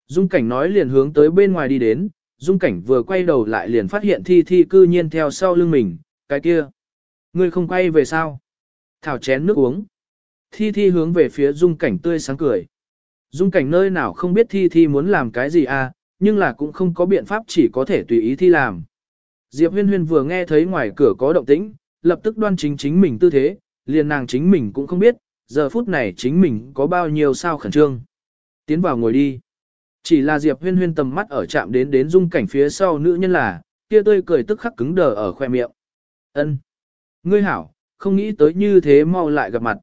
Dung cảnh nói liền hướng tới bên ngoài đi đến, dung cảnh vừa quay đầu lại liền phát hiện thi thi cư nhiên theo sau lưng mình, cái kia. Ngươi không quay về sao? Thảo chén nước uống. Thi thi hướng về phía dung cảnh tươi sáng cười. Dung cảnh nơi nào không biết thi thi muốn làm cái gì à, nhưng là cũng không có biện pháp chỉ có thể tùy ý thi làm. Diệp huyên huyên vừa nghe thấy ngoài cửa có động tĩnh, lập tức đoan chính chính mình tư thế, liền nàng chính mình cũng không biết, giờ phút này chính mình có bao nhiêu sao khẩn trương. Tiến vào ngồi đi. Chỉ là Diệp huyên huyên tầm mắt ở chạm đến đến dung cảnh phía sau nữ nhân là, kia tươi cười tức khắc cứng đờ ở khoe miệng. ân Ngươi hảo, không nghĩ tới như thế mau lại gặp mặt.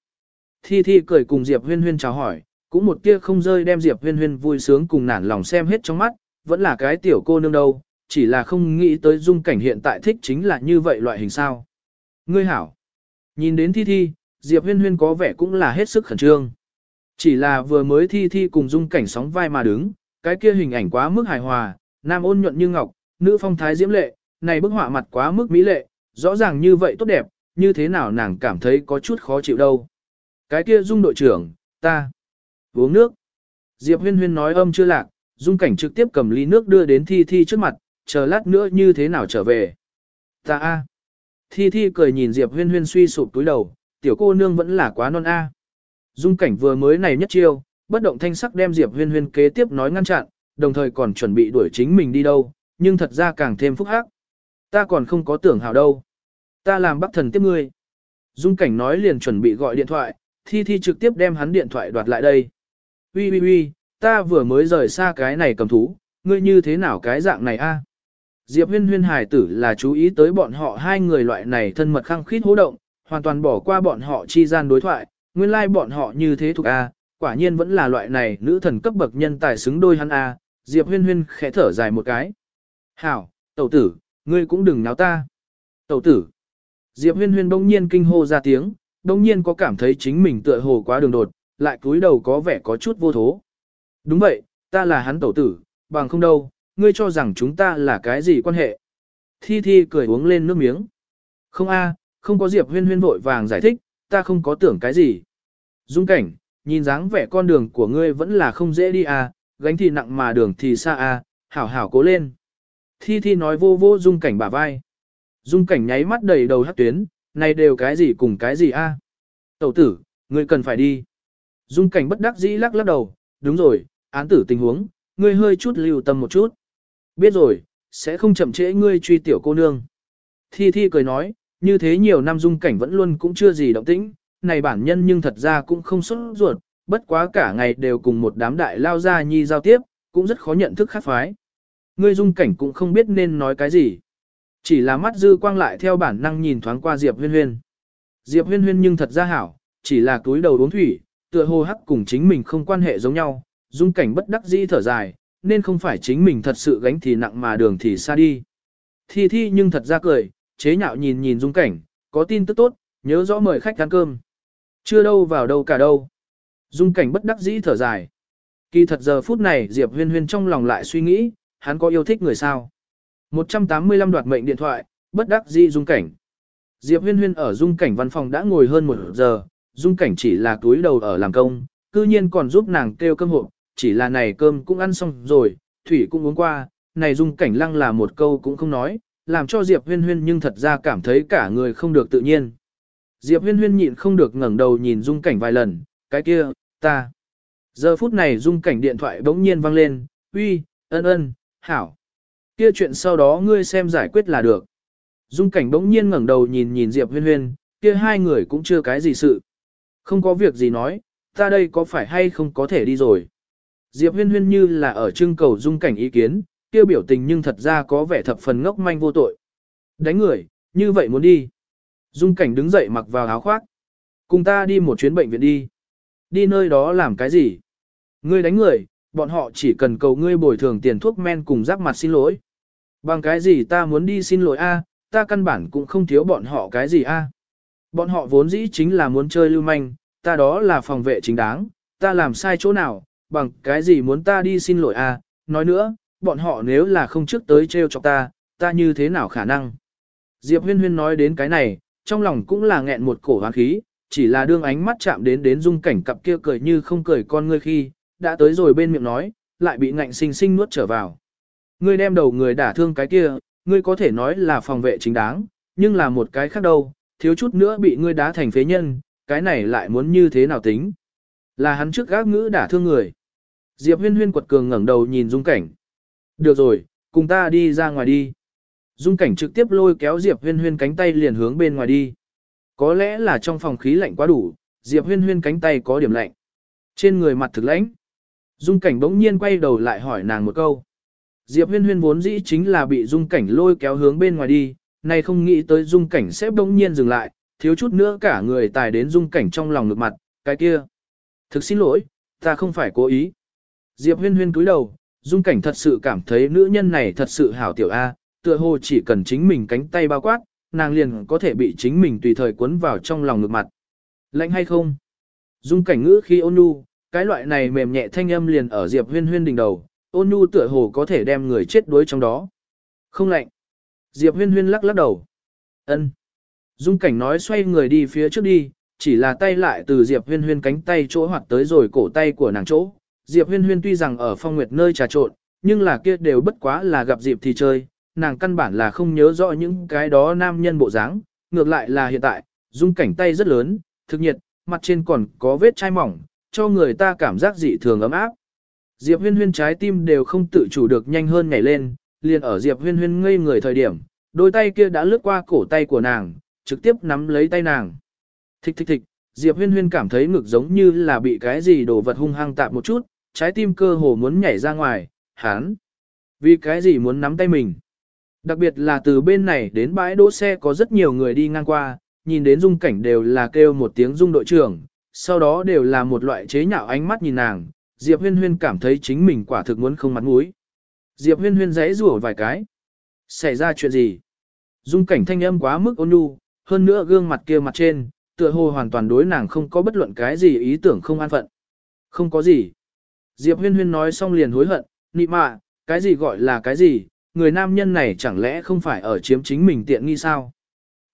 Thi Thi cười cùng Diệp huyên huyên chào hỏi, cũng một tia không rơi đem Diệp huyên huyên vui sướng cùng nản lòng xem hết trong mắt, vẫn là cái tiểu cô nương đâu, chỉ là không nghĩ tới dung cảnh hiện tại thích chính là như vậy loại hình sao. Ngươi hảo. Nhìn đến thi thi, Diệp huyên huyên có vẻ cũng là hết sức khẩn trương. Chỉ là vừa mới thi thi cùng dung cảnh sóng vai mà đứng, cái kia hình ảnh quá mức hài hòa, nam ôn nhuận như ngọc, nữ phong thái diễm lệ, này bức họa mặt quá mức mỹ lệ, rõ ràng như vậy tốt đẹp, như thế nào nàng cảm thấy có chút khó chịu đâu. Cái kia dung đội trưởng, ta, uống nước. Diệp huyên huyên nói âm chưa lạc, dung cảnh trực tiếp cầm ly nước đưa đến thi thi trước mặt, chờ lát nữa như thế nào trở về. Ta a. Thi Thi cười nhìn Diệp Huyên Huyên suy sụp túi đầu, tiểu cô nương vẫn là quá non a. Dung cảnh vừa mới này nhất chiêu, bất động thanh sắc đem Diệp Huyên Huyên kế tiếp nói ngăn chặn, đồng thời còn chuẩn bị đuổi chính mình đi đâu, nhưng thật ra càng thêm phúc hắc. Ta còn không có tưởng hào đâu. Ta làm bác thần tiếp ngươi. Dung cảnh nói liền chuẩn bị gọi điện thoại, Thi Thi trực tiếp đem hắn điện thoại đoạt lại đây uy uy uy, ta vừa mới rời xa cái này cầm thú, ngươi như thế nào cái dạng này a? Diệp huyên huyên hải tử là chú ý tới bọn họ hai người loại này thân mật khăng khít hố động, hoàn toàn bỏ qua bọn họ chi gian đối thoại, nguyên lai like bọn họ như thế thuộc a, quả nhiên vẫn là loại này nữ thần cấp bậc nhân tài xứng đôi hắn a. Diệp huyên huyên khẽ thở dài một cái. Hảo, tẩu tử, ngươi cũng đừng náo ta. Tẩu tử. Diệp huyên huyên bỗng nhiên kinh hô ra tiếng, bỗng nhiên có cảm thấy chính mình tựa hồ quá đường đột, lại cúi đầu có vẻ có chút vô thố. Đúng vậy, ta là hắn tẩu tử, bằng không đâu, ngươi cho rằng chúng ta là cái gì quan hệ. Thi Thi cười uống lên nước miếng. Không a, không có Diệp huyên huyên vội vàng giải thích, ta không có tưởng cái gì. Dung cảnh, nhìn dáng vẻ con đường của ngươi vẫn là không dễ đi a, gánh thì nặng mà đường thì xa a, hảo hảo cố lên. Thi Thi nói vô vô dung cảnh bả vai. Dung cảnh nháy mắt đầy đầu hát tuyến, này đều cái gì cùng cái gì a? Tẩu tử, ngươi cần phải đi. Dung cảnh bất đắc dĩ lắc lắc đầu, đúng rồi, án tử tình huống, ngươi hơi chút lưu tâm một chút. Biết rồi, sẽ không chậm trễ ngươi truy tiểu cô nương. Thi Thi cười nói, như thế nhiều năm dung cảnh vẫn luôn cũng chưa gì động tĩnh, này bản nhân nhưng thật ra cũng không xuất ruột, bất quá cả ngày đều cùng một đám đại lao ra nhi giao tiếp, cũng rất khó nhận thức khác phái. Ngươi dung cảnh cũng không biết nên nói cái gì. Chỉ là mắt dư quang lại theo bản năng nhìn thoáng qua Diệp huyên huyên. Diệp huyên huyên nhưng thật ra hảo, chỉ là túi đầu uống thủy, tựa hồ hắc cùng chính mình không quan hệ giống nhau, dung cảnh bất đắc dĩ thở dài, nên không phải chính mình thật sự gánh thì nặng mà đường thì xa đi. Thi thi nhưng thật ra cười, chế nhạo nhìn nhìn dung cảnh, có tin tức tốt, nhớ rõ mời khách ăn cơm. Chưa đâu vào đâu cả đâu. Dung cảnh bất đắc dĩ thở dài. Kỳ thật giờ phút này Diệp huyên huyên trong lòng lại suy nghĩ, hắn có yêu thích người sao. 185 đoạt mệnh điện thoại, bất đắc dĩ dung cảnh. Diệp huyên huyên ở dung cảnh văn phòng đã ngồi hơn một giờ, dung cảnh chỉ là túi đầu ở làm công, cư nhiên còn giúp nàng kêu cơm hộp, chỉ là này cơm cũng ăn xong rồi, thủy cũng uống qua, này dung cảnh lăng là một câu cũng không nói, làm cho Diệp huyên huyên nhưng thật ra cảm thấy cả người không được tự nhiên. Diệp huyên huyên nhịn không được ngẩng đầu nhìn dung cảnh vài lần, cái kia, ta. Giờ phút này dung cảnh điện thoại bỗng nhiên vang lên, uy, ân ân, hảo. Kia chuyện sau đó ngươi xem giải quyết là được. Dung cảnh bỗng nhiên ngẩng đầu nhìn nhìn Diệp huyên huyên, kia hai người cũng chưa cái gì sự. Không có việc gì nói, ta đây có phải hay không có thể đi rồi. Diệp huyên huyên như là ở trưng cầu dung cảnh ý kiến, kêu biểu tình nhưng thật ra có vẻ thập phần ngốc manh vô tội. Đánh người, như vậy muốn đi. Dung cảnh đứng dậy mặc vào áo khoác. Cùng ta đi một chuyến bệnh viện đi. Đi nơi đó làm cái gì? Ngươi đánh người, bọn họ chỉ cần cầu ngươi bồi thường tiền thuốc men cùng rắc mặt xin lỗi. Bằng cái gì ta muốn đi xin lỗi a? ta căn bản cũng không thiếu bọn họ cái gì a. Bọn họ vốn dĩ chính là muốn chơi lưu manh, ta đó là phòng vệ chính đáng, ta làm sai chỗ nào, bằng cái gì muốn ta đi xin lỗi à, nói nữa, bọn họ nếu là không trước tới trêu chọc ta, ta như thế nào khả năng. Diệp huyên huyên nói đến cái này, trong lòng cũng là nghẹn một cổ hoang khí, chỉ là đương ánh mắt chạm đến đến dung cảnh cặp kia cười như không cười con ngươi khi, đã tới rồi bên miệng nói, lại bị ngạnh sinh sinh nuốt trở vào. Ngươi đem đầu người đả thương cái kia, ngươi có thể nói là phòng vệ chính đáng, nhưng là một cái khác đâu, thiếu chút nữa bị ngươi đá thành phế nhân, cái này lại muốn như thế nào tính. Là hắn trước gác ngữ đả thương người. Diệp huyên huyên quật cường ngẩng đầu nhìn dung cảnh. Được rồi, cùng ta đi ra ngoài đi. Dung cảnh trực tiếp lôi kéo Diệp huyên huyên cánh tay liền hướng bên ngoài đi. Có lẽ là trong phòng khí lạnh quá đủ, Diệp huyên huyên cánh tay có điểm lạnh. Trên người mặt thực lãnh. Dung cảnh bỗng nhiên quay đầu lại hỏi nàng một câu. Diệp huyên huyên vốn dĩ chính là bị dung cảnh lôi kéo hướng bên ngoài đi, nay không nghĩ tới dung cảnh sẽ bỗng nhiên dừng lại, thiếu chút nữa cả người tài đến dung cảnh trong lòng ngược mặt, cái kia. Thực xin lỗi, ta không phải cố ý. Diệp huyên huyên cúi đầu, dung cảnh thật sự cảm thấy nữ nhân này thật sự hảo tiểu A, tựa hồ chỉ cần chính mình cánh tay bao quát, nàng liền có thể bị chính mình tùy thời cuốn vào trong lòng ngược mặt. Lạnh hay không? Dung cảnh ngữ khi ôn nhu, cái loại này mềm nhẹ thanh âm liền ở Diệp huyên huyên đỉnh đầu, ôn nhu tựa hồ có thể đem người chết đuối trong đó. Không lạnh. Diệp huyên huyên lắc lắc đầu. ân. Dung cảnh nói xoay người đi phía trước đi, chỉ là tay lại từ Diệp huyên huyên cánh tay chỗ hoặc tới rồi cổ tay của nàng chỗ, Diệp Huyên Huyên tuy rằng ở phong nguyệt nơi trà trộn, nhưng là kia đều bất quá là gặp dịp thì chơi, nàng căn bản là không nhớ rõ những cái đó nam nhân bộ dáng, ngược lại là hiện tại, dung cảnh tay rất lớn, thực nhiệt, mặt trên còn có vết chai mỏng, cho người ta cảm giác dị thường ấm áp. Diệp Huyên Huyên trái tim đều không tự chủ được nhanh hơn nhảy lên, liền ở Diệp Huyên Huyên ngây người thời điểm, đôi tay kia đã lướt qua cổ tay của nàng, trực tiếp nắm lấy tay nàng. Thịch thịch thịch, Diệp Huyên Huyên cảm thấy ngực giống như là bị cái gì đồ vật hung hăng tạp một chút, trái tim cơ hồ muốn nhảy ra ngoài, hắn. Vì cái gì muốn nắm tay mình? Đặc biệt là từ bên này đến bãi đỗ xe có rất nhiều người đi ngang qua, nhìn đến dung cảnh đều là kêu một tiếng dung đội trưởng, sau đó đều là một loại chế nhạo ánh mắt nhìn nàng, Diệp Huyên Huyên cảm thấy chính mình quả thực muốn không mặt mũi. Diệp Huyên Huyên giấy rủa vài cái. Xảy ra chuyện gì? Dung cảnh thanh âm quá mức ôn nhu, hơn nữa gương mặt kia mặt trên, tựa hồ hoàn toàn đối nàng không có bất luận cái gì ý tưởng không an phận. Không có gì. Diệp Huyên Huyên nói xong liền hối hận, nị mạ, cái gì gọi là cái gì, người nam nhân này chẳng lẽ không phải ở chiếm chính mình tiện nghi sao?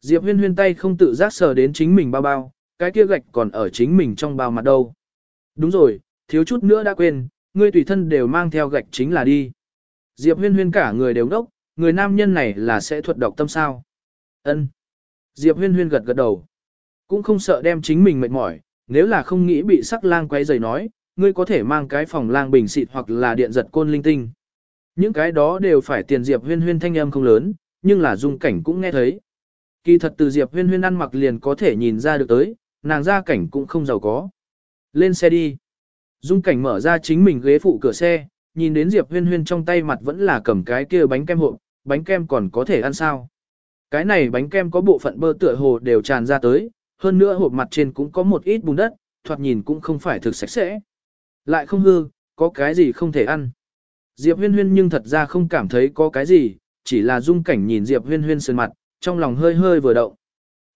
Diệp Huyên Huyên tay không tự giác sờ đến chính mình bao bao, cái kia gạch còn ở chính mình trong bao mặt đâu. Đúng rồi, thiếu chút nữa đã quên, ngươi tùy thân đều mang theo gạch chính là đi. Diệp Huyên Huyên cả người đều đốc, người nam nhân này là sẽ thuật độc tâm sao? Ân. Diệp Huyên Huyên gật gật đầu. Cũng không sợ đem chính mình mệt mỏi, nếu là không nghĩ bị sắc lang quấy rầy nói, ngươi có thể mang cái phòng lang bình xịt hoặc là điện giật côn linh tinh. Những cái đó đều phải tiền Diệp Huyên Huyên thanh âm không lớn, nhưng là dung cảnh cũng nghe thấy. Kỳ thật từ Diệp Huyên Huyên ăn mặc liền có thể nhìn ra được tới, nàng ra cảnh cũng không giàu có. Lên xe đi. Dung cảnh mở ra chính mình ghế phụ cửa xe, nhìn đến Diệp Huyên Huyên trong tay mặt vẫn là cầm cái kia bánh kem hộp, bánh kem còn có thể ăn sao. Cái này bánh kem có bộ phận bơ tựa hồ đều tràn ra tới, hơn nữa hộp mặt trên cũng có một ít bùn đất, thoạt nhìn cũng không phải thực sạch sẽ. Lại không hư, có cái gì không thể ăn. Diệp huyên huyên nhưng thật ra không cảm thấy có cái gì, chỉ là dung cảnh nhìn Diệp huyên huyên sơn mặt, trong lòng hơi hơi vừa động.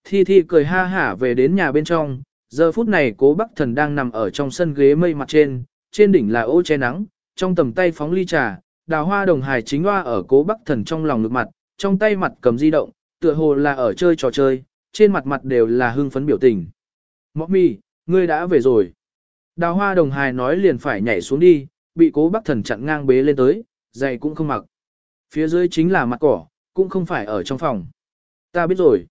Thi Thi cười ha hả về đến nhà bên trong, giờ phút này cố bắc thần đang nằm ở trong sân ghế mây mặt trên, trên đỉnh là ô che nắng, trong tầm tay phóng ly trà, đào hoa đồng hài chính hoa ở cố bắc thần trong lòng ngực mặt, trong tay mặt cầm di động, tựa hồ là ở chơi trò chơi, trên mặt mặt đều là hưng phấn biểu tình. Mọc mi, ngươi đã về rồi. Đào hoa đồng hài nói liền phải nhảy xuống đi, bị cố bắc thần chặn ngang bế lên tới, giày cũng không mặc. Phía dưới chính là mặt cỏ, cũng không phải ở trong phòng. Ta biết rồi.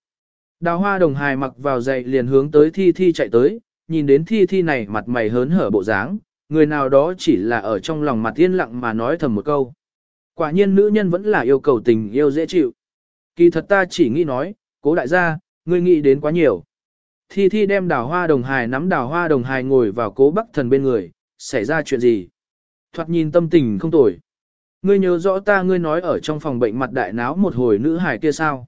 Đào hoa đồng hài mặc vào giày liền hướng tới thi thi chạy tới, nhìn đến thi thi này mặt mày hớn hở bộ dáng, người nào đó chỉ là ở trong lòng mặt yên lặng mà nói thầm một câu. Quả nhiên nữ nhân vẫn là yêu cầu tình yêu dễ chịu. Kỳ thật ta chỉ nghĩ nói, cố đại gia, ngươi nghĩ đến quá nhiều. Thi Thi đem đào hoa đồng hài nắm đào hoa đồng hài ngồi vào cố bắc thần bên người, xảy ra chuyện gì? Thoạt nhìn tâm tình không tồi. Ngươi nhớ rõ ta ngươi nói ở trong phòng bệnh mặt đại náo một hồi nữ hài kia sao?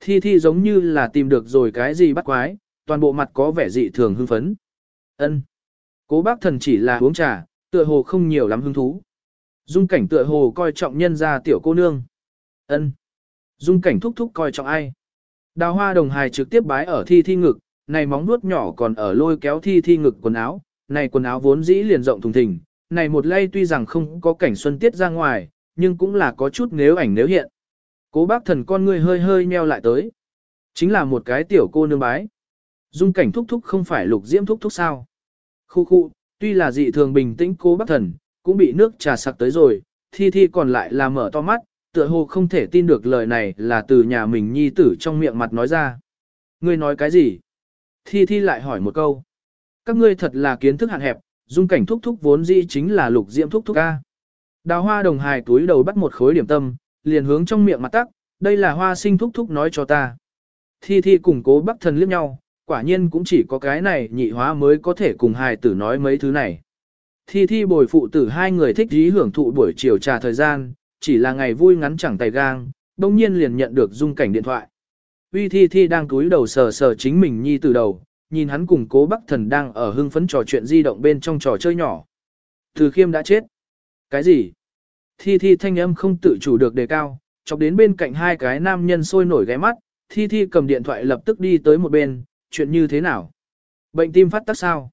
Thi Thi giống như là tìm được rồi cái gì bắt quái, toàn bộ mặt có vẻ dị thường hưng phấn. Ân. Cố bác thần chỉ là uống trà, tựa hồ không nhiều lắm hứng thú. Dung cảnh tựa hồ coi trọng nhân ra tiểu cô nương. Ân. Dung cảnh thúc thúc coi trọng ai? Đào hoa đồng hài trực tiếp bái ở thi thi ngực, này móng nuốt nhỏ còn ở lôi kéo thi thi ngực quần áo, này quần áo vốn dĩ liền rộng thùng thình, này một lay tuy rằng không có cảnh xuân tiết ra ngoài, nhưng cũng là có chút nếu ảnh nếu hiện. Cố bác thần con ngươi hơi hơi meo lại tới. Chính là một cái tiểu cô nương bái. Dung cảnh thúc thúc không phải lục diễm thúc thúc sao. Khu khu, tuy là dị thường bình tĩnh cố bác thần, cũng bị nước trà sặc tới rồi, thi thi còn lại là mở to mắt, tựa hồ không thể tin được lời này là từ nhà mình nhi tử trong miệng mặt nói ra. Ngươi nói cái gì? Thi Thi lại hỏi một câu. Các ngươi thật là kiến thức hạn hẹp, dung cảnh thúc thúc vốn dĩ chính là lục diễm thúc thúc ca. Đào hoa đồng hài túi đầu bắt một khối điểm tâm, liền hướng trong miệng mặt tắc, đây là hoa sinh thúc thúc nói cho ta. Thi Thi cùng cố bắc thần liếc nhau, quả nhiên cũng chỉ có cái này nhị hóa mới có thể cùng hài tử nói mấy thứ này. Thi Thi bồi phụ tử hai người thích dí hưởng thụ buổi chiều trà thời gian, chỉ là ngày vui ngắn chẳng tay gang, đồng nhiên liền nhận được dung cảnh điện thoại. Uy Thi Thi đang cúi đầu sờ sờ chính mình nhi từ đầu, nhìn hắn cùng cố bắc thần đang ở hưng phấn trò chuyện di động bên trong trò chơi nhỏ. Từ khiêm đã chết. Cái gì? Thi Thi thanh âm không tự chủ được đề cao, chọc đến bên cạnh hai cái nam nhân sôi nổi ghé mắt, Thi Thi cầm điện thoại lập tức đi tới một bên, chuyện như thế nào? Bệnh tim phát tác sao?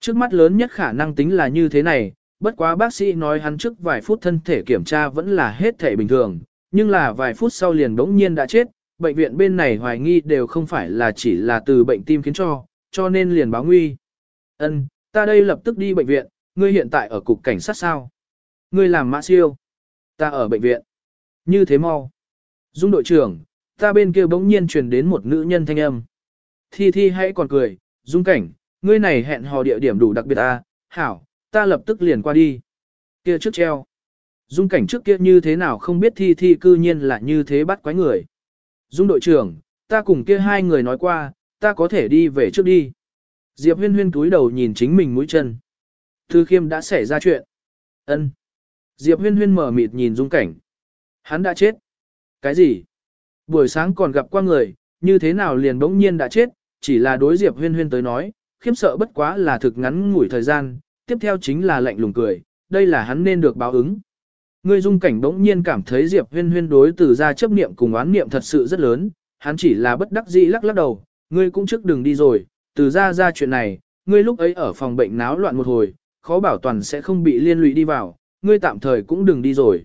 Trước mắt lớn nhất khả năng tính là như thế này, bất quá bác sĩ nói hắn trước vài phút thân thể kiểm tra vẫn là hết thể bình thường, nhưng là vài phút sau liền đống nhiên đã chết, bệnh viện bên này hoài nghi đều không phải là chỉ là từ bệnh tim khiến cho, cho nên liền báo nguy. Ân, ta đây lập tức đi bệnh viện, ngươi hiện tại ở cục cảnh sát sao? Ngươi làm mã siêu. Ta ở bệnh viện. Như thế mau. Dung đội trưởng, ta bên kia bỗng nhiên truyền đến một nữ nhân thanh âm. Thi Thi hãy còn cười, Dung cảnh, ngươi này hẹn hò địa điểm đủ đặc biệt à, hảo, ta lập tức liền qua đi. Kia trước treo. Dung cảnh trước kia như thế nào không biết thi thi cư nhiên là như thế bắt quái người. Dung đội trưởng, ta cùng kia hai người nói qua, ta có thể đi về trước đi. Diệp huyên huyên túi đầu nhìn chính mình mũi chân. Thư khiêm đã xảy ra chuyện. ân Diệp huyên huyên mở mịt nhìn dung cảnh. Hắn đã chết. Cái gì? Buổi sáng còn gặp qua người, như thế nào liền bỗng nhiên đã chết, chỉ là đối Diệp huyên huyên tới nói, khiếm sợ bất quá là thực ngắn ngủi thời gian, tiếp theo chính là lạnh lùng cười, đây là hắn nên được báo ứng. Ngươi dung cảnh bỗng nhiên cảm thấy Diệp huyên huyên đối từ ra chấp niệm cùng oán niệm thật sự rất lớn, hắn chỉ là bất đắc dĩ lắc lắc đầu, ngươi cũng trước đừng đi rồi, từ ra ra chuyện này, ngươi lúc ấy ở phòng bệnh náo loạn một hồi, khó bảo toàn sẽ không bị liên lụy đi vào, ngươi tạm thời cũng đừng đi rồi.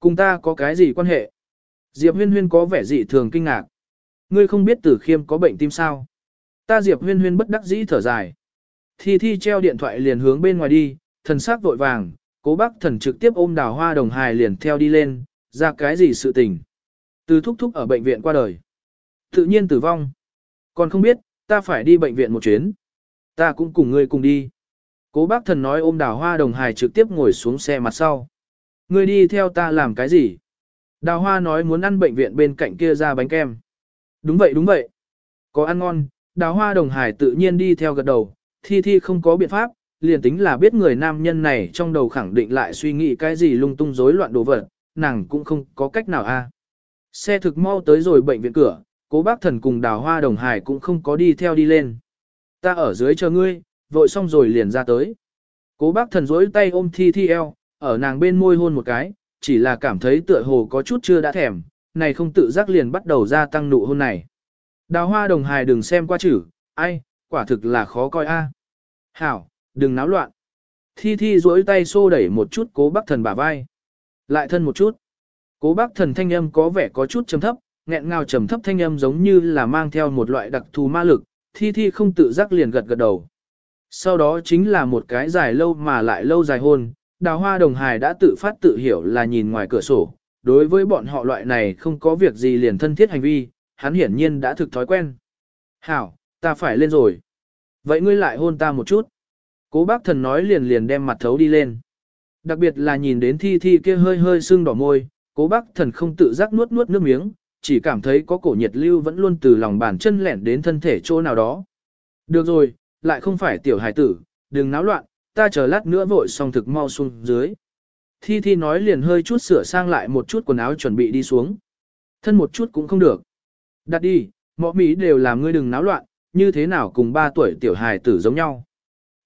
Cùng ta có cái gì quan hệ? Diệp huyên huyên có vẻ dị thường kinh ngạc. Ngươi không biết tử khiêm có bệnh tim sao? Ta Diệp huyên huyên bất đắc dĩ thở dài. Thi Thi treo điện thoại liền hướng bên ngoài đi, thần sắc vội vàng, cố bác thần trực tiếp ôm đào hoa đồng hài liền theo đi lên, ra cái gì sự tình. Từ thúc thúc ở bệnh viện qua đời. Tự nhiên tử vong. Còn không biết, ta phải đi bệnh viện một chuyến. Ta cũng cùng ngươi cùng đi. Cố bác thần nói ôm đào hoa đồng hài trực tiếp ngồi xuống xe mặt sau. Ngươi đi theo ta làm cái gì? Đào hoa nói muốn ăn bệnh viện bên cạnh kia ra bánh kem. Đúng vậy đúng vậy. Có ăn ngon, đào hoa đồng Hải tự nhiên đi theo gật đầu, thi thi không có biện pháp, liền tính là biết người nam nhân này trong đầu khẳng định lại suy nghĩ cái gì lung tung rối loạn đồ vật, nàng cũng không có cách nào a. Xe thực mau tới rồi bệnh viện cửa, cố bác thần cùng đào hoa đồng hải cũng không có đi theo đi lên. Ta ở dưới chờ ngươi, vội xong rồi liền ra tới. Cố bác thần rối tay ôm thi thi eo, ở nàng bên môi hôn một cái, chỉ là cảm thấy tựa hồ có chút chưa đã thèm, này không tự giác liền bắt đầu ra tăng nụ hôn này. Đào hoa đồng hài đừng xem qua chữ, ai, quả thực là khó coi a. Hảo, đừng náo loạn. Thi Thi duỗi tay xô đẩy một chút cố bác thần bả vai. Lại thân một chút. Cố bác thần thanh âm có vẻ có chút trầm thấp, nghẹn ngào trầm thấp thanh âm giống như là mang theo một loại đặc thù ma lực, Thi Thi không tự giác liền gật gật đầu. Sau đó chính là một cái dài lâu mà lại lâu dài hôn, đào hoa đồng hài đã tự phát tự hiểu là nhìn ngoài cửa sổ. Đối với bọn họ loại này không có việc gì liền thân thiết hành vi, hắn hiển nhiên đã thực thói quen. Hảo, ta phải lên rồi. Vậy ngươi lại hôn ta một chút. Cố bác thần nói liền liền đem mặt thấu đi lên. Đặc biệt là nhìn đến thi thi kia hơi hơi sưng đỏ môi, cố bác thần không tự giác nuốt nuốt nước miếng, chỉ cảm thấy có cổ nhiệt lưu vẫn luôn từ lòng bàn chân lẻn đến thân thể chỗ nào đó. Được rồi, lại không phải tiểu hải tử, đừng náo loạn, ta chờ lát nữa vội xong thực mau xuống dưới. Thi Thi nói liền hơi chút sửa sang lại một chút quần áo chuẩn bị đi xuống. Thân một chút cũng không được. Đặt đi, mọi mỹ đều làm ngươi đừng náo loạn, như thế nào cùng ba tuổi tiểu hài tử giống nhau.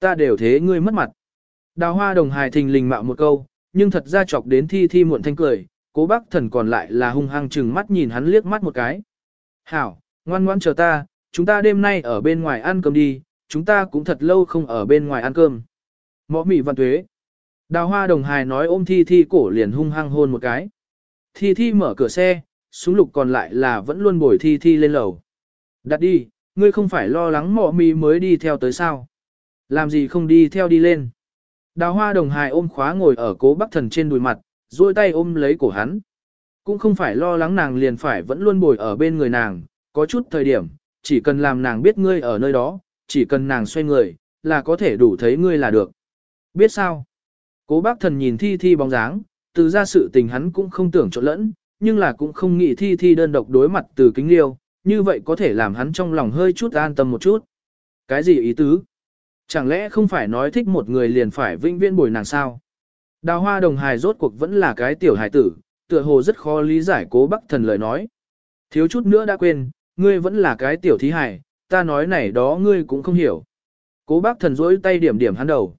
Ta đều thế ngươi mất mặt. Đào hoa đồng hài thình lình mạo một câu, nhưng thật ra chọc đến thi thi muộn thanh cười, cố bác thần còn lại là hung hăng chừng mắt nhìn hắn liếc mắt một cái. Hảo, ngoan ngoan chờ ta, chúng ta đêm nay ở bên ngoài ăn cơm đi, chúng ta cũng thật lâu không ở bên ngoài ăn cơm. Mọ mị văn tuế. Đào hoa đồng hài nói ôm thi thi cổ liền hung hăng hôn một cái. Thi thi mở cửa xe, súng lục còn lại là vẫn luôn bồi thi thi lên lầu. Đặt đi, ngươi không phải lo lắng mọ mì mới đi theo tới sao. Làm gì không đi theo đi lên. Đào hoa đồng hài ôm khóa ngồi ở cố bắc thần trên đùi mặt, duỗi tay ôm lấy cổ hắn. Cũng không phải lo lắng nàng liền phải vẫn luôn bồi ở bên người nàng, có chút thời điểm, chỉ cần làm nàng biết ngươi ở nơi đó, chỉ cần nàng xoay người, là có thể đủ thấy ngươi là được. Biết sao? Cố bác thần nhìn thi thi bóng dáng, từ ra sự tình hắn cũng không tưởng trộn lẫn, nhưng là cũng không nghĩ thi thi đơn độc đối mặt từ kính liêu, như vậy có thể làm hắn trong lòng hơi chút an tâm một chút. Cái gì ý tứ? Chẳng lẽ không phải nói thích một người liền phải vinh viên bồi nàng sao? Đào hoa đồng hài rốt cuộc vẫn là cái tiểu hài tử, tựa hồ rất khó lý giải cố bắc thần lời nói. Thiếu chút nữa đã quên, ngươi vẫn là cái tiểu thí hài, ta nói này đó ngươi cũng không hiểu. Cố bác thần rỗi tay điểm điểm hắn đầu.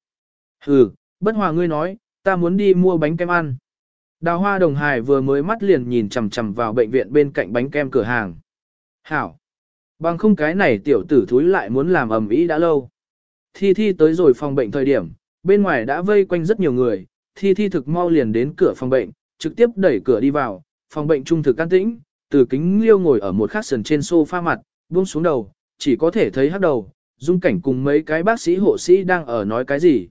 Hừ, bất hòa ngươi nói, ta muốn đi mua bánh kem ăn. Đào hoa đồng hài vừa mới mắt liền nhìn chằm chằm vào bệnh viện bên cạnh bánh kem cửa hàng. Hảo! Bằng không cái này tiểu tử thúi lại muốn làm ầm ĩ đã lâu. Thi Thi tới rồi phòng bệnh thời điểm, bên ngoài đã vây quanh rất nhiều người, Thi Thi thực mau liền đến cửa phòng bệnh, trực tiếp đẩy cửa đi vào, phòng bệnh trung thực can tĩnh, từ kính liêu ngồi ở một khắc sần trên sofa mặt, buông xuống đầu, chỉ có thể thấy hắc đầu, dung cảnh cùng mấy cái bác sĩ hộ sĩ đang ở nói cái gì.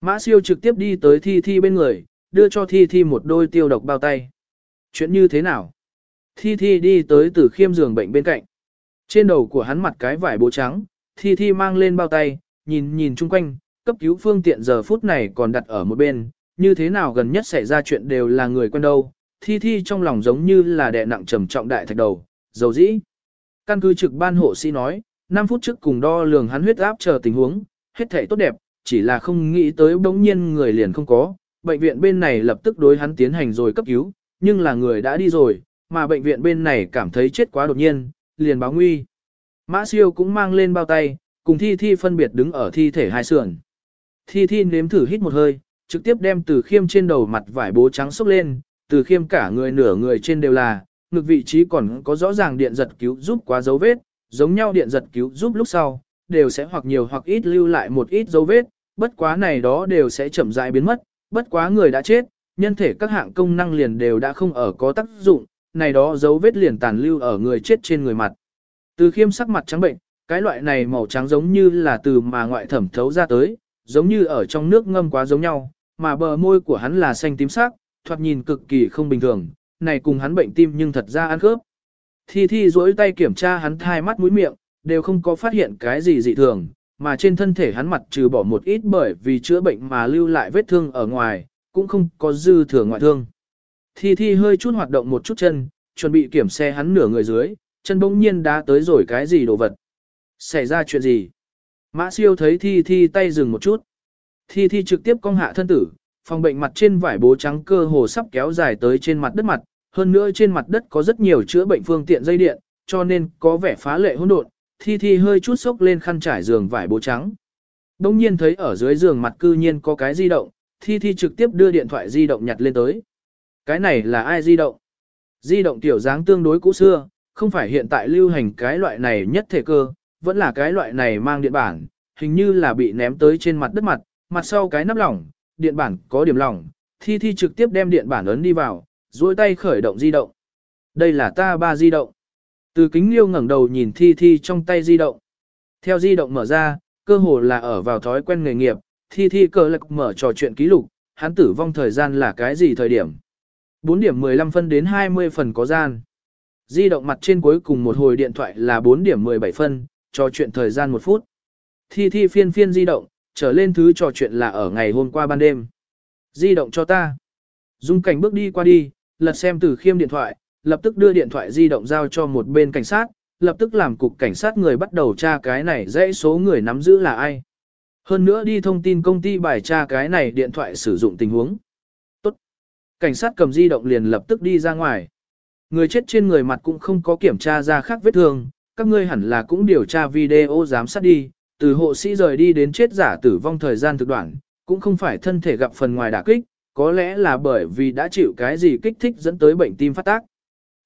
Mã siêu trực tiếp đi tới Thi Thi bên người, đưa cho Thi Thi một đôi tiêu độc bao tay. Chuyện như thế nào? Thi Thi đi tới từ khiêm giường bệnh bên cạnh. Trên đầu của hắn mặt cái vải bố trắng, Thi Thi mang lên bao tay, nhìn nhìn chung quanh, cấp cứu phương tiện giờ phút này còn đặt ở một bên, như thế nào gần nhất xảy ra chuyện đều là người quen đâu. Thi Thi trong lòng giống như là đè nặng trầm trọng đại thạch đầu, dầu dĩ. Căn cứ trực ban hộ sĩ nói, 5 phút trước cùng đo lường hắn huyết áp chờ tình huống, hết thể tốt đẹp, chỉ là không nghĩ tới bỗng nhiên người liền không có. Bệnh viện bên này lập tức đối hắn tiến hành rồi cấp cứu, nhưng là người đã đi rồi, mà bệnh viện bên này cảm thấy chết quá đột nhiên, liền báo nguy. Mã siêu cũng mang lên bao tay, cùng thi thi phân biệt đứng ở thi thể hai sườn. Thi thi nếm thử hít một hơi, trực tiếp đem từ khiêm trên đầu mặt vải bố trắng xốc lên, từ khiêm cả người nửa người trên đều là, ngực vị trí còn có rõ ràng điện giật cứu giúp quá dấu vết, giống nhau điện giật cứu giúp lúc sau, đều sẽ hoặc nhiều hoặc ít lưu lại một ít dấu vết, bất quá này đó đều sẽ chậm rãi biến mất, bất quá người đã chết, nhân thể các hạng công năng liền đều đã không ở có tác dụng, này đó dấu vết liền tàn lưu ở người chết trên người mặt. Từ khiêm sắc mặt trắng bệnh, cái loại này màu trắng giống như là từ mà ngoại thẩm thấu ra tới, giống như ở trong nước ngâm quá giống nhau, mà bờ môi của hắn là xanh tím sắc, thoạt nhìn cực kỳ không bình thường, này cùng hắn bệnh tim nhưng thật ra ăn khớp. Thi Thi duỗi tay kiểm tra hắn thai mắt mũi miệng, đều không có phát hiện cái gì dị thường, mà trên thân thể hắn mặt trừ bỏ một ít bởi vì chữa bệnh mà lưu lại vết thương ở ngoài, cũng không có dư thừa ngoại thương. Thi Thi hơi chút hoạt động một chút chân, chuẩn bị kiểm xe hắn nửa người dưới, chân bỗng nhiên đá tới rồi cái gì đồ vật. Xảy ra chuyện gì? Mã siêu thấy Thi Thi tay dừng một chút. Thi Thi trực tiếp cong hạ thân tử, phòng bệnh mặt trên vải bố trắng cơ hồ sắp kéo dài tới trên mặt đất mặt, hơn nữa trên mặt đất có rất nhiều chữa bệnh phương tiện dây điện, cho nên có vẻ phá lệ hỗn độn. Thi Thi hơi chút sốc lên khăn trải giường vải bố trắng. Đông nhiên thấy ở dưới giường mặt cư nhiên có cái di động, Thi Thi trực tiếp đưa điện thoại di động nhặt lên tới. Cái này là ai di động? Di động tiểu dáng tương đối cũ xưa, không phải hiện tại lưu hành cái loại này nhất thể cơ, vẫn là cái loại này mang điện bản, hình như là bị ném tới trên mặt đất mặt, mặt sau cái nắp lỏng, điện bản có điểm lỏng, Thi Thi trực tiếp đem điện bản ấn đi vào, duỗi tay khởi động di động. Đây là ta ba di động. Từ kính liêu ngẩng đầu nhìn Thi Thi trong tay di động. Theo di động mở ra, cơ hồ là ở vào thói quen nghề nghiệp, Thi Thi cờ lực mở trò chuyện ký lục, hắn tử vong thời gian là cái gì thời điểm. 4 điểm 15 phân đến 20 phần có gian. Di động mặt trên cuối cùng một hồi điện thoại là 4 điểm 17 phân, trò chuyện thời gian 1 phút. Thi Thi phiên phiên di động, trở lên thứ trò chuyện là ở ngày hôm qua ban đêm. Di động cho ta. Dung cảnh bước đi qua đi, lật xem từ khiêm điện thoại, lập tức đưa điện thoại di động giao cho một bên cảnh sát, lập tức làm cục cảnh sát người bắt đầu tra cái này dãy số người nắm giữ là ai. Hơn nữa đi thông tin công ty bài tra cái này điện thoại sử dụng tình huống. Tốt. Cảnh sát cầm di động liền lập tức đi ra ngoài. Người chết trên người mặt cũng không có kiểm tra ra khác vết thương, các ngươi hẳn là cũng điều tra video giám sát đi, từ hộ sĩ rời đi đến chết giả tử vong thời gian thực đoạn, cũng không phải thân thể gặp phần ngoài đả kích, có lẽ là bởi vì đã chịu cái gì kích thích dẫn tới bệnh tim phát tác.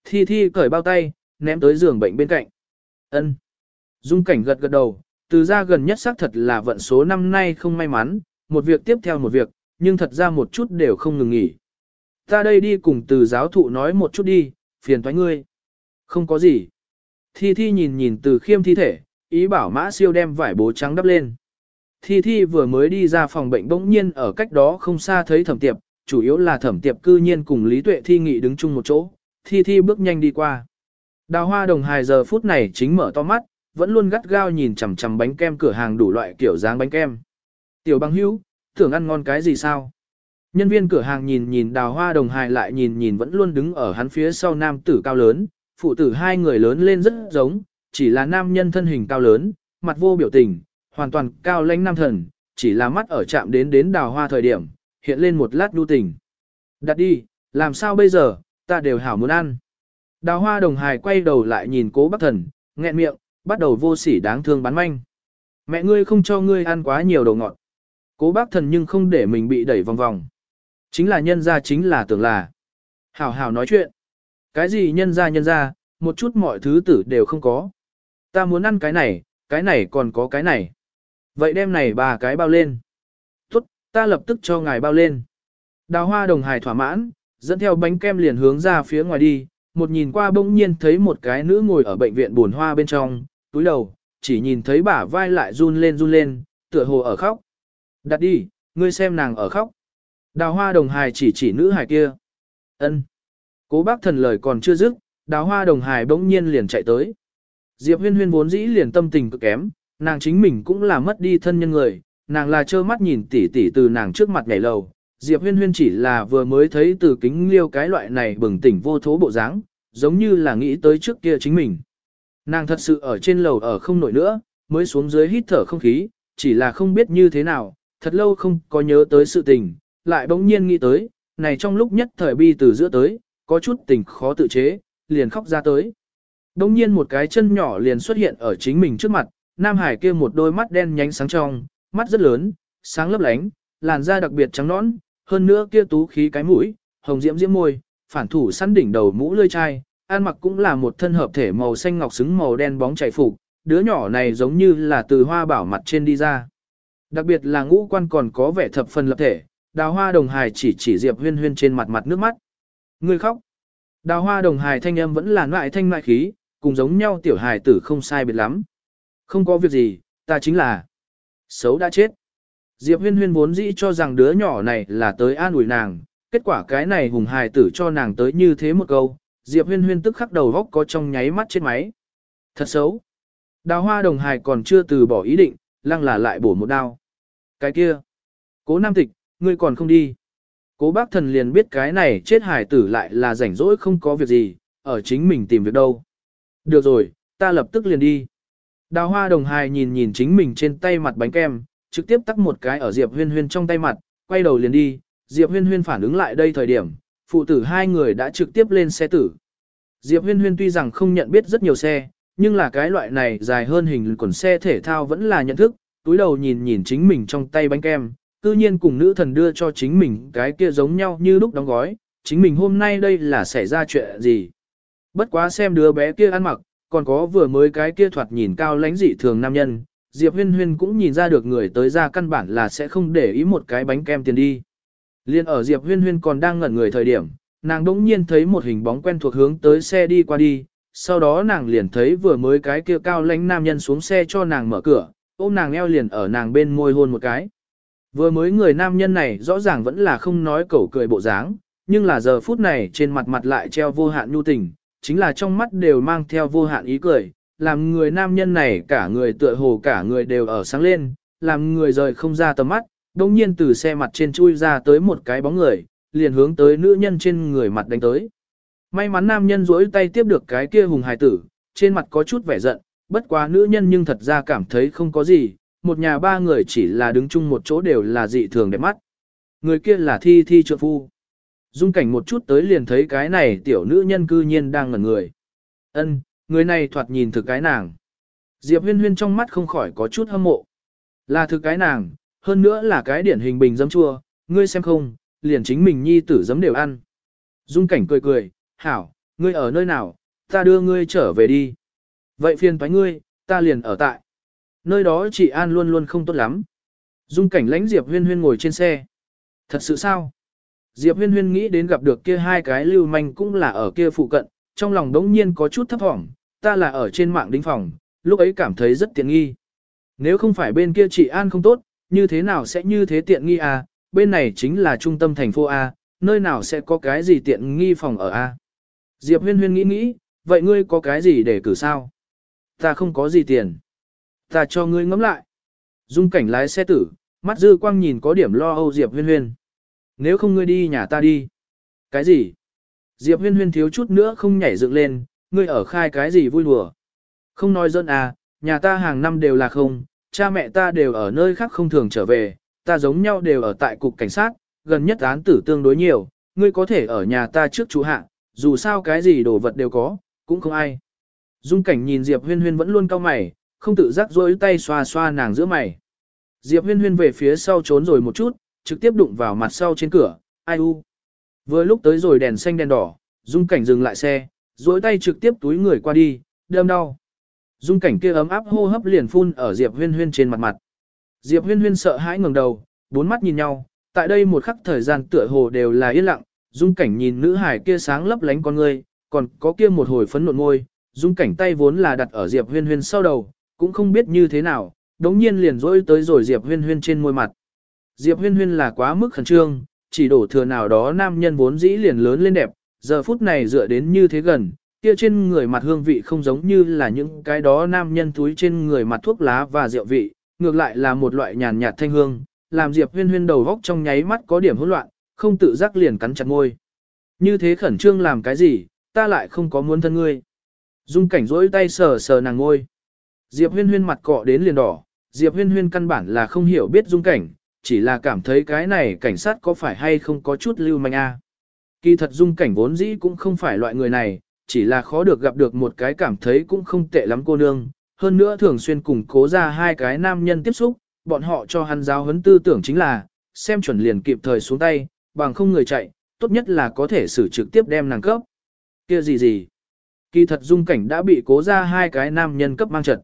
Thi Thi cởi bao tay, ném tới giường bệnh bên cạnh. Ân. Dung cảnh gật gật đầu, từ ra gần nhất xác thật là vận số năm nay không may mắn, một việc tiếp theo một việc, nhưng thật ra một chút đều không ngừng nghỉ. Ta đây đi cùng từ giáo thụ nói một chút đi, phiền thoái ngươi. Không có gì. Thi Thi nhìn nhìn từ khiêm thi thể, ý bảo mã siêu đem vải bố trắng đắp lên. Thi Thi vừa mới đi ra phòng bệnh bỗng nhiên ở cách đó không xa thấy thẩm tiệp, chủ yếu là thẩm tiệp cư nhiên cùng Lý Tuệ Thi nghị đứng chung một chỗ, Thi Thi bước nhanh đi qua. Đào hoa đồng hài giờ phút này chính mở to mắt, vẫn luôn gắt gao nhìn chằm chằm bánh kem cửa hàng đủ loại kiểu dáng bánh kem. Tiểu băng hữu, tưởng ăn ngon cái gì sao? Nhân viên cửa hàng nhìn nhìn đào hoa đồng hài lại nhìn nhìn vẫn luôn đứng ở hắn phía sau nam tử cao lớn, phụ tử hai người lớn lên rất giống, chỉ là nam nhân thân hình cao lớn, mặt vô biểu tình, hoàn toàn cao lãnh nam thần, chỉ là mắt ở chạm đến đến đào hoa thời điểm, hiện lên một lát đu tình. Đặt đi, làm sao bây giờ, ta đều hảo muốn ăn. Đào hoa đồng hài quay đầu lại nhìn cố bác thần, nghẹn miệng, bắt đầu vô sỉ đáng thương bán manh. Mẹ ngươi không cho ngươi ăn quá nhiều đồ ngọt. Cố bác thần nhưng không để mình bị đẩy vòng vòng. Chính là nhân ra chính là tưởng là. Hảo hảo nói chuyện. Cái gì nhân ra nhân ra, một chút mọi thứ tử đều không có. Ta muốn ăn cái này, cái này còn có cái này. Vậy đem này ba cái bao lên. Tốt, ta lập tức cho ngài bao lên. Đào hoa đồng hài thỏa mãn, dẫn theo bánh kem liền hướng ra phía ngoài đi, một nhìn qua bỗng nhiên thấy một cái nữ ngồi ở bệnh viện buồn hoa bên trong, túi đầu, chỉ nhìn thấy bả vai lại run lên run lên, tựa hồ ở khóc. Đặt đi, ngươi xem nàng ở khóc. Đào hoa đồng hài chỉ chỉ nữ hài kia. ân Cố bác thần lời còn chưa dứt, đào hoa đồng hài bỗng nhiên liền chạy tới. Diệp huyên huyên vốn dĩ liền tâm tình cực kém, nàng chính mình cũng là mất đi thân nhân người, nàng là trơ mắt nhìn tỷ tỷ từ nàng trước mặt nhảy lầu. Diệp huyên huyên chỉ là vừa mới thấy từ kính liêu cái loại này bừng tỉnh vô thố bộ dáng, giống như là nghĩ tới trước kia chính mình. Nàng thật sự ở trên lầu ở không nổi nữa, mới xuống dưới hít thở không khí, chỉ là không biết như thế nào, thật lâu không có nhớ tới sự tình, lại bỗng nhiên nghĩ tới, này trong lúc nhất thời bi từ giữa tới, có chút tình khó tự chế, liền khóc ra tới. Bỗng nhiên một cái chân nhỏ liền xuất hiện ở chính mình trước mặt, Nam Hải kia một đôi mắt đen nhánh sáng trong, mắt rất lớn, sáng lấp lánh, làn da đặc biệt trắng nõn, hơn nữa kia tú khí cái mũi, hồng diễm diễm môi, phản thủ săn đỉnh đầu mũ lươi chai, an mặc cũng là một thân hợp thể màu xanh ngọc xứng màu đen bóng chảy phục, đứa nhỏ này giống như là từ hoa bảo mặt trên đi ra. Đặc biệt là ngũ quan còn có vẻ thập phần lập thể, đào hoa đồng hài chỉ chỉ Diệp huyên huyên trên mặt mặt nước mắt. Người khóc. Đào hoa đồng hài thanh âm vẫn là loại thanh loại khí, cùng giống nhau tiểu hài tử không sai biệt lắm. Không có việc gì, ta chính là xấu đã chết. Diệp huyên huyên vốn dĩ cho rằng đứa nhỏ này là tới an ủi nàng, kết quả cái này hùng hài tử cho nàng tới như thế một câu, Diệp huyên huyên tức khắc đầu góc có trong nháy mắt trên máy. Thật xấu. Đào hoa đồng hài còn chưa từ bỏ ý định, lăng là lại bổ một đao. Cái kia. Cố nam tịch, ngươi còn không đi. Cố bác thần liền biết cái này chết hài tử lại là rảnh rỗi không có việc gì, ở chính mình tìm việc đâu. Được rồi, ta lập tức liền đi. Đào hoa đồng hài nhìn nhìn chính mình trên tay mặt bánh kem, trực tiếp tắt một cái ở Diệp huyên huyên trong tay mặt, quay đầu liền đi. Diệp huyên huyên phản ứng lại đây thời điểm, phụ tử hai người đã trực tiếp lên xe tử. Diệp huyên huyên tuy rằng không nhận biết rất nhiều xe, nhưng là cái loại này dài hơn hình quần xe thể thao vẫn là nhận thức, túi đầu nhìn nhìn chính mình trong tay bánh kem, tự nhiên cùng nữ thần đưa cho chính mình cái kia giống nhau như lúc đóng gói, chính mình hôm nay đây là xảy ra chuyện gì. Bất quá xem đứa bé kia ăn mặc, còn có vừa mới cái kia thoạt nhìn cao lãnh dị thường nam nhân, Diệp Huyên Huyên cũng nhìn ra được người tới ra căn bản là sẽ không để ý một cái bánh kem tiền đi. Liên ở Diệp Huyên Huyên còn đang ngẩn người thời điểm, nàng đỗng nhiên thấy một hình bóng quen thuộc hướng tới xe đi qua đi, sau đó nàng liền thấy vừa mới cái kia cao lãnh nam nhân xuống xe cho nàng mở cửa, ôm nàng eo liền ở nàng bên môi hôn một cái. Vừa mới người nam nhân này rõ ràng vẫn là không nói cẩu cười bộ dáng, nhưng là giờ phút này trên mặt mặt lại treo vô hạn nhu tình, chính là trong mắt đều mang theo vô hạn ý cười, làm người nam nhân này cả người tựa hồ cả người đều ở sáng lên, làm người rời không ra tầm mắt, đồng nhiên từ xe mặt trên chui ra tới một cái bóng người, liền hướng tới nữ nhân trên người mặt đánh tới. May mắn nam nhân duỗi tay tiếp được cái kia hùng hài tử, trên mặt có chút vẻ giận, bất quá nữ nhân nhưng thật ra cảm thấy không có gì, một nhà ba người chỉ là đứng chung một chỗ đều là dị thường đẹp mắt. Người kia là thi thi trượng phu. Dung cảnh một chút tới liền thấy cái này tiểu nữ nhân cư nhiên đang ngẩn người. Ân, người này thoạt nhìn thực cái nàng. Diệp huyên huyên trong mắt không khỏi có chút hâm mộ. Là thực cái nàng, hơn nữa là cái điển hình bình dấm chua, ngươi xem không, liền chính mình nhi tử dấm đều ăn. Dung cảnh cười cười, hảo, ngươi ở nơi nào, ta đưa ngươi trở về đi. Vậy phiền toái ngươi, ta liền ở tại. Nơi đó chị An luôn luôn không tốt lắm. Dung cảnh lãnh Diệp huyên huyên ngồi trên xe. Thật sự sao? Diệp huyên huyên nghĩ đến gặp được kia hai cái lưu manh cũng là ở kia phụ cận, trong lòng đống nhiên có chút thấp thỏm, ta là ở trên mạng đính phòng, lúc ấy cảm thấy rất tiện nghi. Nếu không phải bên kia chị An không tốt, như thế nào sẽ như thế tiện nghi à, bên này chính là trung tâm thành phố A, nơi nào sẽ có cái gì tiện nghi phòng ở A. Diệp huyên huyên nghĩ nghĩ, vậy ngươi có cái gì để cử sao? Ta không có gì tiền. Ta cho ngươi ngẫm lại. Dung cảnh lái xe tử, mắt dư quang nhìn có điểm lo âu Diệp huyên huyên. Nếu không ngươi đi nhà ta đi. Cái gì? Diệp huyên huyên thiếu chút nữa không nhảy dựng lên, ngươi ở khai cái gì vui đùa. Không nói dân à, nhà ta hàng năm đều là không, cha mẹ ta đều ở nơi khác không thường trở về, ta giống nhau đều ở tại cục cảnh sát, gần nhất án tử tương đối nhiều, ngươi có thể ở nhà ta trước chú hạ, dù sao cái gì đồ vật đều có, cũng không ai. Dung cảnh nhìn Diệp huyên huyên vẫn luôn cao mày, không tự giác rối tay xoa xoa nàng giữa mày. Diệp huyên huyên về phía sau trốn rồi một chút, trực tiếp đụng vào mặt sau trên cửa, ai u. Vừa lúc tới rồi đèn xanh đèn đỏ, dung cảnh dừng lại xe, duỗi tay trực tiếp túi người qua đi, đâm đau. Dung cảnh kia ấm áp hô hấp liền phun ở Diệp huyên huyên trên mặt mặt. Diệp huyên huyên sợ hãi ngẩng đầu, bốn mắt nhìn nhau, tại đây một khắc thời gian tựa hồ đều là yên lặng, dung cảnh nhìn nữ hải kia sáng lấp lánh con người, còn có kia một hồi phấn nộn ngôi, dung cảnh tay vốn là đặt ở Diệp huyên huyên sau đầu, cũng không biết như thế nào, đống nhiên liền rỗi tới rồi Diệp huyên huyên trên môi mặt. Diệp huyên huyên là quá mức khẩn trương, chỉ đổ thừa nào đó nam nhân vốn dĩ liền lớn lên đẹp, giờ phút này dựa đến như thế gần, kia trên người mặt hương vị không giống như là những cái đó nam nhân túi trên người mặt thuốc lá và rượu vị, ngược lại là một loại nhàn nhạt thanh hương, làm Diệp Huyên Huyên đầu góc trong nháy mắt có điểm hỗn loạn, không tự giác liền cắn chặt môi. Như thế khẩn trương làm cái gì, ta lại không có muốn thân ngươi. Dung cảnh rỗi tay sờ sờ nàng ngôi. Diệp huyên huyên mặt cọ đến liền đỏ, Diệp huyên huyên căn bản là không hiểu biết dung cảnh, chỉ là cảm thấy cái này cảnh sát có phải hay không có chút lưu manh a. Kỳ thật dung cảnh vốn dĩ cũng không phải loại người này, chỉ là khó được gặp được một cái cảm thấy cũng không tệ lắm cô nương, hơn nữa thường xuyên cùng cố ra hai cái nam nhân tiếp xúc, bọn họ cho hắn giáo huấn tư tưởng chính là, xem chuẩn liền kịp thời xuống tay, bằng không người chạy, tốt nhất là có thể xử trực tiếp đem nàng cấp. kia gì gì? Kỳ thật dung cảnh đã bị cố ra hai cái nam nhân cấp mang trật.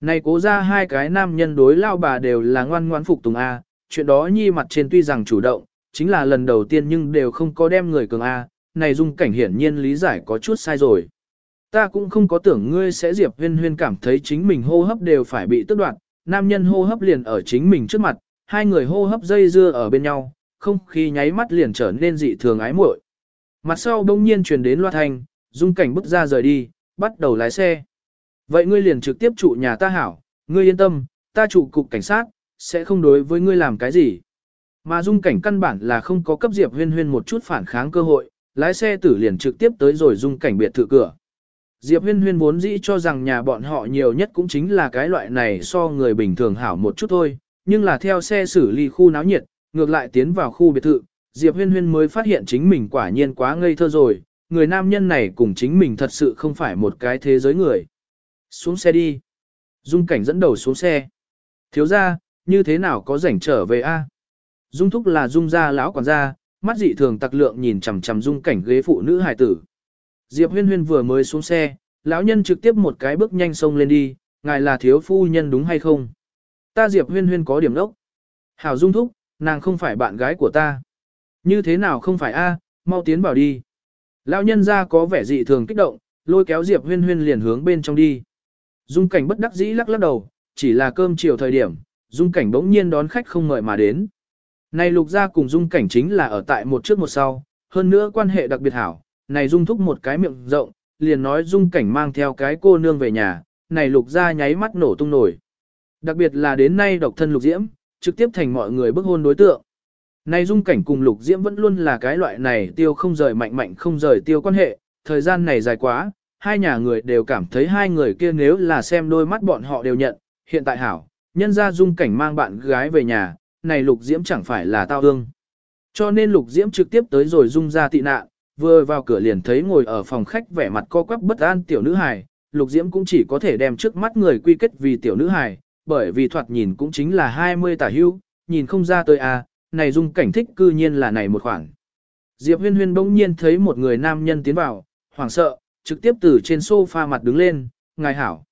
Này cố ra hai cái nam nhân đối lao bà đều là ngoan ngoãn phục tùng A, chuyện đó nhi mặt trên tuy rằng chủ động, chính là lần đầu tiên nhưng đều không có đem người cường A, này dung cảnh hiển nhiên lý giải có chút sai rồi. Ta cũng không có tưởng ngươi sẽ diệp huyên huyên cảm thấy chính mình hô hấp đều phải bị tức đoạn, nam nhân hô hấp liền ở chính mình trước mặt, hai người hô hấp dây dưa ở bên nhau, không khí nháy mắt liền trở nên dị thường ái muội. Mặt sau đông nhiên truyền đến loa thanh, dung cảnh bước ra rời đi, bắt đầu lái xe. Vậy ngươi liền trực tiếp trụ nhà ta hảo, ngươi yên tâm, ta trụ cục cảnh sát, sẽ không đối với ngươi làm cái gì. Mà dung cảnh căn bản là không có cấp Diệp huyên huyên một chút phản kháng cơ hội, lái xe tử liền trực tiếp tới rồi dung cảnh biệt thự cửa. Diệp huyên huyên vốn dĩ cho rằng nhà bọn họ nhiều nhất cũng chính là cái loại này so người bình thường hảo một chút thôi, nhưng là theo xe xử lý khu náo nhiệt, ngược lại tiến vào khu biệt thự, Diệp huyên huyên mới phát hiện chính mình quả nhiên quá ngây thơ rồi, người nam nhân này cùng chính mình thật sự không phải một cái thế giới người. Xuống xe đi. Dung cảnh dẫn đầu xuống xe. Thiếu ra, như thế nào có rảnh trở về a? Dung thúc là dung gia lão quản gia, mắt dị thường tặc lượng nhìn chằm chằm dung cảnh ghế phụ nữ hài tử. Diệp huyên huyên vừa mới xuống xe, lão nhân trực tiếp một cái bước nhanh xông lên đi, ngài là thiếu phu nhân đúng hay không? Ta Diệp huyên huyên có điểm đốc. Hảo dung thúc, nàng không phải bạn gái của ta. Như thế nào không phải a? mau tiến vào đi. Lão nhân ra có vẻ dị thường kích động, lôi kéo Diệp huyên huyên liền hướng bên trong đi. Dung cảnh bất đắc dĩ lắc lắc đầu, chỉ là cơm chiều thời điểm, dung cảnh bỗng nhiên đón khách không mời mà đến. Này lục gia cùng dung cảnh chính là ở tại một trước một sau, hơn nữa quan hệ đặc biệt hảo, này dung thúc một cái miệng rộng, liền nói dung cảnh mang theo cái cô nương về nhà, này lục gia nháy mắt nổ tung nổi. Đặc biệt là đến nay độc thân lục diễm, trực tiếp thành mọi người bức hôn đối tượng. Này dung cảnh cùng lục diễm vẫn luôn là cái loại này tiêu không rời mạnh mạnh không rời tiêu quan hệ, thời gian này dài quá, hai nhà người đều cảm thấy hai người kia nếu là xem đôi mắt bọn họ đều nhận, hiện tại hảo, nhân ra dung cảnh mang bạn gái về nhà, này lục diễm chẳng phải là tao ương. Cho nên lục diễm trực tiếp tới rồi dung ra tị nạn, vừa vào cửa liền thấy ngồi ở phòng khách vẻ mặt co quắp bất an tiểu nữ hài, lục diễm cũng chỉ có thể đem trước mắt người quy kết vì tiểu nữ hài, bởi vì thoạt nhìn cũng chính là 20 tả hưu, nhìn không ra tôi à, này dung cảnh thích cư nhiên là này một khoảng. Diệp huyên huyên bỗng nhiên thấy một người nam nhân tiến vào, hoảng sợ, trực tiếp từ trên sofa mặt đứng lên, ngài hảo.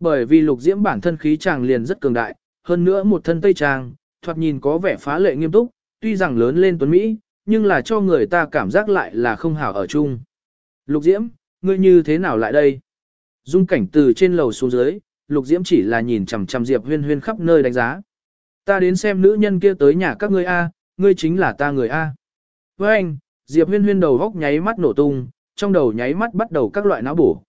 Bởi vì lục diễm bản thân khí chàng liền rất cường đại, hơn nữa một thân tây trang, thoạt nhìn có vẻ phá lệ nghiêm túc, tuy rằng lớn lên tuấn Mỹ, nhưng là cho người ta cảm giác lại là không hảo ở chung. Lục diễm, ngươi như thế nào lại đây? Dung cảnh từ trên lầu xuống dưới, lục diễm chỉ là nhìn chằm chằm diệp huyên huyên khắp nơi đánh giá. Ta đến xem nữ nhân kia tới nhà các ngươi A, ngươi chính là ta người A. Với anh, diệp huyên huyên đầu góc nháy mắt nổ tung, trong đầu nháy mắt bắt đầu các loại não bổ.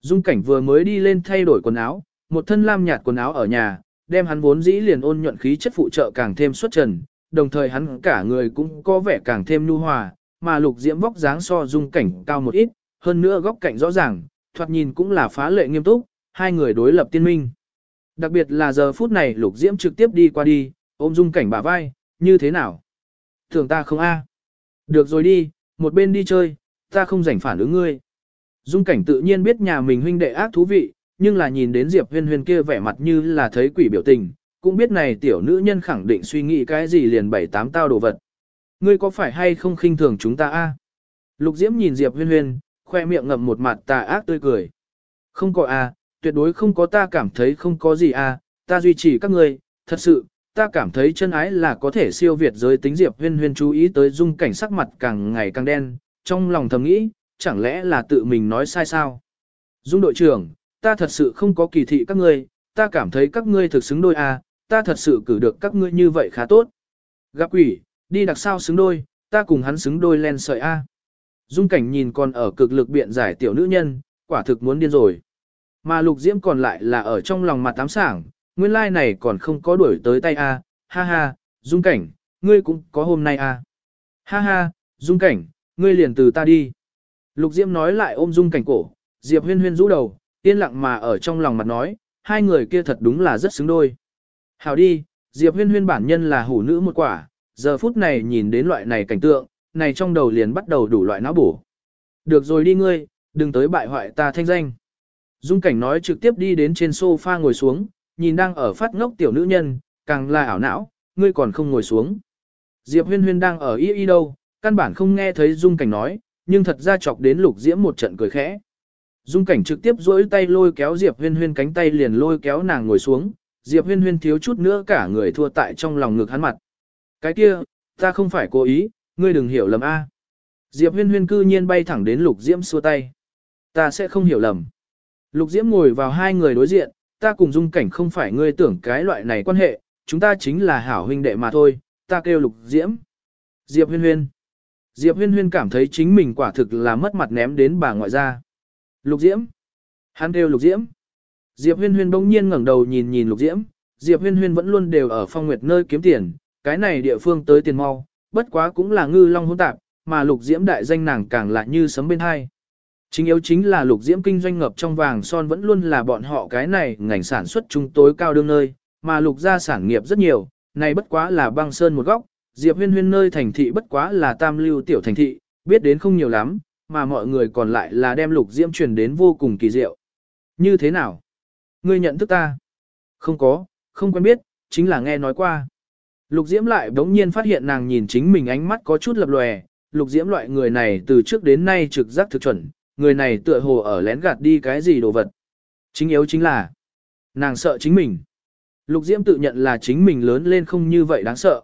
Dung cảnh vừa mới đi lên thay đổi quần áo, một thân lam nhạt quần áo ở nhà, đem hắn vốn dĩ liền ôn nhuận khí chất phụ trợ càng thêm xuất trần, đồng thời hắn cả người cũng có vẻ càng thêm nhu hòa, mà lục diễm vóc dáng so dung cảnh cao một ít, hơn nữa góc cạnh rõ ràng, thoạt nhìn cũng là phá lệ nghiêm túc, hai người đối lập tiên minh. Đặc biệt là giờ phút này lục diễm trực tiếp đi qua đi, ôm dung cảnh bả vai, như thế nào? Thường ta không a. Được rồi đi, một bên đi chơi, ta không rảnh phản ứng ngươi. Dung cảnh tự nhiên biết nhà mình huynh đệ ác thú vị, nhưng là nhìn đến Diệp huyên huyên kia vẻ mặt như là thấy quỷ biểu tình, cũng biết này tiểu nữ nhân khẳng định suy nghĩ cái gì liền bảy tám tao đồ vật. Ngươi có phải hay không khinh thường chúng ta a? Lục Diễm nhìn Diệp huyên huyên, khoe miệng ngậm một mặt tà ác tươi cười. Không có a, tuyệt đối không có ta cảm thấy không có gì a, ta duy trì các ngươi, thật sự, ta cảm thấy chân ái là có thể siêu việt giới tính Diệp huyên huyên chú ý tới dung cảnh sắc mặt càng ngày càng đen, trong lòng thầm nghĩ, chẳng lẽ là tự mình nói sai sao? Dung đội trưởng, ta thật sự không có kỳ thị các ngươi, ta cảm thấy các ngươi thực xứng đôi à, ta thật sự cử được các ngươi như vậy khá tốt. Gặp quỷ, đi đặc sao xứng đôi, ta cùng hắn xứng đôi len sợi a. Dung cảnh nhìn còn ở cực lực biện giải tiểu nữ nhân, quả thực muốn điên rồi. Mà lục diễm còn lại là ở trong lòng mặt tám sảng, nguyên lai like này còn không có đuổi tới tay a, ha ha, dung cảnh, ngươi cũng có hôm nay a. Ha ha, dung cảnh, ngươi liền từ ta đi. Lục diễm nói lại ôm dung cảnh cổ, Diệp huyên huyên rũ đầu, yên lặng mà ở trong lòng mặt nói, hai người kia thật đúng là rất xứng đôi. Hào đi, Diệp huyên huyên bản nhân là hủ nữ một quả, giờ phút này nhìn đến loại này cảnh tượng, này trong đầu liền bắt đầu đủ loại não bổ. Được rồi đi ngươi, đừng tới bại hoại ta thanh danh. Dung cảnh nói trực tiếp đi đến trên sofa ngồi xuống, nhìn đang ở phát ngốc tiểu nữ nhân, càng là ảo não, ngươi còn không ngồi xuống. Diệp huyên huyên đang ở y y đâu, căn bản không nghe thấy dung cảnh nói, nhưng thật ra chọc đến lục diễm một trận cười khẽ. Dung cảnh trực tiếp duỗi tay lôi kéo Diệp huyên huyên cánh tay liền lôi kéo nàng ngồi xuống, Diệp huyên huyên thiếu chút nữa cả người thua tại trong lòng ngực hắn mặt. Cái kia, ta không phải cố ý, ngươi đừng hiểu lầm a. Diệp huyên huyên cư nhiên bay thẳng đến lục diễm xua tay. Ta sẽ không hiểu lầm. Lục diễm ngồi vào hai người đối diện, ta cùng dung cảnh không phải ngươi tưởng cái loại này quan hệ, chúng ta chính là hảo huynh đệ mà thôi, ta kêu lục diễm. Diệp huyên huyên. Diệp huyên huyên cảm thấy chính mình quả thực là mất mặt ném đến bà ngoại ra. Lục diễm. Hắn kêu lục diễm. Diệp huyên huyên bỗng nhiên ngẩng đầu nhìn nhìn lục diễm. Diệp huyên huyên vẫn luôn đều ở phong nguyệt nơi kiếm tiền, cái này địa phương tới tiền mau, bất quá cũng là ngư long hỗn tạp, mà lục diễm đại danh nàng càng lại như sấm bên hai. Chính yếu chính là lục diễm kinh doanh ngập trong vàng son vẫn luôn là bọn họ cái này ngành sản xuất trung tối cao đương nơi, mà lục gia sản nghiệp rất nhiều, này bất quá là băng sơn một góc, diệp huyên huyên nơi thành thị bất quá là tam lưu tiểu thành thị, biết đến không nhiều lắm, mà mọi người còn lại là đem lục diễm truyền đến vô cùng kỳ diệu. Như thế nào? Ngươi nhận thức ta? Không có, không quen biết, chính là nghe nói qua. Lục diễm lại đống nhiên phát hiện nàng nhìn chính mình ánh mắt có chút lập lòe, lục diễm loại người này từ trước đến nay trực giác thực chuẩn, người này tựa hồ ở lén gạt đi cái gì đồ vật. Chính yếu chính là, nàng sợ chính mình. Lục Diễm tự nhận là chính mình lớn lên không như vậy đáng sợ.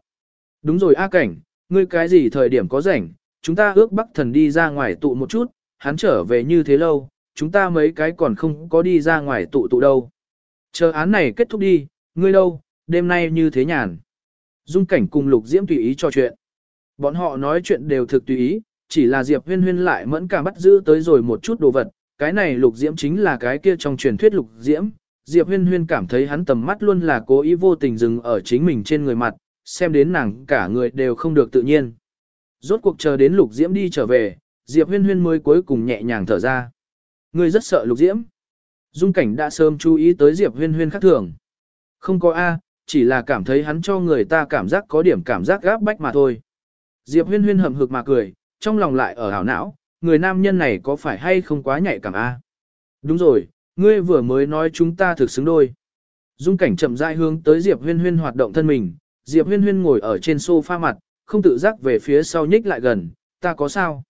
Đúng rồi A Cảnh, ngươi cái gì thời điểm có rảnh, chúng ta ước Bắc Thần đi ra ngoài tụ một chút, hắn trở về như thế lâu, chúng ta mấy cái còn không có đi ra ngoài tụ tụ đâu. Chờ án này kết thúc đi, ngươi đâu, đêm nay như thế nhàn. Dung Cảnh cùng Lục Diễm tùy ý trò chuyện. Bọn họ nói chuyện đều thực tùy ý, chỉ là Diệp Huyên Huyên lại mẫn cảm bắt giữ tới rồi một chút đồ vật, cái này lục diễm chính là cái kia trong truyền thuyết lục diễm. Diệp Huyên Huyên cảm thấy hắn tầm mắt luôn là cố ý vô tình dừng ở chính mình trên người mặt, xem đến nàng cả người đều không được tự nhiên. Rốt cuộc chờ đến lục diễm đi trở về, Diệp Huyên Huyên mới cuối cùng nhẹ nhàng thở ra. Ngươi rất sợ lục diễm. Dung cảnh đã sớm chú ý tới Diệp Huyên Huyên khác thường. Không có A, chỉ là cảm thấy hắn cho người ta cảm giác có điểm cảm giác gáp bách mà thôi. Diệp Huyên Huyên hầm hực mà cười, trong lòng lại ở hảo não, người nam nhân này có phải hay không quá nhạy cảm a? Đúng rồi, ngươi vừa mới nói chúng ta thực xứng đôi. Dung cảnh chậm rãi hướng tới Diệp Huyên Huyên hoạt động thân mình, Diệp Huyên Huyên ngồi ở trên sofa mặt, không tự giác về phía sau nhích lại gần, ta có sao?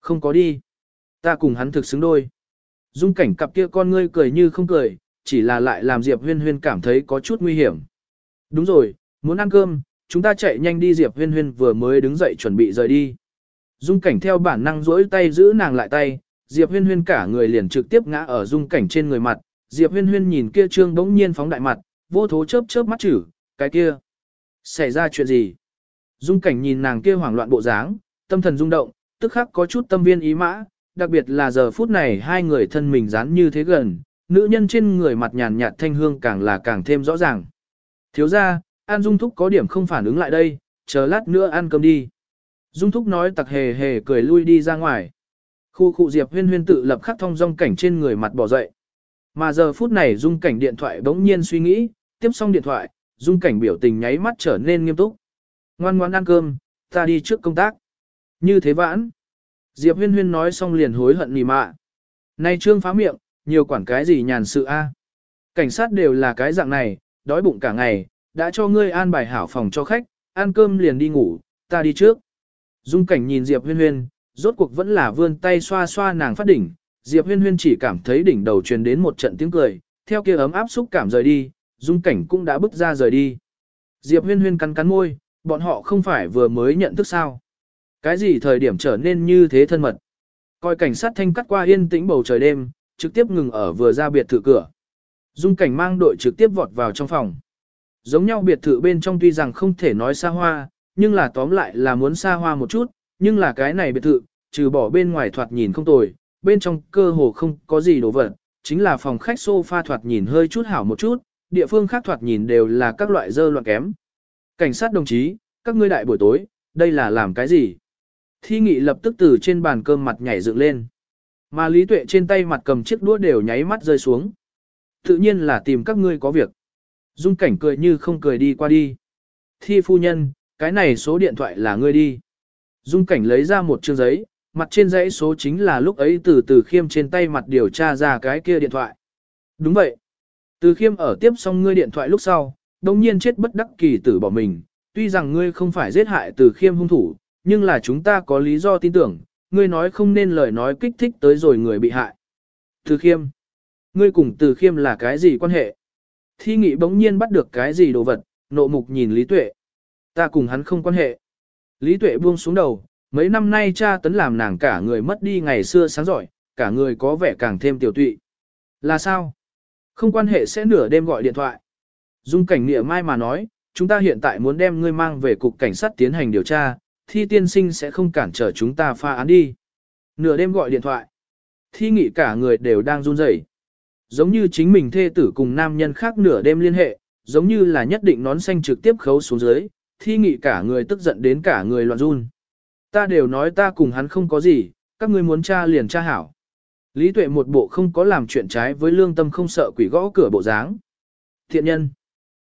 Không có đi. Ta cùng hắn thực xứng đôi. Dung cảnh cặp kia con ngươi cười như không cười, chỉ là lại làm Diệp Huyên Huyên cảm thấy có chút nguy hiểm. Đúng rồi, muốn ăn cơm, chúng ta chạy nhanh đi Diệp Huyên Huyên vừa mới đứng dậy chuẩn bị rời đi. Dung cảnh theo bản năng duỗi tay giữ nàng lại tay, Diệp huyên huyên cả người liền trực tiếp ngã ở dung cảnh trên người mặt, Diệp huyên huyên nhìn kia trương bỗng nhiên phóng đại mặt, vô thố chớp chớp mắt chử, cái kia. Xảy ra chuyện gì? Dung cảnh nhìn nàng kia hoảng loạn bộ dáng, tâm thần rung động, tức khắc có chút tâm viên ý mã, đặc biệt là giờ phút này hai người thân mình dán như thế gần, nữ nhân trên người mặt nhàn nhạt thanh hương càng là càng thêm rõ ràng. Thiếu ra, An Dung Thúc có điểm không phản ứng lại đây, chờ lát nữa ăn cơm đi. Dung Thúc nói tặc hề hề cười lui đi ra ngoài. Khu khu Diệp huyên huyên tự lập khắc thông dong cảnh trên người mặt bỏ dậy. Mà giờ phút này Dung cảnh điện thoại bỗng nhiên suy nghĩ, tiếp xong điện thoại, Dung cảnh biểu tình nháy mắt trở nên nghiêm túc. Ngoan ngoan ăn cơm, ta đi trước công tác. Như thế vãn. Diệp huyên huyên nói xong liền hối hận nì mạ. Nay trương phá miệng, nhiều quản cái gì nhàn sự a? Cảnh sát đều là cái dạng này, đói bụng cả ngày, đã cho ngươi an bài hảo phòng cho khách, ăn cơm liền đi ngủ, ta đi trước. Dung cảnh nhìn Diệp huyên huyên, rốt cuộc vẫn là vươn tay xoa xoa nàng phát đỉnh, Diệp huyên huyên chỉ cảm thấy đỉnh đầu truyền đến một trận tiếng cười, theo kia ấm áp xúc cảm rời đi, dung cảnh cũng đã bước ra rời đi. Diệp huyên huyên cắn cắn môi, bọn họ không phải vừa mới nhận thức sao. Cái gì thời điểm trở nên như thế thân mật. Coi cảnh sát thanh cắt qua yên tĩnh bầu trời đêm, trực tiếp ngừng ở vừa ra biệt thự cửa. Dung cảnh mang đội trực tiếp vọt vào trong phòng. Giống nhau biệt thự bên trong tuy rằng không thể nói xa hoa, nhưng là tóm lại là muốn xa hoa một chút, nhưng là cái này biệt thự, trừ bỏ bên ngoài thoạt nhìn không tồi, bên trong cơ hồ không có gì đồ vật, chính là phòng khách sofa thoạt nhìn hơi chút hảo một chút, địa phương khác thoạt nhìn đều là các loại dơ loạn kém. Cảnh sát đồng chí, các ngươi đại buổi tối, đây là làm cái gì? Thi nghị lập tức từ trên bàn cơm mặt nhảy dựng lên. Mà Lý Tuệ trên tay mặt cầm chiếc đũa đều nháy mắt rơi xuống. Tự nhiên là tìm các ngươi có việc. Dung cảnh cười như không cười đi qua đi. Thi phu nhân, cái này số điện thoại là ngươi đi. Dung cảnh lấy ra một chương giấy, mặt trên dãy số chính là lúc ấy từ từ khiêm trên tay mặt điều tra ra cái kia điện thoại. Đúng vậy. Từ khiêm ở tiếp xong ngươi điện thoại lúc sau, đồng nhiên chết bất đắc kỳ tử bỏ mình. Tuy rằng ngươi không phải giết hại từ khiêm hung thủ, nhưng là chúng ta có lý do tin tưởng, ngươi nói không nên lời nói kích thích tới rồi người bị hại. Từ khiêm. Ngươi cùng từ khiêm là cái gì quan hệ? Thi nghị bỗng nhiên bắt được cái gì đồ vật, nộ mục nhìn Lý Tuệ. Ta cùng hắn không quan hệ. Lý Tuệ buông xuống đầu, mấy năm nay cha tấn làm nàng cả người mất đi ngày xưa sáng giỏi, cả người có vẻ càng thêm tiểu tụy. Là sao? Không quan hệ sẽ nửa đêm gọi điện thoại. Dung cảnh nghĩa mai mà nói, chúng ta hiện tại muốn đem ngươi mang về cục cảnh sát tiến hành điều tra, thi tiên sinh sẽ không cản trở chúng ta pha án đi. Nửa đêm gọi điện thoại. Thi nghị cả người đều đang run rẩy, Giống như chính mình thê tử cùng nam nhân khác nửa đêm liên hệ, giống như là nhất định nón xanh trực tiếp khấu xuống dưới, thi nghị cả người tức giận đến cả người loạn run. Ta đều nói ta cùng hắn không có gì, các ngươi muốn tra liền tra hảo. Lý tuệ một bộ không có làm chuyện trái với lương tâm không sợ quỷ gõ cửa bộ dáng. Thiện nhân.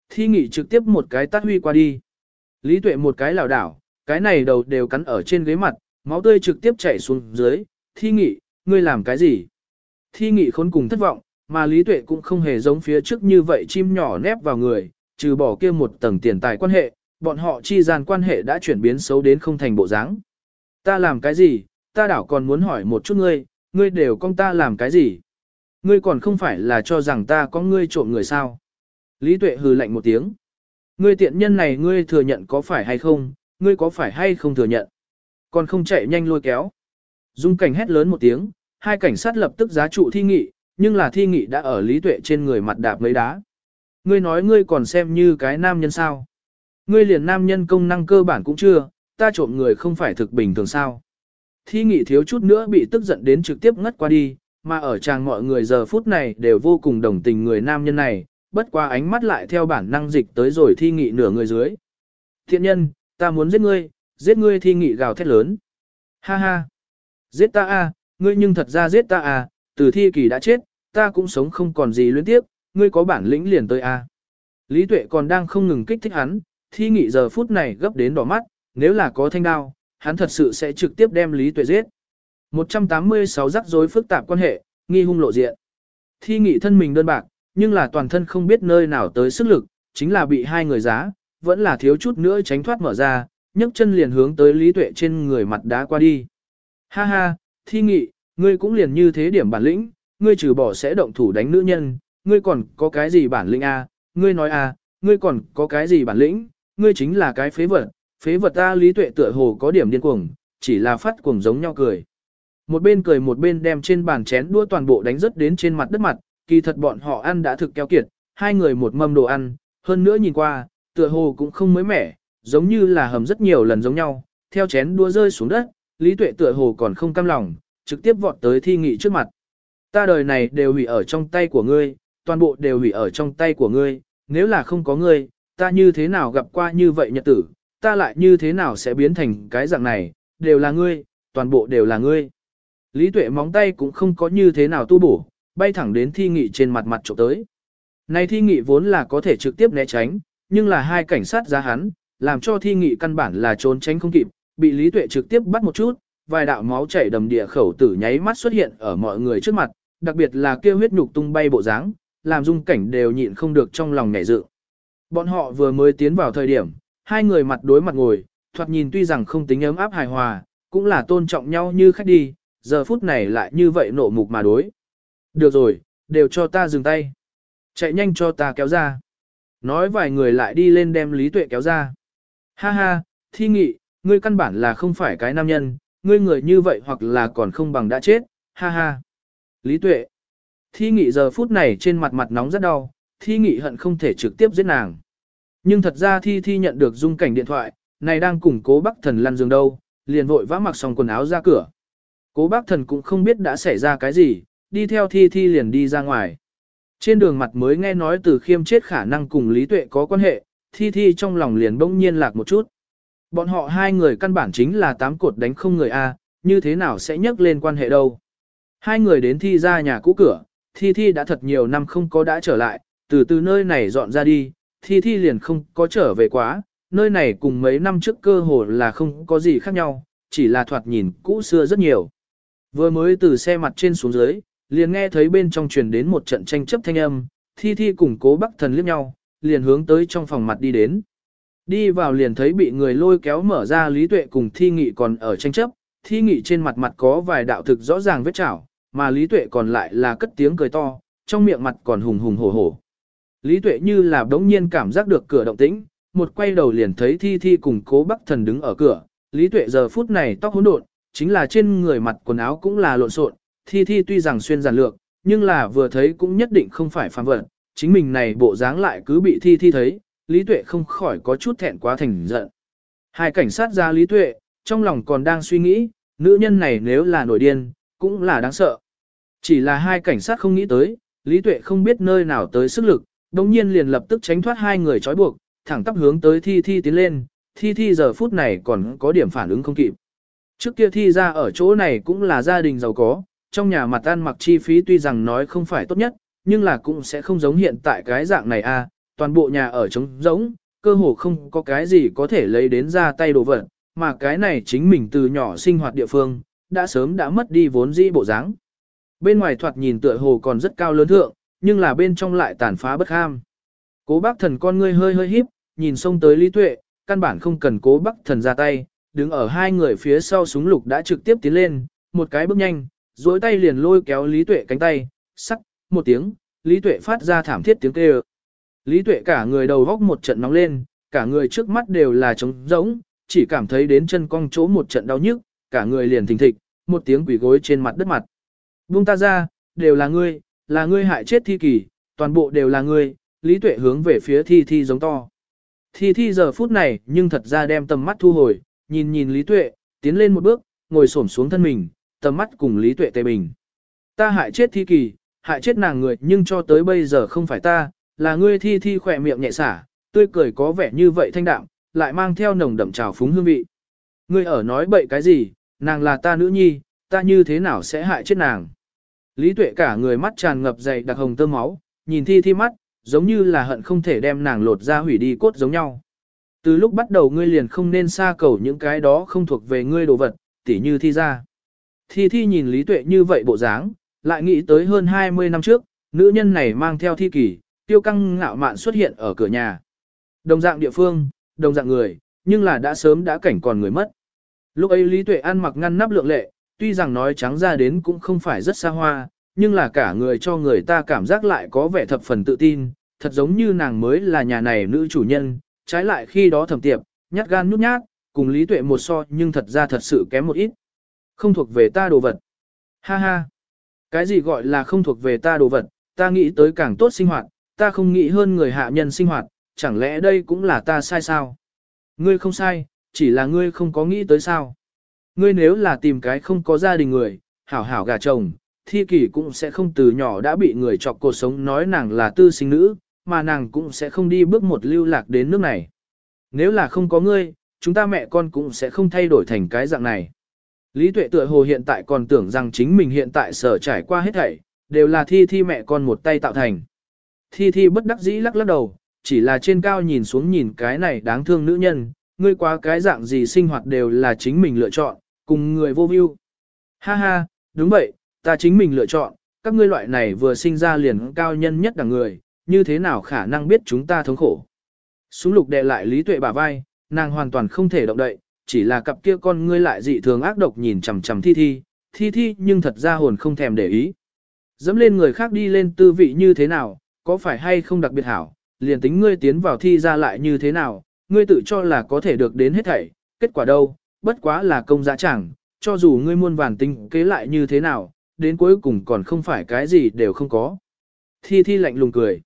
Thi nghị trực tiếp một cái tát huy qua đi. Lý tuệ một cái lảo đảo, cái này đầu đều cắn ở trên ghế mặt, máu tươi trực tiếp chảy xuống dưới. Thi nghị, ngươi làm cái gì? Thi nghị khốn cùng thất vọng, mà Lý tuệ cũng không hề giống phía trước như vậy chim nhỏ nép vào người, trừ bỏ kia một tầng tiền tài quan hệ, bọn họ chi gian quan hệ đã chuyển biến xấu đến không thành bộ dáng. Ta làm cái gì, ta đảo còn muốn hỏi một chút ngươi, ngươi đều con ta làm cái gì? Ngươi còn không phải là cho rằng ta có ngươi trộm người sao? Lý tuệ hừ lạnh một tiếng. Ngươi tiện nhân này ngươi thừa nhận có phải hay không, ngươi có phải hay không thừa nhận? Còn không chạy nhanh lôi kéo. Dung cảnh hét lớn một tiếng, hai cảnh sát lập tức giá trụ thi nghị, nhưng là thi nghị đã ở lý tuệ trên người mặt đạp mấy đá. Ngươi nói ngươi còn xem như cái nam nhân sao? Ngươi liền nam nhân công năng cơ bản cũng chưa, ta trộm người không phải thực bình thường sao? Thi nghị thiếu chút nữa bị tức giận đến trực tiếp ngất qua đi, mà ở chàng mọi người giờ phút này đều vô cùng đồng tình người nam nhân này, bất qua ánh mắt lại theo bản năng dịch tới rồi thi nghị nửa người dưới. Thiện nhân, ta muốn giết ngươi, giết ngươi thi nghị gào thét lớn. Ha ha, giết ta a, ngươi nhưng thật ra giết ta à, từ thi kỳ đã chết, ta cũng sống không còn gì luyến tiếp, ngươi có bản lĩnh liền tới a. Lý tuệ còn đang không ngừng kích thích hắn, thi nghị giờ phút này gấp đến đỏ mắt, nếu là có thanh đao, hắn thật sự sẽ trực tiếp đem Lý Tuệ giết. 186 rắc rối phức tạp quan hệ, nghi hung lộ diện. Thi nghị thân mình đơn bạc, nhưng là toàn thân không biết nơi nào tới sức lực, chính là bị hai người giá, vẫn là thiếu chút nữa tránh thoát mở ra, nhấc chân liền hướng tới Lý Tuệ trên người mặt đá qua đi. Ha ha, thi nghị, ngươi cũng liền như thế điểm bản lĩnh, ngươi trừ bỏ sẽ động thủ đánh nữ nhân, ngươi còn có cái gì bản lĩnh a? À? ngươi nói a, à, ngươi còn có cái gì bản lĩnh, ngươi chính là cái phế vật, phế vật ta lý tuệ tựa hồ có điểm điên cuồng, chỉ là phát cuồng giống nhau cười. Một bên cười một bên đem trên bàn chén đua toàn bộ đánh rớt đến trên mặt đất mặt, kỳ thật bọn họ ăn đã thực keo kiệt, hai người một mâm đồ ăn, hơn nữa nhìn qua, tựa hồ cũng không mới mẻ, giống như là hầm rất nhiều lần giống nhau, theo chén đua rơi xuống đất, lý tuệ tựa hồ còn không cam lòng, trực tiếp vọt tới thi nghị trước mặt. Ta đời này đều hủy ở trong tay của ngươi, toàn bộ đều hủy ở trong tay của ngươi, nếu là không có ngươi, ta như thế nào gặp qua như vậy nhật tử, ta lại như thế nào sẽ biến thành cái dạng này, đều là ngươi, toàn bộ đều là ngươi. Lý tuệ móng tay cũng không có như thế nào tu bổ, bay thẳng đến thi nghị trên mặt mặt trộm tới. Này thi nghị vốn là có thể trực tiếp né tránh, nhưng là hai cảnh sát ra hắn, làm cho thi nghị căn bản là trốn tránh không kịp, bị Lý Tuệ trực tiếp bắt một chút, vài đạo máu chảy đầm địa khẩu tử nháy mắt xuất hiện ở mọi người trước mặt, đặc biệt là kêu huyết nhục tung bay bộ dáng, làm dung cảnh đều nhịn không được trong lòng nhảy dự. Bọn họ vừa mới tiến vào thời điểm, hai người mặt đối mặt ngồi, thoạt nhìn tuy rằng không tính ấm áp hài hòa, cũng là tôn trọng nhau như khách đi, giờ phút này lại như vậy nộ mục mà đối. Được rồi, đều cho ta dừng tay. Chạy nhanh cho ta kéo ra. Nói vài người lại đi lên đem Lý Tuệ kéo ra. Ha ha, thi nghị, ngươi căn bản là không phải cái nam nhân, ngươi người như vậy hoặc là còn không bằng đã chết, ha ha. Lý Tuệ. Thi nghị giờ phút này trên mặt mặt nóng rất đau, thi nghị hận không thể trực tiếp giết nàng. Nhưng thật ra thi thi nhận được dung cảnh điện thoại, này đang cùng cố bác thần lăn giường đâu, liền vội vã mặc xong quần áo ra cửa. Cố bác thần cũng không biết đã xảy ra cái gì, đi theo thi thi liền đi ra ngoài. Trên đường mặt mới nghe nói từ khiêm chết khả năng cùng lý tuệ có quan hệ, thi thi trong lòng liền bỗng nhiên lạc một chút. Bọn họ hai người căn bản chính là tám cột đánh không người A, như thế nào sẽ nhắc lên quan hệ đâu. Hai người đến thi ra nhà cũ cửa, thi thi đã thật nhiều năm không có đã trở lại, từ từ nơi này dọn ra đi, thi thi liền không có trở về quá, nơi này cùng mấy năm trước cơ hồ là không có gì khác nhau, chỉ là thoạt nhìn cũ xưa rất nhiều. Vừa mới từ xe mặt trên xuống dưới, liền nghe thấy bên trong truyền đến một trận tranh chấp thanh âm, thi thi cùng cố bắc thần liếc nhau, liền hướng tới trong phòng mặt đi đến. Đi vào liền thấy bị người lôi kéo mở ra lý tuệ cùng thi nghị còn ở tranh chấp, thi nghị trên mặt mặt có vài đạo thực rõ ràng vết chảo, mà lý tuệ còn lại là cất tiếng cười to, trong miệng mặt còn hùng hùng hổ hổ. Lý tuệ như là đống nhiên cảm giác được cửa động tĩnh, một quay đầu liền thấy thi thi cùng cố bắc thần đứng ở cửa, lý tuệ giờ phút này tóc hỗn độn, chính là trên người mặt quần áo cũng là lộn xộn, thi thi tuy rằng xuyên giản lược, nhưng là vừa thấy cũng nhất định không phải phàm vật, chính mình này bộ dáng lại cứ bị thi thi thấy, lý tuệ không khỏi có chút thẹn quá thành giận. Hai cảnh sát ra lý tuệ, trong lòng còn đang suy nghĩ, nữ nhân này nếu là nổi điên, cũng là đáng sợ. Chỉ là hai cảnh sát không nghĩ tới, lý tuệ không biết nơi nào tới sức lực, đồng nhiên liền lập tức tránh thoát hai người trói buộc, thẳng tắp hướng tới thi thi tiến lên, thi thi giờ phút này còn có điểm phản ứng không kịp. Trước kia thi ra ở chỗ này cũng là gia đình giàu có, trong nhà mặt ăn mặc chi phí tuy rằng nói không phải tốt nhất, nhưng là cũng sẽ không giống hiện tại cái dạng này a. toàn bộ nhà ở trống giống, cơ hồ không có cái gì có thể lấy đến ra tay đồ vật, mà cái này chính mình từ nhỏ sinh hoạt địa phương, đã sớm đã mất đi vốn dĩ bộ dáng. Bên ngoài thoạt nhìn tựa hồ còn rất cao lớn thượng, nhưng là bên trong lại tàn phá bất ham. Cố bác thần con ngươi hơi hơi híp, nhìn xông tới Lý Tuệ, căn bản không cần cố bác thần ra tay, đứng ở hai người phía sau súng lục đã trực tiếp tiến lên, một cái bước nhanh, duỗi tay liền lôi kéo Lý Tuệ cánh tay, sắc, một tiếng, Lý Tuệ phát ra thảm thiết tiếng kêu. Lý Tuệ cả người đầu góc một trận nóng lên, cả người trước mắt đều là trống rỗng, chỉ cảm thấy đến chân cong chỗ một trận đau nhức, cả người liền thình thịch, một tiếng quỷ gối trên mặt đất mặt. Buông ta ra, đều là ngươi, là ngươi hại chết thi kỳ, toàn bộ đều là ngươi, Lý Tuệ hướng về phía thi thi giống to. Thi thi giờ phút này nhưng thật ra đem tầm mắt thu hồi, nhìn nhìn Lý Tuệ, tiến lên một bước, ngồi xổm xuống thân mình, tầm mắt cùng Lý Tuệ tề bình. Ta hại chết thi kỳ, hại chết nàng người nhưng cho tới bây giờ không phải ta, là ngươi thi thi khỏe miệng nhẹ xả, tươi cười có vẻ như vậy thanh đạm, lại mang theo nồng đậm trào phúng hương vị. Ngươi ở nói bậy cái gì, nàng là ta nữ nhi, ta như thế nào sẽ hại chết nàng. Lý tuệ cả người mắt tràn ngập dày đặc hồng tơ máu, nhìn thi thi mắt, giống như là hận không thể đem nàng lột ra hủy đi cốt giống nhau. Từ lúc bắt đầu ngươi liền không nên xa cầu những cái đó không thuộc về ngươi đồ vật, tỉ như thi ra. Thi thi nhìn lý tuệ như vậy bộ dáng, lại nghĩ tới hơn 20 năm trước, nữ nhân này mang theo thi kỳ, tiêu căng ngạo mạn xuất hiện ở cửa nhà. Đồng dạng địa phương, đồng dạng người, nhưng là đã sớm đã cảnh còn người mất. Lúc ấy Lý Tuệ ăn mặc ngăn nắp lượng lệ, tuy rằng nói trắng ra đến cũng không phải rất xa hoa, nhưng là cả người cho người ta cảm giác lại có vẻ thập phần tự tin, thật giống như nàng mới là nhà này nữ chủ nhân, trái lại khi đó thầm tiệp, nhát gan nhút nhát, cùng Lý Tuệ một so nhưng thật ra thật sự kém một ít. Không thuộc về ta đồ vật. Ha ha. Cái gì gọi là không thuộc về ta đồ vật, ta nghĩ tới càng tốt sinh hoạt, ta không nghĩ hơn người hạ nhân sinh hoạt, chẳng lẽ đây cũng là ta sai sao? Ngươi không sai, chỉ là ngươi không có nghĩ tới sao. Ngươi nếu là tìm cái không có gia đình người, hảo hảo gà chồng, thi kỷ cũng sẽ không từ nhỏ đã bị người chọc cuộc sống nói nàng là tư sinh nữ, mà nàng cũng sẽ không đi bước một lưu lạc đến nước này. Nếu là không có ngươi, chúng ta mẹ con cũng sẽ không thay đổi thành cái dạng này. Lý tuệ tựa hồ hiện tại còn tưởng rằng chính mình hiện tại sở trải qua hết thảy, đều là thi thi mẹ con một tay tạo thành. Thi thi bất đắc dĩ lắc lắc đầu, chỉ là trên cao nhìn xuống nhìn cái này đáng thương nữ nhân, ngươi quá cái dạng gì sinh hoạt đều là chính mình lựa chọn, cùng người vô view. Ha ha, đúng vậy, ta chính mình lựa chọn, các ngươi loại này vừa sinh ra liền cao nhân nhất đẳng người, như thế nào khả năng biết chúng ta thống khổ. Súng lục đè lại lý tuệ bả vai, nàng hoàn toàn không thể động đậy, chỉ là cặp kia con ngươi lại dị thường ác độc nhìn chằm chằm thi thi, thi thi nhưng thật ra hồn không thèm để ý. Dẫm lên người khác đi lên tư vị như thế nào, có phải hay không đặc biệt hảo, liền tính ngươi tiến vào thi ra lại như thế nào, ngươi tự cho là có thể được đến hết thảy, kết quả đâu, bất quá là công giá chẳng, cho dù ngươi muôn vàn tinh kế lại như thế nào, đến cuối cùng còn không phải cái gì đều không có. Thi thi lạnh lùng cười.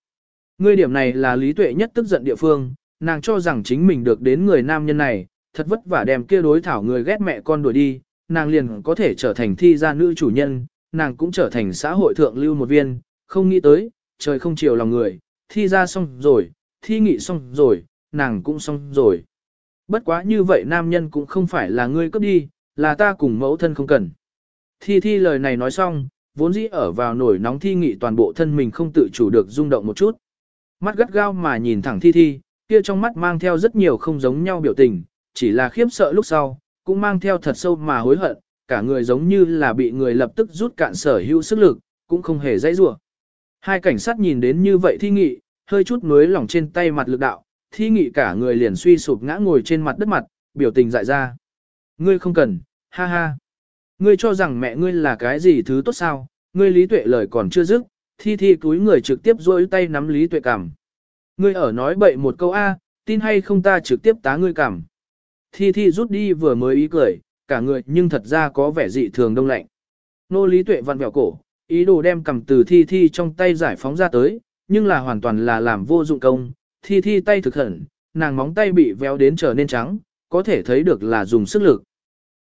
Ngươi điểm này là lý tuệ nhất tức giận địa phương, nàng cho rằng chính mình được đến người nam nhân này, thật vất vả đem kia đối thảo người ghét mẹ con đuổi đi, nàng liền có thể trở thành thi gia nữ chủ nhân, nàng cũng trở thành xã hội thượng lưu một viên, không nghĩ tới, trời không chiều lòng người, thi ra xong rồi, thi nghị xong rồi, nàng cũng xong rồi. Bất quá như vậy nam nhân cũng không phải là ngươi cấp đi, là ta cùng mẫu thân không cần. Thi thi lời này nói xong, vốn dĩ ở vào nổi nóng thi nghị toàn bộ thân mình không tự chủ được rung động một chút. Mắt gắt gao mà nhìn thẳng thi thi, kia trong mắt mang theo rất nhiều không giống nhau biểu tình, chỉ là khiếp sợ lúc sau, cũng mang theo thật sâu mà hối hận, cả người giống như là bị người lập tức rút cạn sở hữu sức lực, cũng không hề dãy rủa. Hai cảnh sát nhìn đến như vậy thi nghị, hơi chút nuối lỏng trên tay mặt lực đạo, thi nghị cả người liền suy sụp ngã ngồi trên mặt đất mặt, biểu tình dại ra. Ngươi không cần, ha ha. Ngươi cho rằng mẹ ngươi là cái gì thứ tốt sao, ngươi lý tuệ lời còn chưa dứt, thi thi túi người trực tiếp rôi tay nắm lý tuệ cảm. Ngươi ở nói bậy một câu A, tin hay không ta trực tiếp tá ngươi cảm. Thi thi rút đi vừa mới ý cười, cả người nhưng thật ra có vẻ dị thường đông lạnh. Nô lý tuệ vặn vẹo cổ, ý đồ đem cầm từ thi thi trong tay giải phóng ra tới, nhưng là hoàn toàn là làm vô dụng công. Thi thi tay thực hẩn, nàng móng tay bị véo đến trở nên trắng, có thể thấy được là dùng sức lực.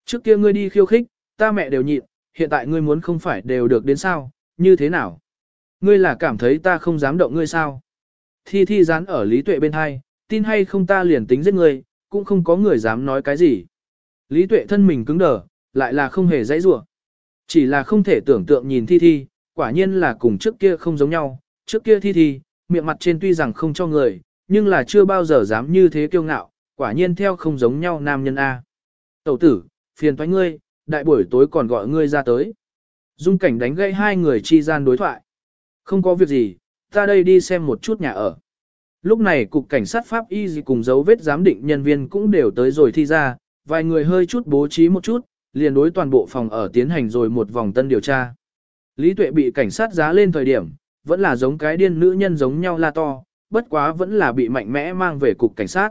Trước kia ngươi đi khiêu khích, ta mẹ đều nhịn, hiện tại ngươi muốn không phải đều được đến sao, như thế nào? Ngươi là cảm thấy ta không dám động ngươi sao? Thi thi dán ở lý tuệ bên hai, tin hay không ta liền tính giết ngươi, cũng không có người dám nói cái gì. Lý tuệ thân mình cứng đờ, lại là không hề dãy rủa Chỉ là không thể tưởng tượng nhìn thi thi, quả nhiên là cùng trước kia không giống nhau, trước kia thi thi, miệng mặt trên tuy rằng không cho người, nhưng là chưa bao giờ dám như thế kiêu ngạo, quả nhiên theo không giống nhau nam nhân A. Tẩu tử, phiền toái ngươi, đại buổi tối còn gọi ngươi ra tới. Dung cảnh đánh gây hai người chi gian đối thoại. Không có việc gì, ta đây đi xem một chút nhà ở. Lúc này cục cảnh sát Pháp Y gì cùng dấu vết giám định nhân viên cũng đều tới rồi thi ra, vài người hơi chút bố trí một chút, liền đối toàn bộ phòng ở tiến hành rồi một vòng tân điều tra. Lý Tuệ bị cảnh sát giá lên thời điểm, vẫn là giống cái điên nữ nhân giống nhau la to, bất quá vẫn là bị mạnh mẽ mang về cục cảnh sát.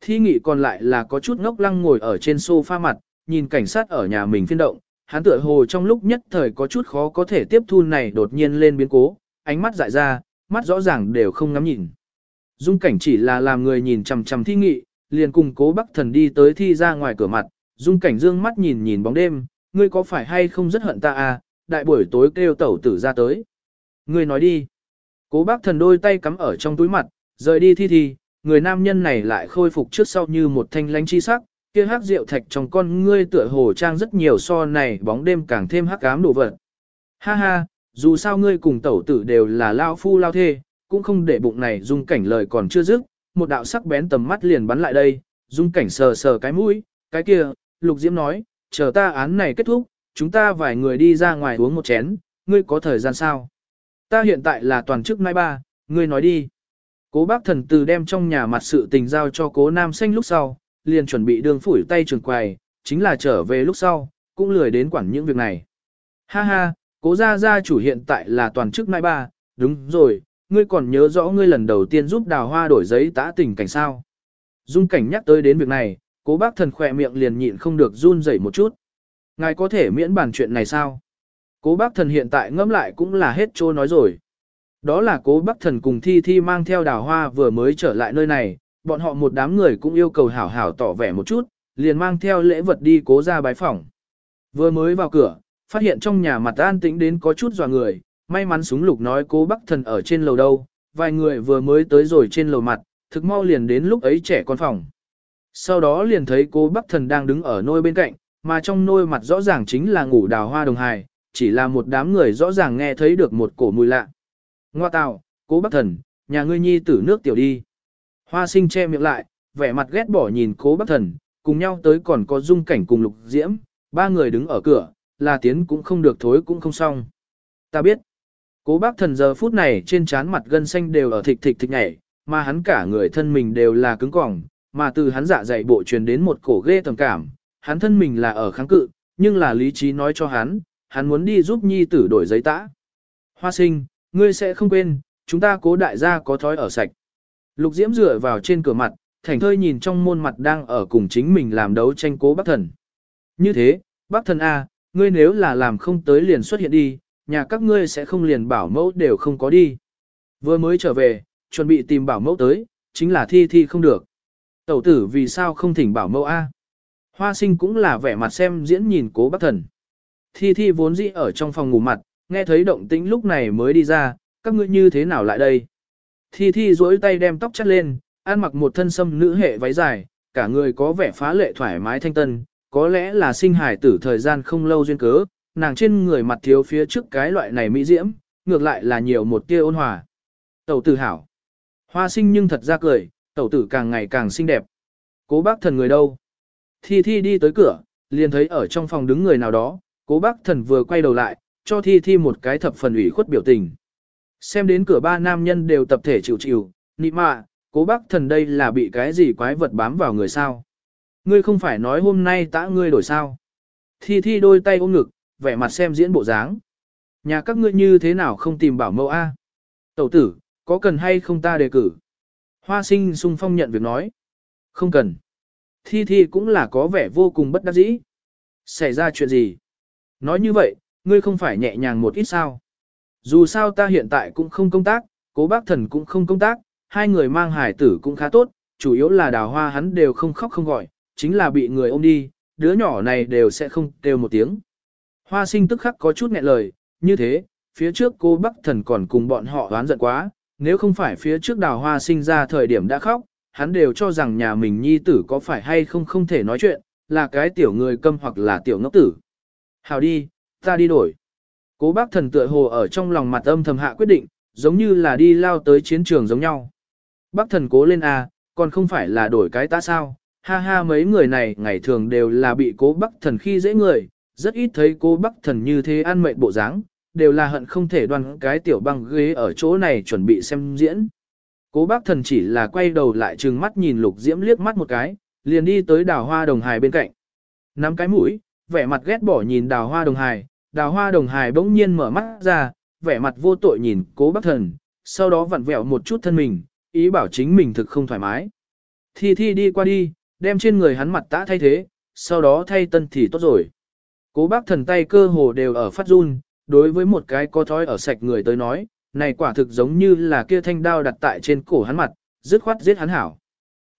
Thi nghị còn lại là có chút ngốc lăng ngồi ở trên sofa mặt, nhìn cảnh sát ở nhà mình phiên động, hắn tựa hồ trong lúc nhất thời có chút khó có thể tiếp thu này đột nhiên lên biến cố, ánh mắt dại ra, mắt rõ ràng đều không ngắm nhìn. Dung cảnh chỉ là làm người nhìn chằm chằm thi nghị, liền cùng cố bắc thần đi tới thi ra ngoài cửa mặt, dung cảnh dương mắt nhìn nhìn bóng đêm, ngươi có phải hay không rất hận ta à, đại buổi tối kêu tẩu tử ra tới. Ngươi nói đi. Cố bác thần đôi tay cắm ở trong túi mặt, rời đi thi thi, người nam nhân này lại khôi phục trước sau như một thanh lánh chi sắc, kia hắc rượu thạch trong con ngươi tựa hồ trang rất nhiều so này bóng đêm càng thêm hắc ám đồ vật. Ha ha, dù sao ngươi cùng tẩu tử đều là lao phu lao thê, cũng không để bụng này dung cảnh lời còn chưa dứt, một đạo sắc bén tầm mắt liền bắn lại đây, dung cảnh sờ sờ cái mũi, cái kia, lục diễm nói, chờ ta án này kết thúc, chúng ta vài người đi ra ngoài uống một chén, ngươi có thời gian sao? Ta hiện tại là toàn chức mai ba, ngươi nói đi. Cố bác thần từ đem trong nhà mặt sự tình giao cho cố nam xanh lúc sau, liền chuẩn bị đường phủi tay trường quầy, chính là trở về lúc sau, cũng lười đến quản những việc này. Ha ha, cố gia gia chủ hiện tại là toàn chức mai ba, đúng rồi, ngươi còn nhớ rõ ngươi lần đầu tiên giúp đào hoa đổi giấy tã tình cảnh sao. Dung cảnh nhắc tới đến việc này, cố bác thần khỏe miệng liền nhịn không được run rẩy một chút. Ngài có thể miễn bàn chuyện này sao? Cố bác thần hiện tại ngẫm lại cũng là hết trô nói rồi. Đó là cố bác thần cùng thi thi mang theo đào hoa vừa mới trở lại nơi này, bọn họ một đám người cũng yêu cầu hảo hảo tỏ vẻ một chút, liền mang theo lễ vật đi cố ra bái phòng. Vừa mới vào cửa, phát hiện trong nhà mặt an tĩnh đến có chút dò người, may mắn súng lục nói cố bác thần ở trên lầu đâu, vài người vừa mới tới rồi trên lầu mặt, thực mau liền đến lúc ấy trẻ con phòng. Sau đó liền thấy cố bác thần đang đứng ở nôi bên cạnh, mà trong nôi mặt rõ ràng chính là ngủ đào hoa đồng hài, chỉ là một đám người rõ ràng nghe thấy được một cổ mùi lạ. Ngoa tào, cố bác thần, nhà ngươi nhi tử nước tiểu đi. Hoa sinh che miệng lại, vẻ mặt ghét bỏ nhìn cố bác thần, cùng nhau tới còn có dung cảnh cùng lục diễm, ba người đứng ở cửa, là tiến cũng không được thối cũng không xong. Ta biết, cố bác thần giờ phút này trên trán mặt gân xanh đều ở thịt thịt thịt nhảy, mà hắn cả người thân mình đều là cứng cỏng, mà từ hắn dạ dày bộ truyền đến một cổ ghê tầm cảm, hắn thân mình là ở kháng cự, nhưng là lý trí nói cho hắn, hắn muốn đi giúp nhi tử đổi giấy tã. Hoa sinh, ngươi sẽ không quên, chúng ta cố đại gia có thói ở sạch. Lục Diễm dựa vào trên cửa mặt, thành thơi nhìn trong môn mặt đang ở cùng chính mình làm đấu tranh cố bác thần. Như thế, bác thần A, ngươi nếu là làm không tới liền xuất hiện đi, nhà các ngươi sẽ không liền bảo mẫu đều không có đi. Vừa mới trở về, chuẩn bị tìm bảo mẫu tới, chính là thi thi không được. Tẩu tử vì sao không thỉnh bảo mẫu A. Hoa sinh cũng là vẻ mặt xem diễn nhìn cố bác thần. Thi Thi vốn dĩ ở trong phòng ngủ mặt, nghe thấy động tĩnh lúc này mới đi ra, các ngươi như thế nào lại đây? Thi Thi duỗi tay đem tóc chắt lên, ăn mặc một thân sâm nữ hệ váy dài, cả người có vẻ phá lệ thoải mái thanh tân, có lẽ là sinh hài tử thời gian không lâu duyên cớ, nàng trên người mặt thiếu phía trước cái loại này mỹ diễm, ngược lại là nhiều một tia ôn hòa. Tẩu tử hảo. Hoa sinh nhưng thật ra cười, tẩu tử càng ngày càng xinh đẹp. Cố bác thần người đâu? Thi Thi đi tới cửa, liền thấy ở trong phòng đứng người nào đó, cố bác thần vừa quay đầu lại, cho Thi Thi một cái thập phần ủy khuất biểu tình. Xem đến cửa ba nam nhân đều tập thể chịu chịu, nị mạ, cố bác thần đây là bị cái gì quái vật bám vào người sao? Ngươi không phải nói hôm nay tã ngươi đổi sao? Thi Thi đôi tay ôm ngực, vẻ mặt xem diễn bộ dáng. Nhà các ngươi như thế nào không tìm bảo mẫu A? Tẩu tử, có cần hay không ta đề cử? Hoa sinh sung phong nhận việc nói. Không cần. Thi Thi cũng là có vẻ vô cùng bất đắc dĩ. Xảy ra chuyện gì? Nói như vậy, ngươi không phải nhẹ nhàng một ít sao? Dù sao ta hiện tại cũng không công tác, cố bác thần cũng không công tác, hai người mang hải tử cũng khá tốt, chủ yếu là đào hoa hắn đều không khóc không gọi, chính là bị người ôm đi, đứa nhỏ này đều sẽ không kêu một tiếng. Hoa sinh tức khắc có chút nghẹn lời, như thế, phía trước cô bác thần còn cùng bọn họ oán giận quá, nếu không phải phía trước đào hoa sinh ra thời điểm đã khóc, hắn đều cho rằng nhà mình nhi tử có phải hay không không thể nói chuyện, là cái tiểu người câm hoặc là tiểu ngốc tử. Hào đi, ta đi đổi. Cố bác thần tựa hồ ở trong lòng mặt âm thầm hạ quyết định, giống như là đi lao tới chiến trường giống nhau. Bác thần cố lên à, còn không phải là đổi cái ta sao, ha ha mấy người này ngày thường đều là bị cố bác thần khi dễ người, rất ít thấy cô bác thần như thế ăn mệt bộ dáng, đều là hận không thể đoan cái tiểu băng ghế ở chỗ này chuẩn bị xem diễn. Cố bác thần chỉ là quay đầu lại trừng mắt nhìn lục diễm liếc mắt một cái, liền đi tới đào hoa đồng hài bên cạnh. Nắm cái mũi, vẻ mặt ghét bỏ nhìn đào hoa đồng hài, đào hoa đồng hài bỗng nhiên mở mắt ra, vẻ mặt vô tội nhìn cố bác thần, sau đó vặn vẹo một chút thân mình, ý bảo chính mình thực không thoải mái. Thi thi đi qua đi, đem trên người hắn mặt tã thay thế, sau đó thay tân thì tốt rồi. Cố bác thần tay cơ hồ đều ở phát run, đối với một cái có thói ở sạch người tới nói, này quả thực giống như là kia thanh đao đặt tại trên cổ hắn mặt, dứt khoát giết hắn hảo.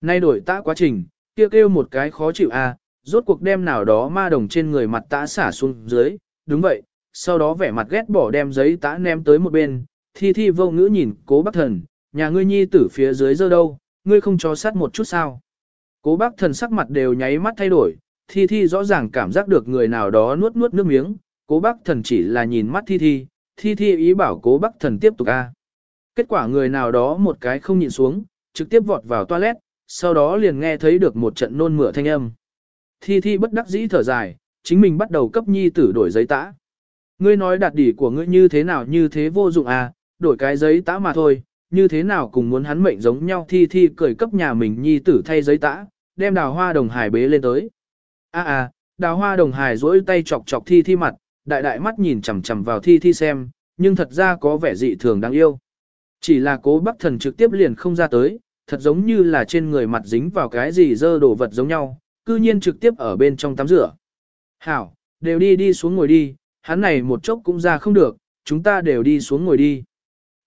Nay đổi tã quá trình, kia kêu một cái khó chịu a, rốt cuộc đem nào đó ma đồng trên người mặt tã xả xuống dưới, đúng vậy, sau đó vẻ mặt ghét bỏ đem giấy tã ném tới một bên, thi thi vô ngữ nhìn cố bác thần, nhà ngươi nhi tử phía dưới dơ đâu, ngươi không cho sát một chút sao. Cố bác thần sắc mặt đều nháy mắt thay đổi, thi thi rõ ràng cảm giác được người nào đó nuốt nuốt nước miếng, cố bác thần chỉ là nhìn mắt thi thi, thi thi ý bảo cố bác thần tiếp tục a. Kết quả người nào đó một cái không nhìn xuống, trực tiếp vọt vào toilet, sau đó liền nghe thấy được một trận nôn mửa thanh âm. Thi thi bất đắc dĩ thở dài, chính mình bắt đầu cấp nhi tử đổi giấy tã. Ngươi nói đạt đỉ của ngươi như thế nào như thế vô dụng à, đổi cái giấy tã mà thôi, như thế nào cùng muốn hắn mệnh giống nhau thi thi cười cấp nhà mình nhi tử thay giấy tã, đem đào hoa đồng hải bế lên tới a à, à đào hoa đồng hài duỗi tay chọc chọc thi thi mặt, đại đại mắt nhìn chằm chằm vào thi thi xem, nhưng thật ra có vẻ dị thường đáng yêu. Chỉ là cố bắc thần trực tiếp liền không ra tới, thật giống như là trên người mặt dính vào cái gì dơ đồ vật giống nhau, cư nhiên trực tiếp ở bên trong tắm rửa. Hảo, đều đi đi xuống ngồi đi, hắn này một chốc cũng ra không được, chúng ta đều đi xuống ngồi đi.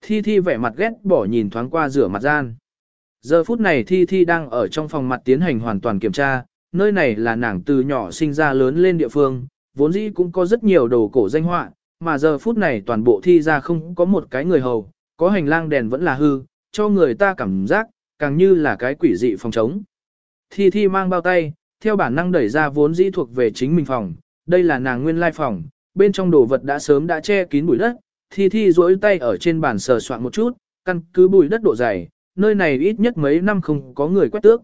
Thi Thi vẻ mặt ghét bỏ nhìn thoáng qua rửa mặt gian. Giờ phút này Thi Thi đang ở trong phòng mặt tiến hành hoàn toàn kiểm tra, nơi này là nàng từ nhỏ sinh ra lớn lên địa phương, vốn dĩ cũng có rất nhiều đồ cổ danh họa, mà giờ phút này toàn bộ thi ra không có một cái người hầu, có hành lang đèn vẫn là hư, cho người ta cảm giác, càng như là cái quỷ dị phòng trống. Thi Thi mang bao tay, theo bản năng đẩy ra vốn dĩ thuộc về chính mình phòng, đây là nàng nguyên lai phòng, bên trong đồ vật đã sớm đã che kín bụi đất, thi thi duỗi tay ở trên bàn sờ soạn một chút, căn cứ bụi đất độ dày, nơi này ít nhất mấy năm không có người quét tước.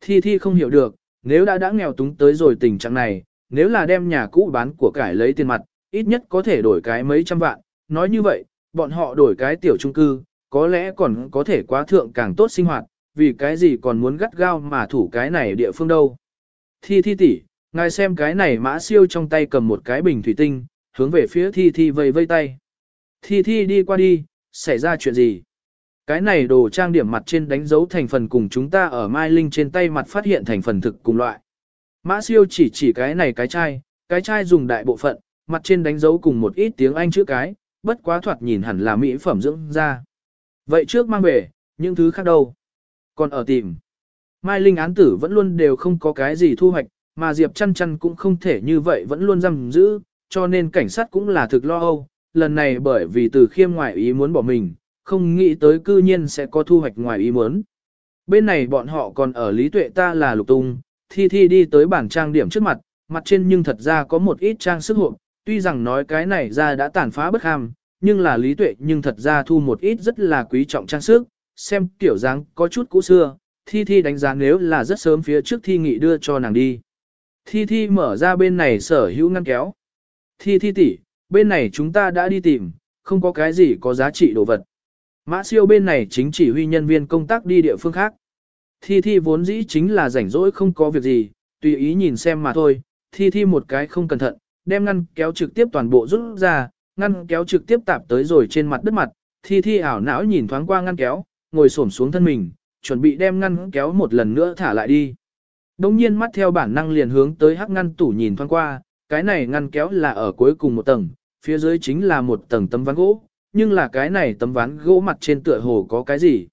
Thi thi không hiểu được, nếu đã đã nghèo túng tới rồi tình trạng này, nếu là đem nhà cũ bán của cải lấy tiền mặt, ít nhất có thể đổi cái mấy trăm vạn, nói như vậy, bọn họ đổi cái tiểu trung cư, có lẽ còn có thể quá thượng càng tốt sinh hoạt, vì cái gì còn muốn gắt gao mà thủ cái này địa phương đâu. Thi thi tỷ, ngài xem cái này mã siêu trong tay cầm một cái bình thủy tinh, hướng về phía thi thi vây vây tay. Thi thi đi qua đi, xảy ra chuyện gì? Cái này đồ trang điểm mặt trên đánh dấu thành phần cùng chúng ta ở Mai Linh trên tay mặt phát hiện thành phần thực cùng loại. Mã siêu chỉ chỉ cái này cái chai, cái chai dùng đại bộ phận, mặt trên đánh dấu cùng một ít tiếng Anh chữ cái, bất quá thoạt nhìn hẳn là mỹ phẩm dưỡng da. Vậy trước mang về, những thứ khác đâu? Còn ở tìm. Mai Linh án tử vẫn luôn đều không có cái gì thu hoạch, mà Diệp chăn chăn cũng không thể như vậy vẫn luôn giam giữ, cho nên cảnh sát cũng là thực lo âu. Lần này bởi vì từ khiêm ngoại ý muốn bỏ mình, không nghĩ tới cư nhiên sẽ có thu hoạch ngoài ý muốn. Bên này bọn họ còn ở lý tuệ ta là lục tung, thi thi đi tới bảng trang điểm trước mặt, mặt trên nhưng thật ra có một ít trang sức hộp, Tuy rằng nói cái này ra đã tàn phá bất ham, nhưng là lý tuệ nhưng thật ra thu một ít rất là quý trọng trang sức, xem tiểu dáng có chút cũ xưa, thi thi đánh giá nếu là rất sớm phía trước thi nghị đưa cho nàng đi. Thi thi mở ra bên này sở hữu ngăn kéo. Thi thi tỷ, bên này chúng ta đã đi tìm, không có cái gì có giá trị đồ vật. Mã siêu bên này chính chỉ huy nhân viên công tác đi địa phương khác. Thi thi vốn dĩ chính là rảnh rỗi không có việc gì, tùy ý nhìn xem mà thôi. Thi thi một cái không cẩn thận, đem ngăn kéo trực tiếp toàn bộ rút ra, ngăn kéo trực tiếp tạp tới rồi trên mặt đất mặt. Thi thi ảo não nhìn thoáng qua ngăn kéo, ngồi xổm xuống thân mình, chuẩn bị đem ngăn kéo một lần nữa thả lại đi. Đông nhiên mắt theo bản năng liền hướng tới hắc ngăn tủ nhìn thoáng qua, cái này ngăn kéo là ở cuối cùng một tầng, phía dưới chính là một tầng tấm ván gỗ, nhưng là cái này tấm ván gỗ mặt trên tựa hồ có cái gì.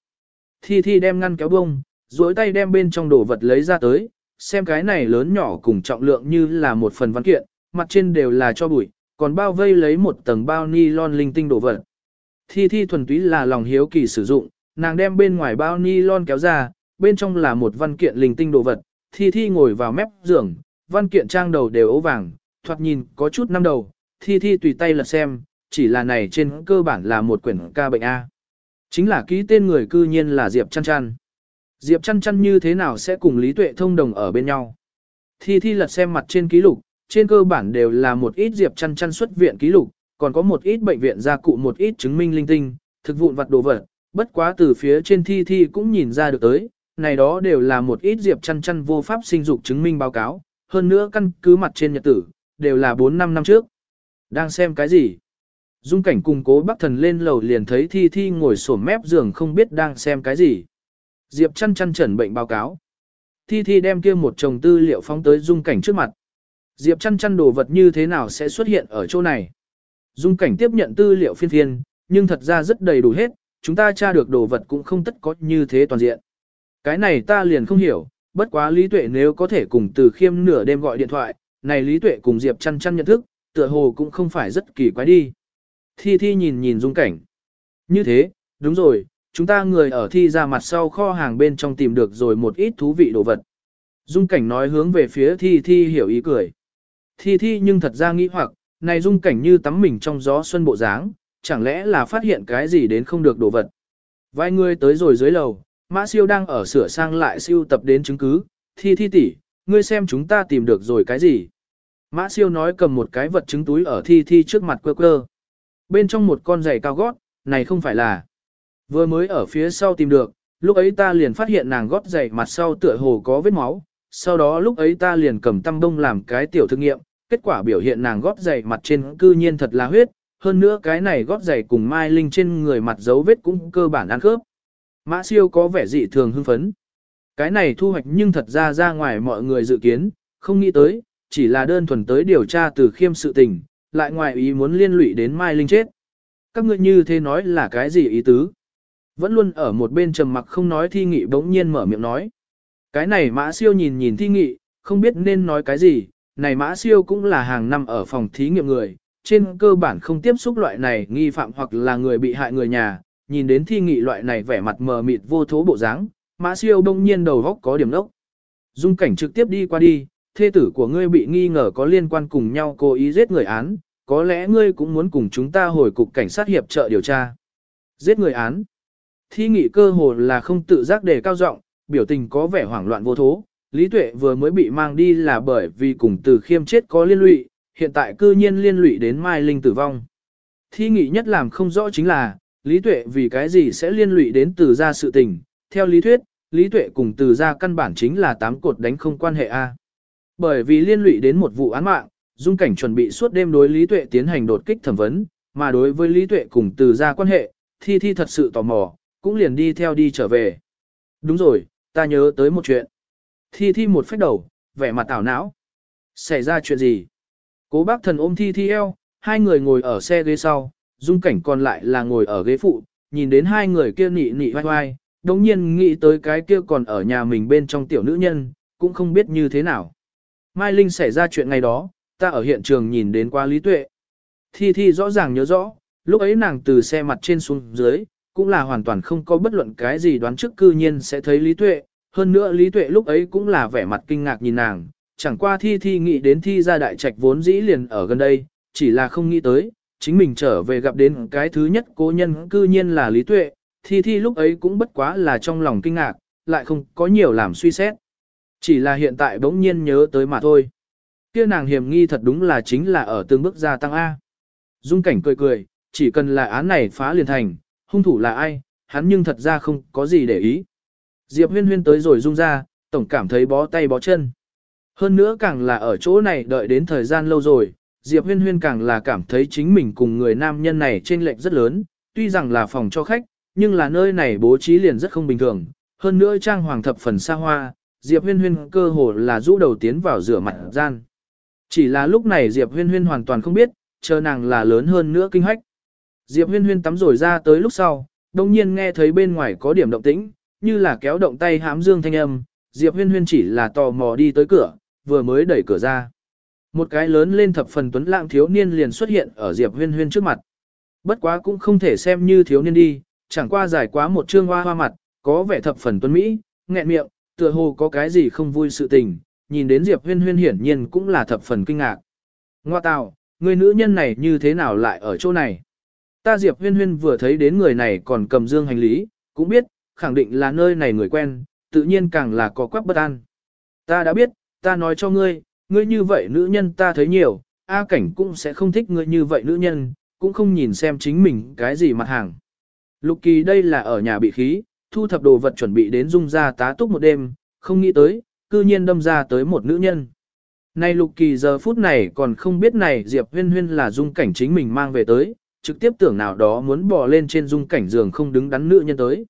Thi Thi đem ngăn kéo bông, duỗi tay đem bên trong đồ vật lấy ra tới, xem cái này lớn nhỏ cùng trọng lượng như là một phần văn kiện, mặt trên đều là cho bụi, còn bao vây lấy một tầng bao ni lon linh tinh đồ vật. Thi Thi thuần túy là lòng hiếu kỳ sử dụng, nàng đem bên ngoài bao ni lon kéo ra, bên trong là một văn kiện linh tinh đồ vật, Thi Thi ngồi vào mép giường, văn kiện trang đầu đều ố vàng, thoạt nhìn có chút năm đầu, Thi Thi tùy tay lật xem, chỉ là này trên cơ bản là một quyển ca bệnh A. Chính là ký tên người cư nhiên là Diệp Chăn Chăn. Diệp Chăn Chăn như thế nào sẽ cùng Lý Tuệ thông đồng ở bên nhau? Thi Thi lật xem mặt trên ký lục, trên cơ bản đều là một ít Diệp Chăn Chăn xuất viện ký lục, còn có một ít bệnh viện gia cụ một ít chứng minh linh tinh, thực vụn vặt đồ vật, bất quá từ phía trên Thi Thi cũng nhìn ra được tới, này đó đều là một ít Diệp Chăn Chăn vô pháp sinh dục chứng minh báo cáo, hơn nữa căn cứ mặt trên nhật tử, đều là 4-5 năm trước. Đang xem cái gì? Dung cảnh cùng cố bác thần lên lầu liền thấy Thi Thi ngồi sổm mép giường không biết đang xem cái gì. Diệp chăn chăn chẩn bệnh báo cáo. Thi Thi đem kia một chồng tư liệu phóng tới dung cảnh trước mặt. Diệp chăn chăn đồ vật như thế nào sẽ xuất hiện ở chỗ này. Dung cảnh tiếp nhận tư liệu phiên phiên, nhưng thật ra rất đầy đủ hết, chúng ta tra được đồ vật cũng không tất có như thế toàn diện. Cái này ta liền không hiểu, bất quá Lý Tuệ nếu có thể cùng từ khiêm nửa đêm gọi điện thoại, này Lý Tuệ cùng Diệp chăn chăn nhận thức, tựa hồ cũng không phải rất kỳ quái đi. Thi Thi nhìn nhìn dung cảnh. Như thế, đúng rồi, chúng ta người ở thi ra mặt sau kho hàng bên trong tìm được rồi một ít thú vị đồ vật. Dung cảnh nói hướng về phía Thi Thi hiểu ý cười. Thi Thi nhưng thật ra nghĩ hoặc, này dung cảnh như tắm mình trong gió xuân bộ dáng, chẳng lẽ là phát hiện cái gì đến không được đồ vật. Vài người tới rồi dưới lầu, Mã Siêu đang ở sửa sang lại siêu tập đến chứng cứ, Thi Thi tỷ, ngươi xem chúng ta tìm được rồi cái gì. Mã Siêu nói cầm một cái vật chứng túi ở Thi Thi trước mặt quơ quơ. Bên trong một con giày cao gót, này không phải là. Vừa mới ở phía sau tìm được, lúc ấy ta liền phát hiện nàng gót giày mặt sau tựa hồ có vết máu. Sau đó lúc ấy ta liền cầm tăm bông làm cái tiểu thực nghiệm, kết quả biểu hiện nàng gót giày mặt trên cư nhiên thật là huyết, hơn nữa cái này gót giày cùng Mai Linh trên người mặt dấu vết cũng cơ bản ăn khớp. Mã siêu có vẻ dị thường hưng phấn. Cái này thu hoạch nhưng thật ra ra ngoài mọi người dự kiến, không nghĩ tới, chỉ là đơn thuần tới điều tra từ khiêm sự tình, lại ngoài ý muốn liên lụy đến Mai Linh chết. Các ngươi như thế nói là cái gì ý tứ? Vẫn luôn ở một bên trầm mặc không nói thi nghị bỗng nhiên mở miệng nói. Cái này mã siêu nhìn nhìn thi nghị, không biết nên nói cái gì, này mã siêu cũng là hàng năm ở phòng thí nghiệm người, trên cơ bản không tiếp xúc loại này nghi phạm hoặc là người bị hại người nhà, nhìn đến thi nghị loại này vẻ mặt mờ mịt vô thố bộ dáng, mã siêu bỗng nhiên đầu góc có điểm đốc. Dung cảnh trực tiếp đi qua đi, thê tử của ngươi bị nghi ngờ có liên quan cùng nhau cố ý giết người án, có lẽ ngươi cũng muốn cùng chúng ta hồi cục cảnh sát hiệp trợ điều tra. Giết người án. Thi nghị cơ hồ là không tự giác đề cao giọng, biểu tình có vẻ hoảng loạn vô thố. Lý Tuệ vừa mới bị mang đi là bởi vì cùng từ khiêm chết có liên lụy, hiện tại cư nhiên liên lụy đến Mai Linh tử vong. Thi nghị nhất làm không rõ chính là, Lý Tuệ vì cái gì sẽ liên lụy đến từ gia sự tình. Theo lý thuyết, Lý Tuệ cùng từ gia căn bản chính là tám cột đánh không quan hệ A. Bởi vì liên lụy đến một vụ án mạng, Dung Cảnh chuẩn bị suốt đêm đối Lý Tuệ tiến hành đột kích thẩm vấn, mà đối với Lý Tuệ cùng từ gia quan hệ, Thi Thi thật sự tò mò, cũng liền đi theo đi trở về. Đúng rồi, ta nhớ tới một chuyện. Thi Thi một phép đầu, vẻ mặt tảo não. Xảy ra chuyện gì? Cố bác thần ôm Thi Thi eo, hai người ngồi ở xe ghế sau, Dung Cảnh còn lại là ngồi ở ghế phụ, nhìn đến hai người kia nị nị vai vai, đồng nhiên nghĩ tới cái kia còn ở nhà mình bên trong tiểu nữ nhân, cũng không biết như thế nào. Mai Linh xảy ra chuyện ngày đó, ta ở hiện trường nhìn đến qua Lý Tuệ. Thi Thi rõ ràng nhớ rõ, lúc ấy nàng từ xe mặt trên xuống dưới, cũng là hoàn toàn không có bất luận cái gì đoán trước cư nhiên sẽ thấy Lý Tuệ. Hơn nữa Lý Tuệ lúc ấy cũng là vẻ mặt kinh ngạc nhìn nàng, chẳng qua Thi Thi nghĩ đến Thi ra đại trạch vốn dĩ liền ở gần đây, chỉ là không nghĩ tới, chính mình trở về gặp đến cái thứ nhất cố nhân cư nhiên là Lý Tuệ, thi thi lúc ấy cũng bất quá là trong lòng kinh ngạc, lại không có nhiều làm suy xét. Chỉ là hiện tại bỗng nhiên nhớ tới mà thôi. Kia nàng hiểm nghi thật đúng là chính là ở từng bước gia tăng A. Dung cảnh cười cười, chỉ cần là án này phá liền thành, hung thủ là ai, hắn nhưng thật ra không có gì để ý. Diệp huyên huyên tới rồi dung ra, tổng cảm thấy bó tay bó chân. Hơn nữa càng là ở chỗ này đợi đến thời gian lâu rồi, Diệp huyên huyên càng là cảm thấy chính mình cùng người nam nhân này trên lệnh rất lớn, tuy rằng là phòng cho khách, nhưng là nơi này bố trí liền rất không bình thường. Hơn nữa trang hoàng thập phần xa hoa, Diệp huyên huyên cơ hồ là rũ đầu tiến vào rửa mặt gian. Chỉ là lúc này Diệp huyên huyên hoàn toàn không biết, chờ nàng là lớn hơn nữa kinh hách. Diệp huyên huyên tắm rồi ra tới lúc sau, đồng nhiên nghe thấy bên ngoài có điểm động tĩnh, như là kéo động tay hãm dương thanh âm, Diệp huyên huyên chỉ là tò mò đi tới cửa, vừa mới đẩy cửa ra. Một cái lớn lên thập phần tuấn lãng thiếu niên liền xuất hiện ở Diệp huyên huyên trước mặt. Bất quá cũng không thể xem như thiếu niên đi, chẳng qua dài quá một trương hoa hoa mặt, có vẻ thập phần tuấn Mỹ, nghẹn miệng, tựa hồ có cái gì không vui sự tình, nhìn đến Diệp huyên huyên hiển nhiên cũng là thập phần kinh ngạc. Ngoa tào, người nữ nhân này như thế nào lại ở chỗ này? Ta Diệp huyên huyên vừa thấy đến người này còn cầm dương hành lý, cũng biết, khẳng định là nơi này người quen, tự nhiên càng là có quắc bất an. Ta đã biết, ta nói cho ngươi, ngươi như vậy nữ nhân ta thấy nhiều, A cảnh cũng sẽ không thích ngươi như vậy nữ nhân, cũng không nhìn xem chính mình cái gì mặt hàng. Lục kỳ đây là ở nhà bị khí, thu thập đồ vật chuẩn bị đến dung ra tá túc một đêm, không nghĩ tới, cư nhiên đâm ra tới một nữ nhân. Này lục kỳ giờ phút này còn không biết này Diệp huyên huyên là dung cảnh chính mình mang về tới, trực tiếp tưởng nào đó muốn bỏ lên trên dung cảnh giường không đứng đắn nữ nhân tới.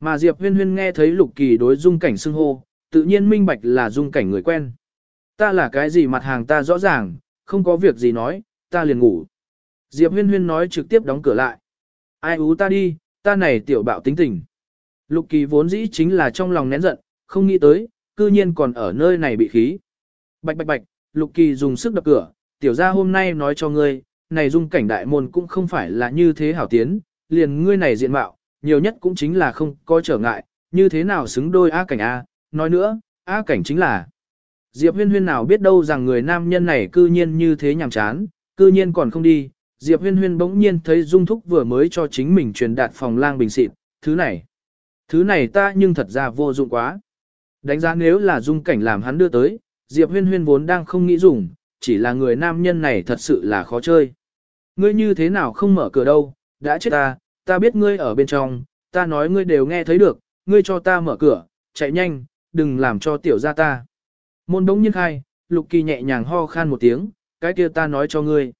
Mà Diệp huyên huyên nghe thấy lục kỳ đối dung cảnh xưng hô, tự nhiên minh bạch là dung cảnh người quen. Ta là cái gì mặt hàng ta rõ ràng, không có việc gì nói, ta liền ngủ. Diệp huyên huyên nói trực tiếp đóng cửa lại. Ai ú ta đi, ta này tiểu bạo tính tình. Lục kỳ vốn dĩ chính là trong lòng nén giận, không nghĩ tới, cư nhiên còn ở nơi này bị khí. Bạch bạch bạch, lục kỳ dùng sức đập cửa, tiểu ra hôm nay nói cho ngươi, này dung cảnh đại môn cũng không phải là như thế hảo tiến, liền ngươi này diện mạo, nhiều nhất cũng chính là không có trở ngại, như thế nào xứng đôi A cảnh A, nói nữa, A cảnh chính là. Diệp huyên huyên nào biết đâu rằng người nam nhân này cư nhiên như thế nhàm chán, cư nhiên còn không đi, Diệp huyên huyên bỗng nhiên thấy dung thúc vừa mới cho chính mình truyền đạt phòng lang bình xịt, thứ này. Thứ này ta nhưng thật ra vô dụng quá. Đánh giá nếu là dung cảnh làm hắn đưa tới, Diệp huyên huyên vốn đang không nghĩ dùng, chỉ là người nam nhân này thật sự là khó chơi. Ngươi như thế nào không mở cửa đâu, đã chết ta, ta biết ngươi ở bên trong, ta nói ngươi đều nghe thấy được, ngươi cho ta mở cửa, chạy nhanh, đừng làm cho tiểu ra ta. Môn đống nhiên khai, lục kỳ nhẹ nhàng ho khan một tiếng, cái kia ta nói cho ngươi.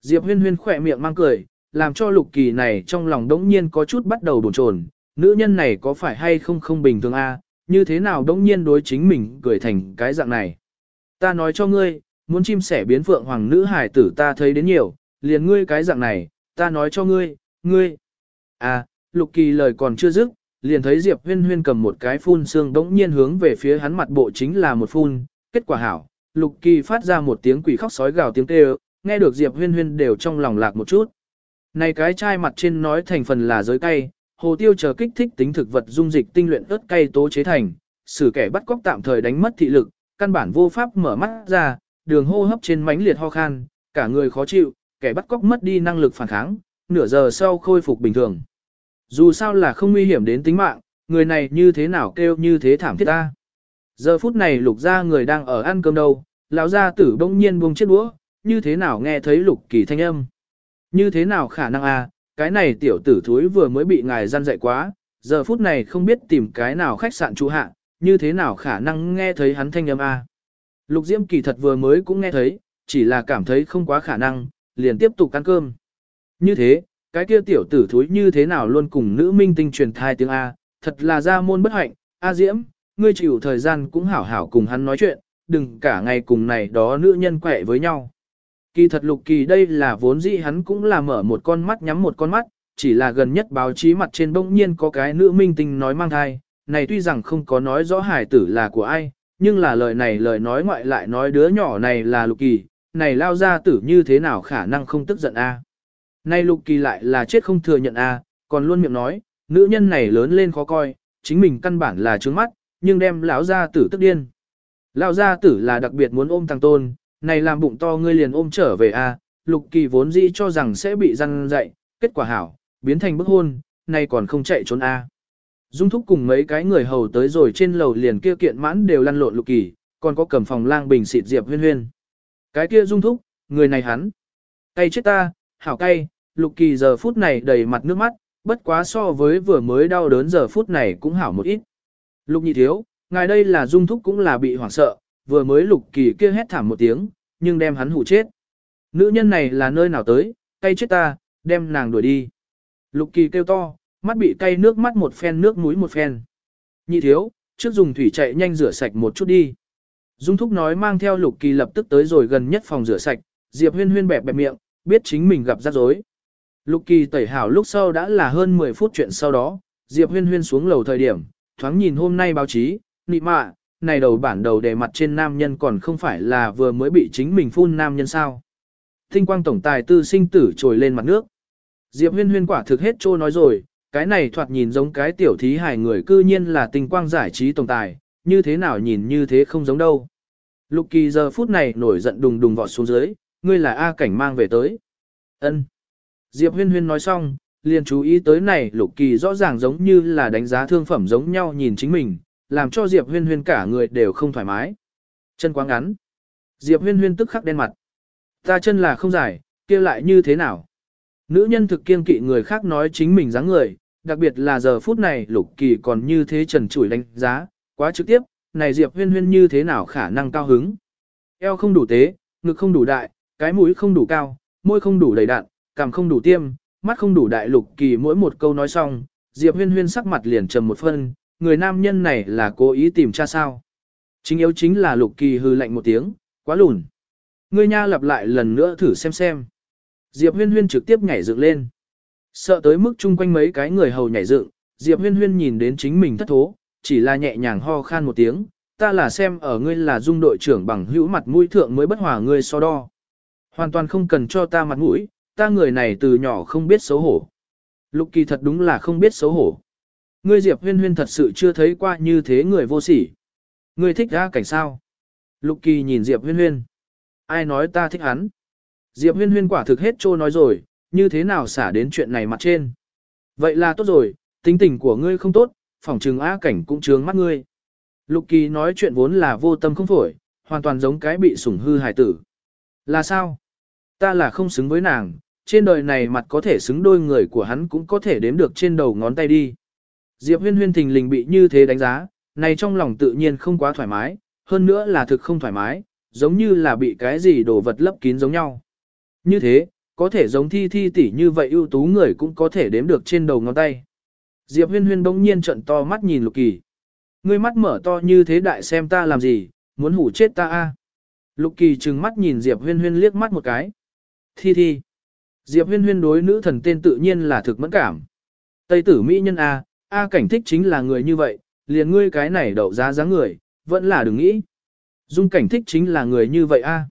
Diệp huyên huyên khỏe miệng mang cười, làm cho lục kỳ này trong lòng đống nhiên có chút bắt đầu bồn chồn nữ nhân này có phải hay không không bình thường a như thế nào đống nhiên đối chính mình cười thành cái dạng này. Ta nói cho ngươi, muốn chim sẻ biến phượng hoàng nữ hải tử ta thấy đến nhiều, liền ngươi cái dạng này, ta nói cho ngươi, ngươi. À, lục kỳ lời còn chưa dứt, liền thấy Diệp huyên huyên cầm một cái phun xương đống nhiên hướng về phía hắn mặt bộ chính là một phun, kết quả hảo, lục kỳ phát ra một tiếng quỷ khóc sói gào tiếng kêu, nghe được Diệp huyên huyên đều trong lòng lạc một chút. Này cái chai mặt trên nói thành phần là giới cay, hồ tiêu chờ kích thích tính thực vật dung dịch tinh luyện ớt cay tố chế thành, xử kẻ bắt cóc tạm thời đánh mất thị lực, căn bản vô pháp mở mắt ra, đường hô hấp trên mánh liệt ho khan, cả người khó chịu, kẻ bắt cóc mất đi năng lực phản kháng, nửa giờ sau khôi phục bình thường. Dù sao là không nguy hiểm đến tính mạng, người này như thế nào kêu như thế thảm thiết ta. Giờ phút này lục ra người đang ở ăn cơm đâu, lão gia tử bỗng nhiên buông chiếc đũa, như thế nào nghe thấy lục kỳ thanh âm. Như thế nào khả năng à, cái này tiểu tử thúi vừa mới bị ngài gian dạy quá, giờ phút này không biết tìm cái nào khách sạn trụ hạ, như thế nào khả năng nghe thấy hắn thanh âm a Lục Diễm kỳ thật vừa mới cũng nghe thấy, chỉ là cảm thấy không quá khả năng, liền tiếp tục ăn cơm. Như thế, cái kia tiểu tử thúi như thế nào luôn cùng nữ minh tinh truyền thai tiếng A, thật là ra môn bất hạnh, A Diễm, ngươi chịu thời gian cũng hảo hảo cùng hắn nói chuyện, đừng cả ngày cùng này đó nữ nhân quẹ với nhau. Kỳ thật lục kỳ đây là vốn dĩ hắn cũng là mở một con mắt nhắm một con mắt, chỉ là gần nhất báo chí mặt trên bỗng nhiên có cái nữ minh tinh nói mang thai, này tuy rằng không có nói rõ hải tử là của ai, nhưng là lời này lời nói ngoại lại nói đứa nhỏ này là lục kỳ, này lao ra tử như thế nào khả năng không tức giận a? này lục kỳ lại là chết không thừa nhận a, còn luôn miệng nói, nữ nhân này lớn lên khó coi, chính mình căn bản là trướng mắt, nhưng đem lão gia tử tức điên. Lão gia tử là đặc biệt muốn ôm tăng tôn, này làm bụng to ngươi liền ôm trở về a, Lục Kỳ vốn dĩ cho rằng sẽ bị răn dạy, kết quả hảo, biến thành bức hôn, nay còn không chạy trốn a. Dung thúc cùng mấy cái người hầu tới rồi trên lầu liền kia kiện mãn đều lăn lộn Lục Kỳ, còn có cầm phòng lang bình xịt Diệp Huyên Huyên. Cái kia Dung thúc, người này hắn. Cay chết ta, hảo cay, Lục Kỳ giờ phút này đầy mặt nước mắt, bất quá so với vừa mới đau đớn giờ phút này cũng hảo một ít. Lục nhị thiếu, ngài đây là Dung thúc cũng là bị hoảng sợ, vừa mới Lục Kỳ kia hét thảm một tiếng, nhưng đem hắn hụ chết. Nữ nhân này là nơi nào tới, cay chết ta, đem nàng đuổi đi. Lục Kỳ kêu to, mắt bị cay nước mắt một phen nước mũi một phen. Nhị thiếu, trước dùng thủy chạy nhanh rửa sạch một chút đi. Dung Thúc nói mang theo Lục Kỳ lập tức tới rồi gần nhất phòng rửa sạch, Diệp Huyên Huyên bẹp bẹp miệng, biết chính mình gặp rắc rối. Lục Kỳ tẩy hảo lúc sau đã là hơn 10 phút chuyện sau đó, Diệp Huyên Huyên xuống lầu thời điểm, thoáng nhìn hôm nay báo chí, nị mạ, này đầu bản đầu đề mặt trên nam nhân còn không phải là vừa mới bị chính mình phun nam nhân sao. Tinh quang tổng tài tư sinh tử trồi lên mặt nước. Diệp huyên huyên quả thực hết trô nói rồi, cái này thoạt nhìn giống cái tiểu thí hài người cư nhiên là tinh quang giải trí tổng tài, như thế nào nhìn như thế không giống đâu. Lục kỳ giờ phút này nổi giận đùng đùng vọt xuống dưới, ngươi là A cảnh mang về tới. ân Diệp huyên huyên nói xong, liền chú ý tới này lục kỳ rõ ràng giống như là đánh giá thương phẩm giống nhau nhìn chính mình, làm cho Diệp huyên huyên cả người đều không thoải mái. Chân quá ngắn. Diệp huyên huyên tức khắc đen mặt. Ta chân là không dài, kia lại như thế nào? Nữ nhân thực kiên kỵ người khác nói chính mình dáng người, đặc biệt là giờ phút này lục kỳ còn như thế trần trụi đánh giá, quá trực tiếp, này Diệp huyên huyên như thế nào khả năng cao hứng. Eo không đủ tế, ngực không đủ đại, cái mũi không đủ cao, môi không đủ đầy đặn, cằm không đủ tiêm, mắt không đủ đại lục kỳ mỗi một câu nói xong, Diệp huyên huyên sắc mặt liền trầm một phân, người nam nhân này là cố ý tìm cha sao. Chính yếu chính là lục kỳ hư lạnh một tiếng, quá lùn. Ngươi nha lặp lại lần nữa thử xem xem. Diệp huyên huyên trực tiếp nhảy dựng lên. Sợ tới mức chung quanh mấy cái người hầu nhảy dựng, Diệp huyên huyên nhìn đến chính mình thất thố, chỉ là nhẹ nhàng ho khan một tiếng, ta là xem ở ngươi là dung đội trưởng bằng hữu mặt mũi thượng mới bất hòa ngươi so đo. Hoàn toàn không cần cho ta mặt mũi, ta người này từ nhỏ không biết xấu hổ. Lục kỳ thật đúng là không biết xấu hổ. Ngươi Diệp huyên huyên thật sự chưa thấy qua như thế người vô sỉ. Ngươi thích ra cảnh sao? Lục kỳ nhìn Diệp huyên huyên. Ai nói ta thích hắn? Diệp huyên huyên quả thực hết trô nói rồi, như thế nào xả đến chuyện này mặt trên. Vậy là tốt rồi, tính tình của ngươi không tốt, phỏng trừng A cảnh cũng trướng mắt ngươi. Lục kỳ nói chuyện vốn là vô tâm không phổi, hoàn toàn giống cái bị sủng hư hài tử. Là sao? Ta là không xứng với nàng, trên đời này mặt có thể xứng đôi người của hắn cũng có thể đếm được trên đầu ngón tay đi. Diệp huyên huyên thình lình bị như thế đánh giá, này trong lòng tự nhiên không quá thoải mái, hơn nữa là thực không thoải mái, giống như là bị cái gì đồ vật lấp kín giống nhau. Như thế, có thể giống thi thi tỷ như vậy ưu tú người cũng có thể đếm được trên đầu ngón tay. Diệp huyên huyên bỗng nhiên trận to mắt nhìn lục kỳ. Ngươi mắt mở to như thế đại xem ta làm gì, muốn hủ chết ta a? À? Lục kỳ trừng mắt nhìn Diệp huyên huyên liếc mắt một cái. Thi thi. Diệp huyên huyên đối nữ thần tên tự nhiên là thực mẫn cảm. Tây tử mỹ nhân a, a cảnh thích chính là người như vậy, liền ngươi cái này đậu giá dáng người, vẫn là đừng nghĩ. Dung cảnh thích chính là người như vậy a.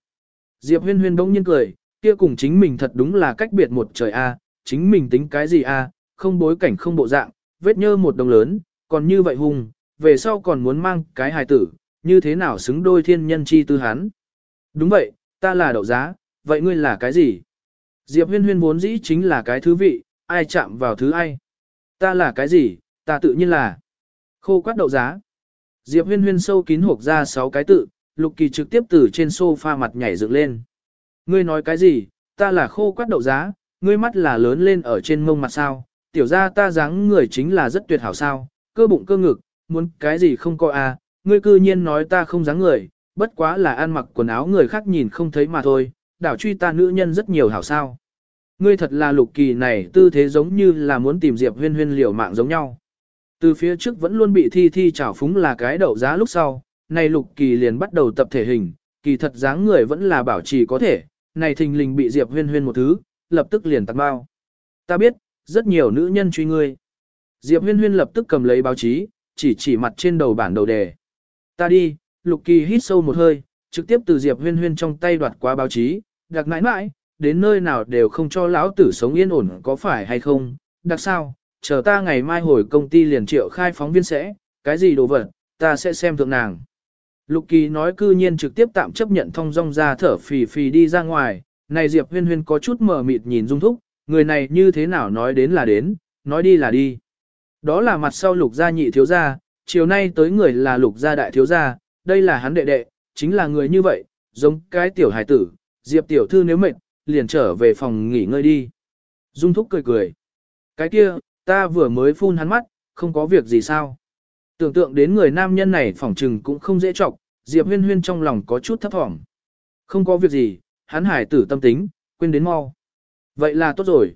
Diệp huyên huyên bỗng nhiên cười, kia cùng chính mình thật đúng là cách biệt một trời a, chính mình tính cái gì a, không bối cảnh không bộ dạng, vết nhơ một đồng lớn, còn như vậy hùng, về sau còn muốn mang cái hài tử, như thế nào xứng đôi thiên nhân chi tư hán? Đúng vậy, ta là đậu giá, vậy ngươi là cái gì? Diệp huyên huyên vốn dĩ chính là cái thứ vị, ai chạm vào thứ ai? Ta là cái gì? Ta tự nhiên là khô quát đậu giá. Diệp huyên huyên sâu kín hộp ra sáu cái tự, lục kỳ trực tiếp từ trên sofa mặt nhảy dựng lên. Ngươi nói cái gì, ta là khô quát đậu giá, ngươi mắt là lớn lên ở trên mông mặt sao, tiểu ra ta dáng người chính là rất tuyệt hảo sao, cơ bụng cơ ngực, muốn cái gì không có à, ngươi cư nhiên nói ta không dáng người, bất quá là ăn mặc quần áo người khác nhìn không thấy mà thôi, đảo truy ta nữ nhân rất nhiều hảo sao. Ngươi thật là lục kỳ này tư thế giống như là muốn tìm Diệp huyên huyên liều mạng giống nhau. Từ phía trước vẫn luôn bị thi thi trào phúng là cái đậu giá lúc sau, này lục kỳ liền bắt đầu tập thể hình, kỳ thật dáng người vẫn là bảo trì có thể, này thình lình bị Diệp huyên huyên một thứ, lập tức liền tặng bao. Ta biết, rất nhiều nữ nhân truy ngươi. Diệp huyên huyên lập tức cầm lấy báo chí, chỉ chỉ mặt trên đầu bản đầu đề. Ta đi, lục kỳ hít sâu một hơi, trực tiếp từ Diệp huyên huyên trong tay đoạt qua báo chí, đặc mãi mãi đến nơi nào đều không cho lão tử sống yên ổn có phải hay không, đặc sao, chờ ta ngày mai hồi công ty liền triệu khai phóng viên sẽ, cái gì đồ vật, ta sẽ xem thượng nàng. Lục Kỳ nói cư nhiên trực tiếp tạm chấp nhận thông dong ra thở phì phì đi ra ngoài, Này Diệp huyên huyên có chút mờ mịt nhìn Dung Thúc, người này như thế nào nói đến là đến, nói đi là đi. Đó là mặt sau lục gia nhị thiếu gia, chiều nay tới người là lục gia đại thiếu gia, đây là hắn đệ đệ, chính là người như vậy, giống cái tiểu hải tử, Diệp tiểu thư nếu mệt, liền trở về phòng nghỉ ngơi đi. Dung Thúc cười cười. Cái kia, ta vừa mới phun hắn mắt, không có việc gì sao. Tưởng tượng đến người nam nhân này phỏng trừng cũng không dễ chọc, Diệp huyên huyên trong lòng có chút thấp thỏm. Không có việc gì, hắn hải tử tâm tính, quên đến mau. Vậy là tốt rồi.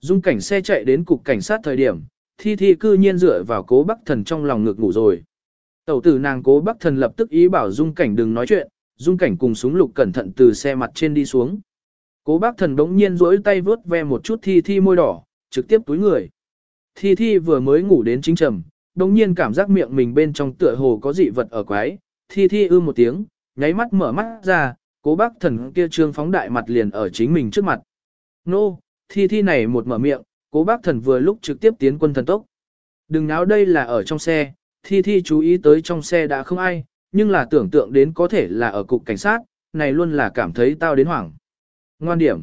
Dung cảnh xe chạy đến cục cảnh sát thời điểm, thi thi cư nhiên dựa vào cố bắc thần trong lòng ngực ngủ rồi. Tẩu tử nàng cố bắc thần lập tức ý bảo dung cảnh đừng nói chuyện, dung cảnh cùng súng lục cẩn thận từ xe mặt trên đi xuống. Cố bác thần đống nhiên rỗi tay vướt ve một chút thi thi môi đỏ, trực tiếp túi người. Thi thi vừa mới ngủ đến chính trầm, đồng nhiên cảm giác miệng mình bên trong tựa hồ có dị vật ở quái, thi thi ư một tiếng, nháy mắt mở mắt ra, cố bác thần kia trương phóng đại mặt liền ở chính mình trước mặt. Nô, thi thi này một mở miệng, cố bác thần vừa lúc trực tiếp tiến quân thần tốc. Đừng náo đây là ở trong xe, thi thi chú ý tới trong xe đã không ai, nhưng là tưởng tượng đến có thể là ở cục cảnh sát, này luôn là cảm thấy tao đến hoảng. Ngoan điểm.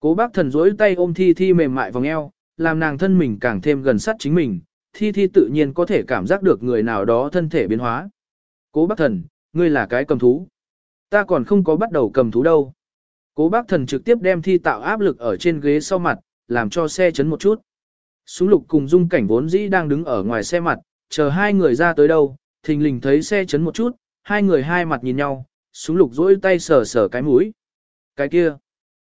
Cố bác thần dối tay ôm thi thi mềm mại vòng eo, làm nàng thân mình càng thêm gần sát chính mình, thi thi tự nhiên có thể cảm giác được người nào đó thân thể biến hóa. Cố bác thần, ngươi là cái cầm thú. Ta còn không có bắt đầu cầm thú đâu. Cố bác thần trực tiếp đem thi tạo áp lực ở trên ghế sau mặt, làm cho xe chấn một chút. Súng lục cùng dung cảnh vốn dĩ đang đứng ở ngoài xe mặt, chờ hai người ra tới đâu, thình lình thấy xe chấn một chút, hai người hai mặt nhìn nhau, súng lục dỗi tay sờ sờ cái mũi. Cái kia,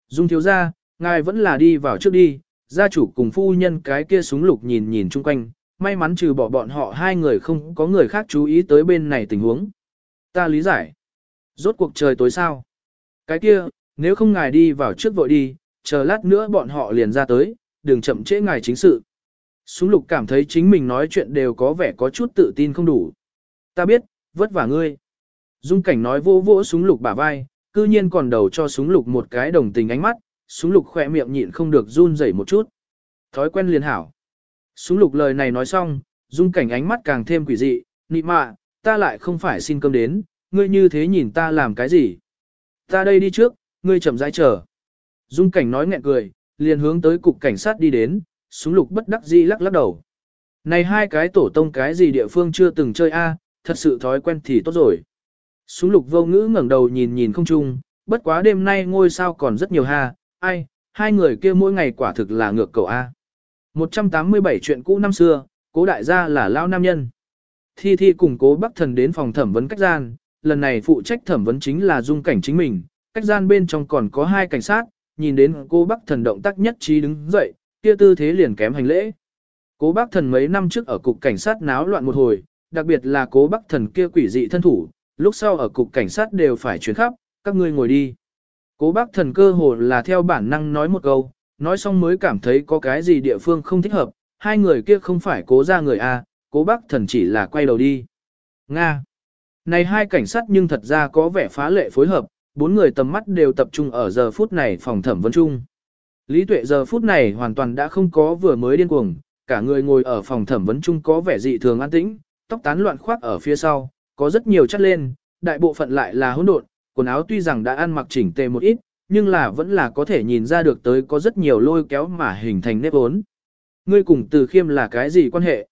dung thiếu ra, ngài vẫn là đi vào trước đi, gia chủ cùng phu nhân cái kia súng lục nhìn nhìn chung quanh, may mắn trừ bỏ bọn họ hai người không có người khác chú ý tới bên này tình huống. Ta lý giải. Rốt cuộc trời tối sao? Cái kia, nếu không ngài đi vào trước vội đi, chờ lát nữa bọn họ liền ra tới, đừng chậm trễ ngài chính sự. Súng lục cảm thấy chính mình nói chuyện đều có vẻ có chút tự tin không đủ. Ta biết, vất vả ngươi. Dung cảnh nói vô vỗ súng lục bả vai, cư nhiên còn đầu cho súng lục một cái đồng tình ánh mắt, súng lục khỏe miệng nhịn không được run rẩy một chút. Thói quen liền hảo. Súng lục lời này nói xong, dung cảnh ánh mắt càng thêm quỷ dị, nị mạ, ta lại không phải xin cơm đến, ngươi như thế nhìn ta làm cái gì. Ta đây đi trước, ngươi chậm rãi chờ. Dung cảnh nói nghẹn cười, liền hướng tới cục cảnh sát đi đến, súng lục bất đắc dĩ lắc lắc đầu. Này hai cái tổ tông cái gì địa phương chưa từng chơi a, thật sự thói quen thì tốt rồi. Súng lục vô ngữ ngẩng đầu nhìn nhìn không chung, bất quá đêm nay ngôi sao còn rất nhiều ha, ai, hai người kia mỗi ngày quả thực là ngược cầu A. 187 chuyện cũ năm xưa, cố đại gia là lao nam nhân. Thi Thi cùng cố bắc thần đến phòng thẩm vấn cách gian, lần này phụ trách thẩm vấn chính là dung cảnh chính mình, cách gian bên trong còn có hai cảnh sát, nhìn đến cô bắc thần động tác nhất trí đứng dậy, kia tư thế liền kém hành lễ. Cố bác thần mấy năm trước ở cục cảnh sát náo loạn một hồi, đặc biệt là cố bác thần kia quỷ dị thân thủ, lúc sau ở cục cảnh sát đều phải chuyến khắp, các ngươi ngồi đi. Cố bác thần cơ hồ là theo bản năng nói một câu, nói xong mới cảm thấy có cái gì địa phương không thích hợp, hai người kia không phải cố ra người A, cố bác thần chỉ là quay đầu đi. Nga. Này hai cảnh sát nhưng thật ra có vẻ phá lệ phối hợp, bốn người tầm mắt đều tập trung ở giờ phút này phòng thẩm vấn chung. Lý tuệ giờ phút này hoàn toàn đã không có vừa mới điên cuồng, cả người ngồi ở phòng thẩm vấn chung có vẻ dị thường an tĩnh, tóc tán loạn khoác ở phía sau, có rất nhiều chất lên, đại bộ phận lại là hỗn độn, quần áo tuy rằng đã ăn mặc chỉnh tề một ít, nhưng là vẫn là có thể nhìn ra được tới có rất nhiều lôi kéo mà hình thành nếp ốn. Ngươi cùng từ khiêm là cái gì quan hệ?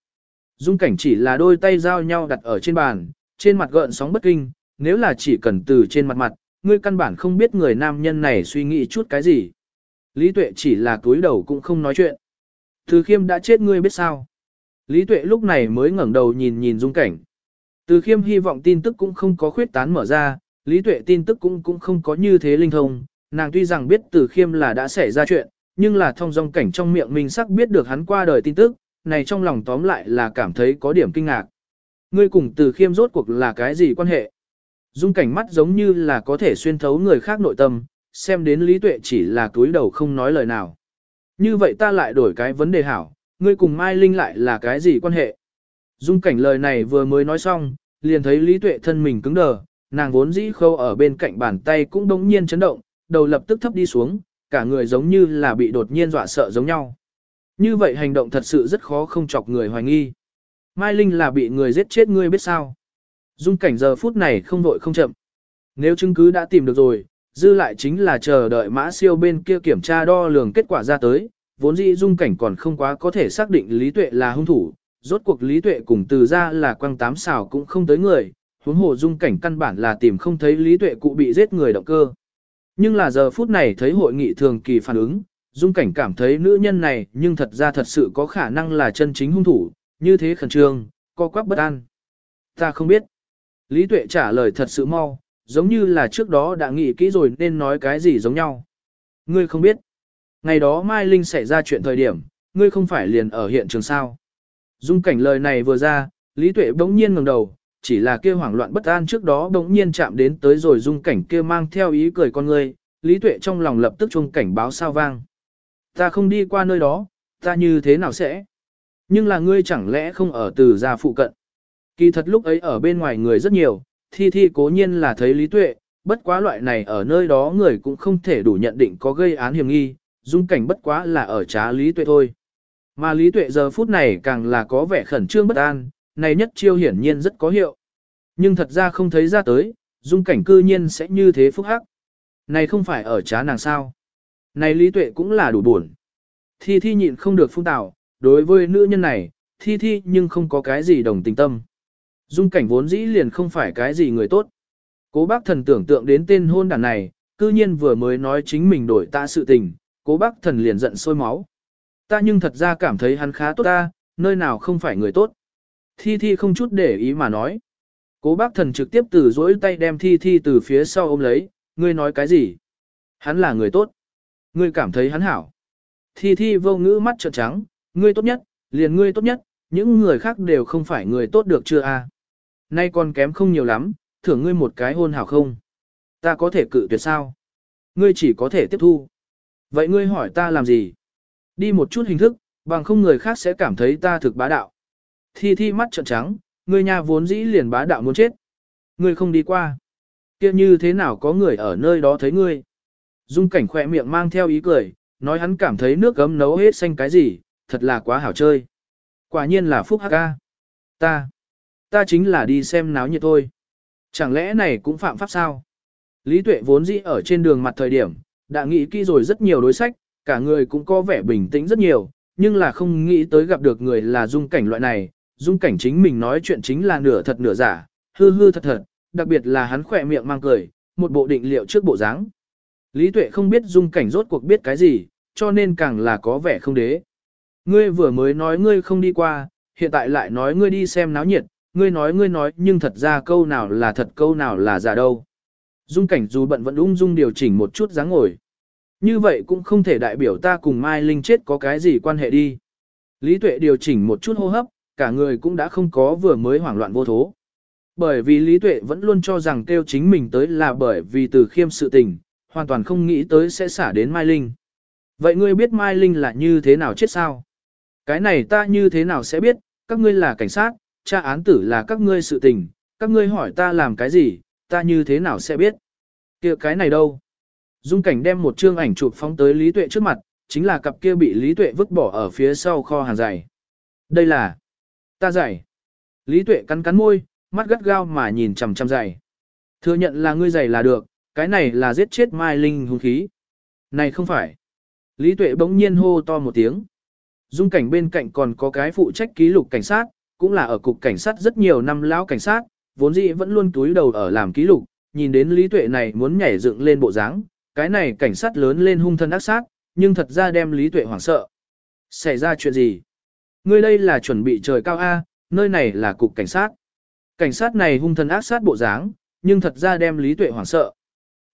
Dung cảnh chỉ là đôi tay giao nhau đặt ở trên bàn, trên mặt gợn sóng bất kinh, nếu là chỉ cần từ trên mặt mặt, ngươi căn bản không biết người nam nhân này suy nghĩ chút cái gì. Lý tuệ chỉ là túi đầu cũng không nói chuyện. Từ khiêm đã chết ngươi biết sao? Lý tuệ lúc này mới ngẩng đầu nhìn nhìn dung cảnh. Từ khiêm hy vọng tin tức cũng không có khuyết tán mở ra, Lý Tuệ tin tức cũng cũng không có như thế linh thông, nàng tuy rằng biết từ khiêm là đã xảy ra chuyện, nhưng là thông dong cảnh trong miệng mình sắc biết được hắn qua đời tin tức, này trong lòng tóm lại là cảm thấy có điểm kinh ngạc. Ngươi cùng từ khiêm rốt cuộc là cái gì quan hệ? Dung cảnh mắt giống như là có thể xuyên thấu người khác nội tâm, xem đến Lý Tuệ chỉ là túi đầu không nói lời nào. Như vậy ta lại đổi cái vấn đề hảo, ngươi cùng Mai Linh lại là cái gì quan hệ? Dung cảnh lời này vừa mới nói xong, liền thấy Lý Tuệ thân mình cứng đờ, nàng vốn dĩ khâu ở bên cạnh bàn tay cũng đống nhiên chấn động, đầu lập tức thấp đi xuống, cả người giống như là bị đột nhiên dọa sợ giống nhau. Như vậy hành động thật sự rất khó không chọc người hoài nghi. Mai Linh là bị người giết chết ngươi biết sao. Dung cảnh giờ phút này không vội không chậm. Nếu chứng cứ đã tìm được rồi, dư lại chính là chờ đợi mã siêu bên kia kiểm tra đo lường kết quả ra tới, vốn dĩ dung cảnh còn không quá có thể xác định lý tuệ là hung thủ, rốt cuộc lý tuệ cùng từ ra là quăng tám xào cũng không tới người, huống hồ dung cảnh căn bản là tìm không thấy lý tuệ cụ bị giết người động cơ. Nhưng là giờ phút này thấy hội nghị thường kỳ phản ứng, dung cảnh cảm thấy nữ nhân này nhưng thật ra thật sự có khả năng là chân chính hung thủ, như thế khẩn trương, co quắp bất an. Ta không biết. Lý tuệ trả lời thật sự mau, giống như là trước đó đã nghĩ kỹ rồi nên nói cái gì giống nhau. Ngươi không biết. Ngày đó Mai Linh xảy ra chuyện thời điểm, ngươi không phải liền ở hiện trường sao. Dung cảnh lời này vừa ra, Lý Tuệ bỗng nhiên ngẩng đầu, chỉ là kia hoảng loạn bất an trước đó bỗng nhiên chạm đến tới rồi dung cảnh kia mang theo ý cười con người Lý Tuệ trong lòng lập tức chuông cảnh báo sao vang. Ta không đi qua nơi đó, ta như thế nào sẽ? Nhưng là ngươi chẳng lẽ không ở từ gia phụ cận? Kỳ thật lúc ấy ở bên ngoài người rất nhiều, thi thi cố nhiên là thấy Lý Tuệ, bất quá loại này ở nơi đó người cũng không thể đủ nhận định có gây án hiểm nghi, dung cảnh bất quá là ở trá Lý Tuệ thôi. Mà Lý Tuệ giờ phút này càng là có vẻ khẩn trương bất an, này nhất chiêu hiển nhiên rất có hiệu. Nhưng thật ra không thấy ra tới, dung cảnh cư nhiên sẽ như thế phúc hắc. Này không phải ở trá nàng sao. Này Lý Tuệ cũng là đủ buồn. Thi Thi nhịn không được phung tạo, đối với nữ nhân này, Thi Thi nhưng không có cái gì đồng tình tâm. Dung cảnh vốn dĩ liền không phải cái gì người tốt. Cố bác thần tưởng tượng đến tên hôn đàn này, cư nhiên vừa mới nói chính mình đổi ta sự tình, cố bác thần liền giận sôi máu. Ta nhưng thật ra cảm thấy hắn khá tốt ta, nơi nào không phải người tốt. Thi Thi không chút để ý mà nói. Cố bác thần trực tiếp từ dỗi tay đem Thi Thi từ phía sau ôm lấy, ngươi nói cái gì? Hắn là người tốt. Ngươi cảm thấy hắn hảo. Thi Thi vô ngữ mắt trợn trắng, ngươi tốt nhất, liền ngươi tốt nhất, những người khác đều không phải người tốt được chưa a? À? Nay còn kém không nhiều lắm, thưởng ngươi một cái hôn hảo không? Ta có thể cự tuyệt sao? Ngươi chỉ có thể tiếp thu. Vậy ngươi hỏi ta làm gì? Đi một chút hình thức, bằng không người khác sẽ cảm thấy ta thực bá đạo. Thi thi mắt trợn trắng, ngươi nhà vốn dĩ liền bá đạo muốn chết. Ngươi không đi qua. kia như thế nào có người ở nơi đó thấy ngươi? Dung cảnh khỏe miệng mang theo ý cười, nói hắn cảm thấy nước gấm nấu hết xanh cái gì, thật là quá hảo chơi. Quả nhiên là phúc hắc ca. Ta, ta chính là đi xem náo nhiệt thôi. Chẳng lẽ này cũng phạm pháp sao? Lý tuệ vốn dĩ ở trên đường mặt thời điểm, đã nghĩ kỹ rồi rất nhiều đối sách, cả người cũng có vẻ bình tĩnh rất nhiều, nhưng là không nghĩ tới gặp được người là dung cảnh loại này, dung cảnh chính mình nói chuyện chính là nửa thật nửa giả, hư hư thật thật, đặc biệt là hắn khỏe miệng mang cười, một bộ định liệu trước bộ dáng. Lý tuệ không biết dung cảnh rốt cuộc biết cái gì, cho nên càng là có vẻ không đế. Ngươi vừa mới nói ngươi không đi qua, hiện tại lại nói ngươi đi xem náo nhiệt, ngươi nói ngươi nói nhưng thật ra câu nào là thật câu nào là giả đâu. Dung cảnh dù bận vẫn ung dung điều chỉnh một chút dáng ngồi. Như vậy cũng không thể đại biểu ta cùng Mai Linh chết có cái gì quan hệ đi. Lý Tuệ điều chỉnh một chút hô hấp, cả người cũng đã không có vừa mới hoảng loạn vô thố. Bởi vì Lý Tuệ vẫn luôn cho rằng kêu chính mình tới là bởi vì từ khiêm sự tình, hoàn toàn không nghĩ tới sẽ xả đến Mai Linh. Vậy ngươi biết Mai Linh là như thế nào chết sao? Cái này ta như thế nào sẽ biết, các ngươi là cảnh sát, tra án tử là các ngươi sự tình, các ngươi hỏi ta làm cái gì, ta như thế nào sẽ biết? kia cái này đâu? Dung cảnh đem một chương ảnh chụp phóng tới Lý Tuệ trước mặt, chính là cặp kia bị Lý Tuệ vứt bỏ ở phía sau kho hàng dày. Đây là ta giày. Lý Tuệ cắn cắn môi, mắt gắt gao mà nhìn chằm chằm giày. Thừa nhận là ngươi giày là được, cái này là giết chết Mai Linh hung khí. Này không phải. Lý Tuệ bỗng nhiên hô to một tiếng. Dung cảnh bên cạnh còn có cái phụ trách ký lục cảnh sát, cũng là ở cục cảnh sát rất nhiều năm lão cảnh sát, vốn dĩ vẫn luôn túi đầu ở làm ký lục, nhìn đến Lý Tuệ này muốn nhảy dựng lên bộ dáng, cái này cảnh sát lớn lên hung thân ác sát, nhưng thật ra đem Lý Tuệ hoảng sợ. Xảy ra chuyện gì? Ngươi đây là chuẩn bị trời cao A, nơi này là cục cảnh sát. Cảnh sát này hung thần ác sát bộ dáng, nhưng thật ra đem Lý Tuệ hoảng sợ.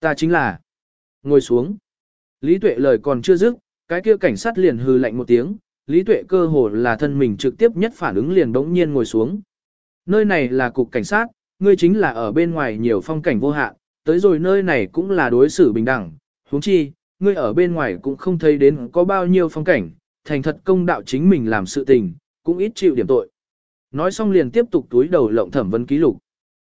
Ta chính là... Ngồi xuống. Lý Tuệ lời còn chưa dứt, cái kia cảnh sát liền hừ lạnh một tiếng, Lý Tuệ cơ hồ là thân mình trực tiếp nhất phản ứng liền bỗng nhiên ngồi xuống. Nơi này là cục cảnh sát, ngươi chính là ở bên ngoài nhiều phong cảnh vô hạn, tới rồi nơi này cũng là đối xử bình đẳng, huống chi, ngươi ở bên ngoài cũng không thấy đến có bao nhiêu phong cảnh, thành thật công đạo chính mình làm sự tình, cũng ít chịu điểm tội. Nói xong liền tiếp tục túi đầu lộng thẩm vấn ký lục.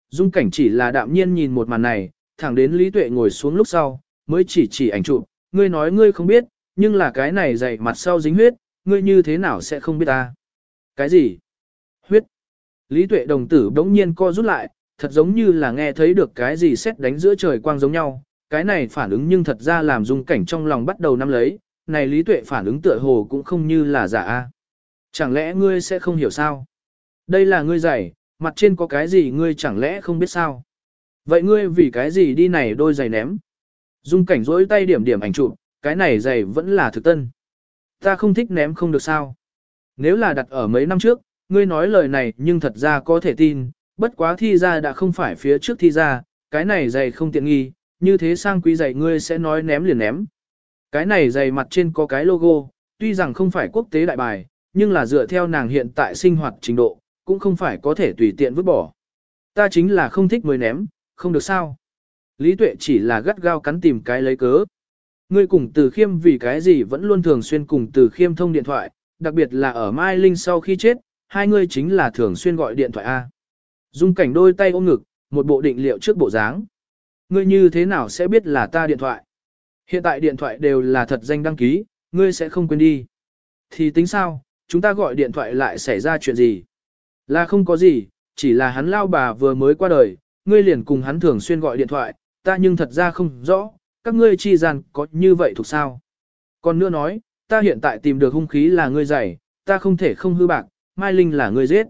Dung cảnh chỉ là đạm nhiên nhìn một màn này, thẳng đến Lý Tuệ ngồi xuống lúc sau, mới chỉ chỉ ảnh chụp, ngươi nói ngươi không biết, nhưng là cái này dày mặt sau dính huyết, ngươi như thế nào sẽ không biết ta. Cái gì? Huyết. Lý Tuệ đồng tử bỗng nhiên co rút lại, thật giống như là nghe thấy được cái gì xét đánh giữa trời quang giống nhau, cái này phản ứng nhưng thật ra làm dung cảnh trong lòng bắt đầu nắm lấy, này lý tuệ phản ứng tựa hồ cũng không như là giả a. Chẳng lẽ ngươi sẽ không hiểu sao? Đây là ngươi giày, mặt trên có cái gì ngươi chẳng lẽ không biết sao? Vậy ngươi vì cái gì đi này đôi giày ném? Dung cảnh rỗi tay điểm điểm ảnh chụp, cái này giày vẫn là thực tân. Ta không thích ném không được sao? Nếu là đặt ở mấy năm trước, ngươi nói lời này nhưng thật ra có thể tin, bất quá thi ra đã không phải phía trước thi ra, cái này giày không tiện nghi, như thế sang quý giày ngươi sẽ nói ném liền ném. Cái này dày mặt trên có cái logo, tuy rằng không phải quốc tế đại bài, nhưng là dựa theo nàng hiện tại sinh hoạt trình độ, cũng không phải có thể tùy tiện vứt bỏ. Ta chính là không thích mới ném, không được sao. Lý tuệ chỉ là gắt gao cắn tìm cái lấy cớ. Ngươi cùng từ khiêm vì cái gì vẫn luôn thường xuyên cùng từ khiêm thông điện thoại, đặc biệt là ở Mai Linh sau khi chết, hai ngươi chính là thường xuyên gọi điện thoại A. Dung cảnh đôi tay ôm ngực, một bộ định liệu trước bộ dáng. Ngươi như thế nào sẽ biết là ta điện thoại? Hiện tại điện thoại đều là thật danh đăng ký, ngươi sẽ không quên đi. Thì tính sao, chúng ta gọi điện thoại lại xảy ra chuyện gì? Là không có gì, chỉ là hắn lao bà vừa mới qua đời, ngươi liền cùng hắn thường xuyên gọi điện thoại, ta nhưng thật ra không rõ, các ngươi chi rằng có như vậy thuộc sao? Còn nữa nói, ta hiện tại tìm được hung khí là ngươi giày, ta không thể không hư bạc, Mai Linh là ngươi giết.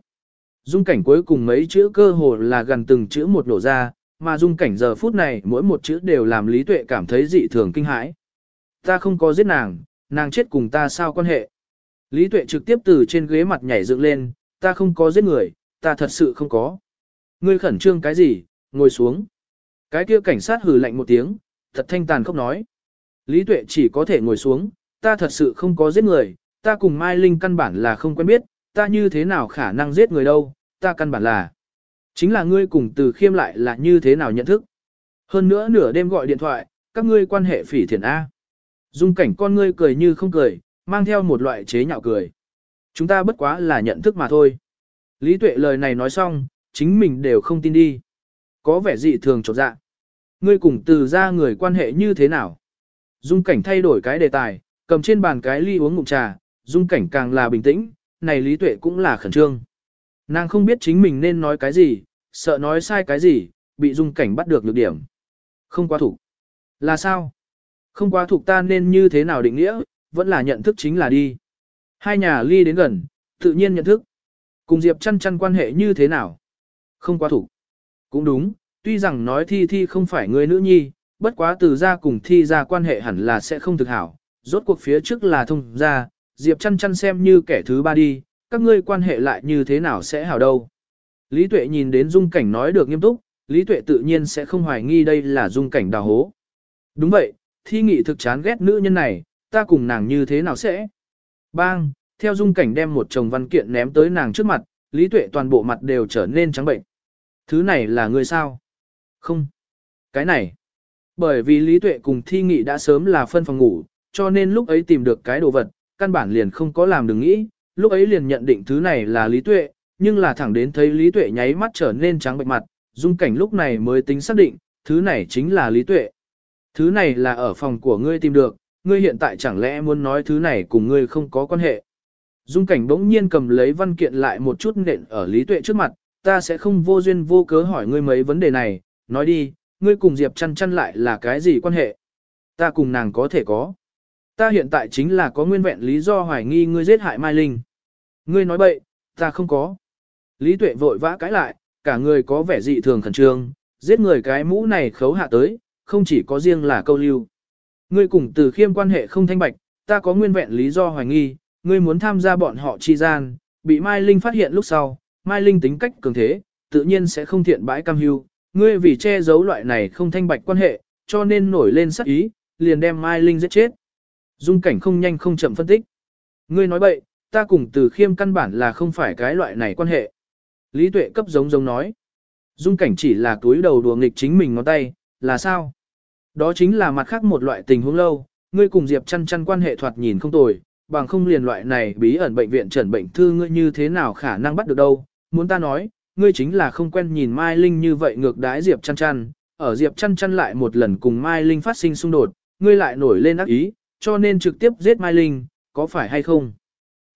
Dung cảnh cuối cùng mấy chữ cơ hồ là gần từng chữ một nổ ra, mà dung cảnh giờ phút này mỗi một chữ đều làm Lý Tuệ cảm thấy dị thường kinh hãi. Ta không có giết nàng, nàng chết cùng ta sao quan hệ. Lý Tuệ trực tiếp từ trên ghế mặt nhảy dựng lên, ta không có giết người, ta thật sự không có. Ngươi khẩn trương cái gì, ngồi xuống. Cái kia cảnh sát hừ lạnh một tiếng, thật thanh tàn không nói. Lý Tuệ chỉ có thể ngồi xuống, ta thật sự không có giết người, ta cùng Mai Linh căn bản là không quen biết, ta như thế nào khả năng giết người đâu, ta căn bản là. Chính là ngươi cùng từ khiêm lại là như thế nào nhận thức. Hơn nữa nửa đêm gọi điện thoại, các ngươi quan hệ phỉ thiện A. Dung cảnh con ngươi cười như không cười, mang theo một loại chế nhạo cười. Chúng ta bất quá là nhận thức mà thôi. Lý tuệ lời này nói xong, chính mình đều không tin đi. Có vẻ dị thường trột dạ. Ngươi cùng từ ra người quan hệ như thế nào? Dung cảnh thay đổi cái đề tài, cầm trên bàn cái ly uống ngụm trà, dung cảnh càng là bình tĩnh, này lý tuệ cũng là khẩn trương. Nàng không biết chính mình nên nói cái gì, sợ nói sai cái gì, bị dung cảnh bắt được lược điểm. Không quá thủ. Là sao? Không quá thuộc ta nên như thế nào định nghĩa, vẫn là nhận thức chính là đi. Hai nhà ly đến gần, tự nhiên nhận thức. Cùng Diệp chăn chăn quan hệ như thế nào? Không quá thủ. Cũng đúng, tuy rằng nói thi thi không phải người nữ nhi, bất quá từ ra cùng thi ra quan hệ hẳn là sẽ không thực hảo. Rốt cuộc phía trước là thông ra, Diệp chăn chăn xem như kẻ thứ ba đi, các ngươi quan hệ lại như thế nào sẽ hảo đâu. Lý Tuệ nhìn đến dung cảnh nói được nghiêm túc, Lý Tuệ tự nhiên sẽ không hoài nghi đây là dung cảnh đào hố. Đúng vậy, thi nghị thực chán ghét nữ nhân này, ta cùng nàng như thế nào sẽ? Bang, theo dung cảnh đem một chồng văn kiện ném tới nàng trước mặt, Lý Tuệ toàn bộ mặt đều trở nên trắng bệnh. Thứ này là người sao? Không. Cái này. Bởi vì Lý Tuệ cùng thi nghị đã sớm là phân phòng ngủ, cho nên lúc ấy tìm được cái đồ vật, căn bản liền không có làm đừng nghĩ, lúc ấy liền nhận định thứ này là Lý Tuệ, nhưng là thẳng đến thấy Lý Tuệ nháy mắt trở nên trắng bệch mặt, dung cảnh lúc này mới tính xác định, thứ này chính là Lý Tuệ. Thứ này là ở phòng của ngươi tìm được, ngươi hiện tại chẳng lẽ muốn nói thứ này cùng ngươi không có quan hệ. Dung cảnh bỗng nhiên cầm lấy văn kiện lại một chút nện ở Lý Tuệ trước mặt, ta sẽ không vô duyên vô cớ hỏi ngươi mấy vấn đề này, nói đi, ngươi cùng Diệp chăn chăn lại là cái gì quan hệ? Ta cùng nàng có thể có. Ta hiện tại chính là có nguyên vẹn lý do hoài nghi ngươi giết hại Mai Linh. Ngươi nói bậy, ta không có. Lý Tuệ vội vã cãi lại, cả người có vẻ dị thường khẩn trương, giết người cái mũ này khấu hạ tới, không chỉ có riêng là câu lưu. Ngươi cùng từ khiêm quan hệ không thanh bạch, ta có nguyên vẹn lý do hoài nghi, ngươi muốn tham gia bọn họ chi gian, bị Mai Linh phát hiện lúc sau, Mai Linh tính cách cường thế, tự nhiên sẽ không thiện bãi cam hưu, ngươi vì che giấu loại này không thanh bạch quan hệ, cho nên nổi lên sắc ý, liền đem Mai Linh giết chết. Dung cảnh không nhanh không chậm phân tích. Ngươi nói bậy, ta cùng từ khiêm căn bản là không phải cái loại này quan hệ. Lý tuệ cấp giống giống nói. Dung cảnh chỉ là túi đầu đùa nghịch chính mình ngón tay, là sao? Đó chính là mặt khác một loại tình huống lâu, ngươi cùng Diệp chăn chăn quan hệ thoạt nhìn không tồi, bằng không liền loại này bí ẩn bệnh viện trần bệnh thư ngươi như thế nào khả năng bắt được đâu. Muốn ta nói, ngươi chính là không quen nhìn Mai Linh như vậy ngược đái Diệp chăn chăn, ở Diệp chăn chăn lại một lần cùng Mai Linh phát sinh xung đột, ngươi lại nổi lên ác ý, cho nên trực tiếp giết Mai Linh, có phải hay không?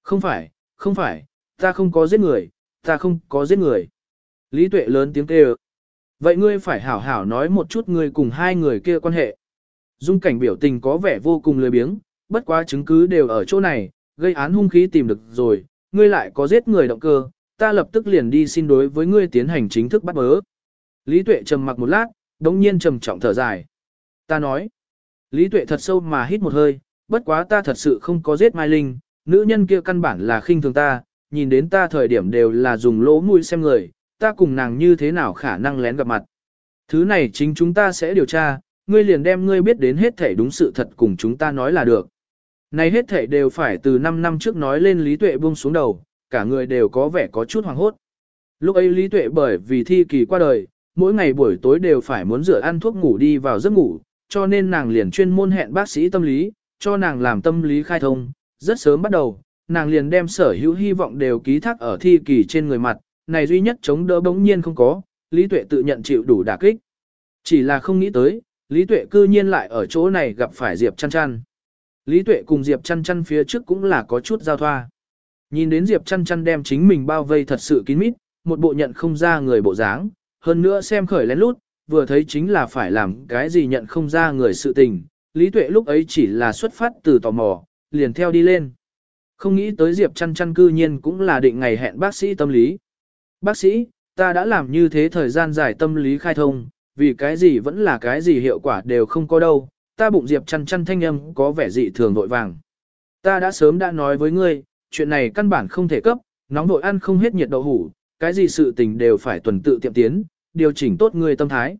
Không phải, không phải, ta không có giết người, ta không có giết người. Lý Tuệ lớn tiếng kêu. Vậy ngươi phải hảo hảo nói một chút ngươi cùng hai người kia quan hệ. Dung cảnh biểu tình có vẻ vô cùng lười biếng, bất quá chứng cứ đều ở chỗ này, gây án hung khí tìm được rồi, ngươi lại có giết người động cơ, ta lập tức liền đi xin đối với ngươi tiến hành chính thức bắt bớ. Lý Tuệ trầm mặc một lát, đống nhiên trầm trọng thở dài. Ta nói, Lý Tuệ thật sâu mà hít một hơi, bất quá ta thật sự không có giết Mai Linh, nữ nhân kia căn bản là khinh thường ta, nhìn đến ta thời điểm đều là dùng lỗ mũi xem người, ta cùng nàng như thế nào khả năng lén gặp mặt. Thứ này chính chúng ta sẽ điều tra, ngươi liền đem ngươi biết đến hết thể đúng sự thật cùng chúng ta nói là được. Này hết thể đều phải từ 5 năm trước nói lên Lý Tuệ buông xuống đầu, cả người đều có vẻ có chút hoàng hốt. Lúc ấy Lý Tuệ bởi vì thi kỳ qua đời, mỗi ngày buổi tối đều phải muốn rửa ăn thuốc ngủ đi vào giấc ngủ, cho nên nàng liền chuyên môn hẹn bác sĩ tâm lý, cho nàng làm tâm lý khai thông. Rất sớm bắt đầu, nàng liền đem sở hữu hy vọng đều ký thác ở thi kỳ trên người mặt, này duy nhất chống đỡ bỗng nhiên không có, Lý Tuệ tự nhận chịu đủ đả kích. Chỉ là không nghĩ tới, Lý Tuệ cư nhiên lại ở chỗ này gặp phải Diệp Chăn Chăn. Lý Tuệ cùng Diệp Chăn Chăn phía trước cũng là có chút giao thoa. Nhìn đến Diệp Chăn Chăn đem chính mình bao vây thật sự kín mít, một bộ nhận không ra người bộ dáng, hơn nữa xem khởi lén lút, vừa thấy chính là phải làm cái gì nhận không ra người sự tình, Lý Tuệ lúc ấy chỉ là xuất phát từ tò mò, liền theo đi lên. Không nghĩ tới Diệp chăn chăn cư nhiên cũng là định ngày hẹn bác sĩ tâm lý. Bác sĩ, ta đã làm như thế thời gian dài tâm lý khai thông, vì cái gì vẫn là cái gì hiệu quả đều không có đâu, ta bụng Diệp chăn chăn thanh âm có vẻ dị thường vội vàng. Ta đã sớm đã nói với ngươi, chuyện này căn bản không thể cấp, nóng vội ăn không hết nhiệt đậu hủ, cái gì sự tình đều phải tuần tự tiệm tiến, điều chỉnh tốt người tâm thái.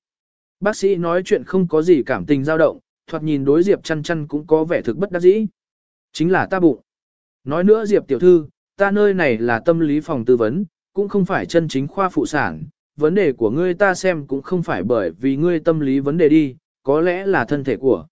Bác sĩ nói chuyện không có gì cảm tình dao động, thoạt nhìn đối Diệp chăn chăn cũng có vẻ thực bất đắc dĩ. Chính là ta bụng. Nói nữa Diệp tiểu thư, ta nơi này là tâm lý phòng tư vấn, cũng không phải chân chính khoa phụ sản, vấn đề của ngươi ta xem cũng không phải bởi vì ngươi tâm lý vấn đề đi, có lẽ là thân thể của.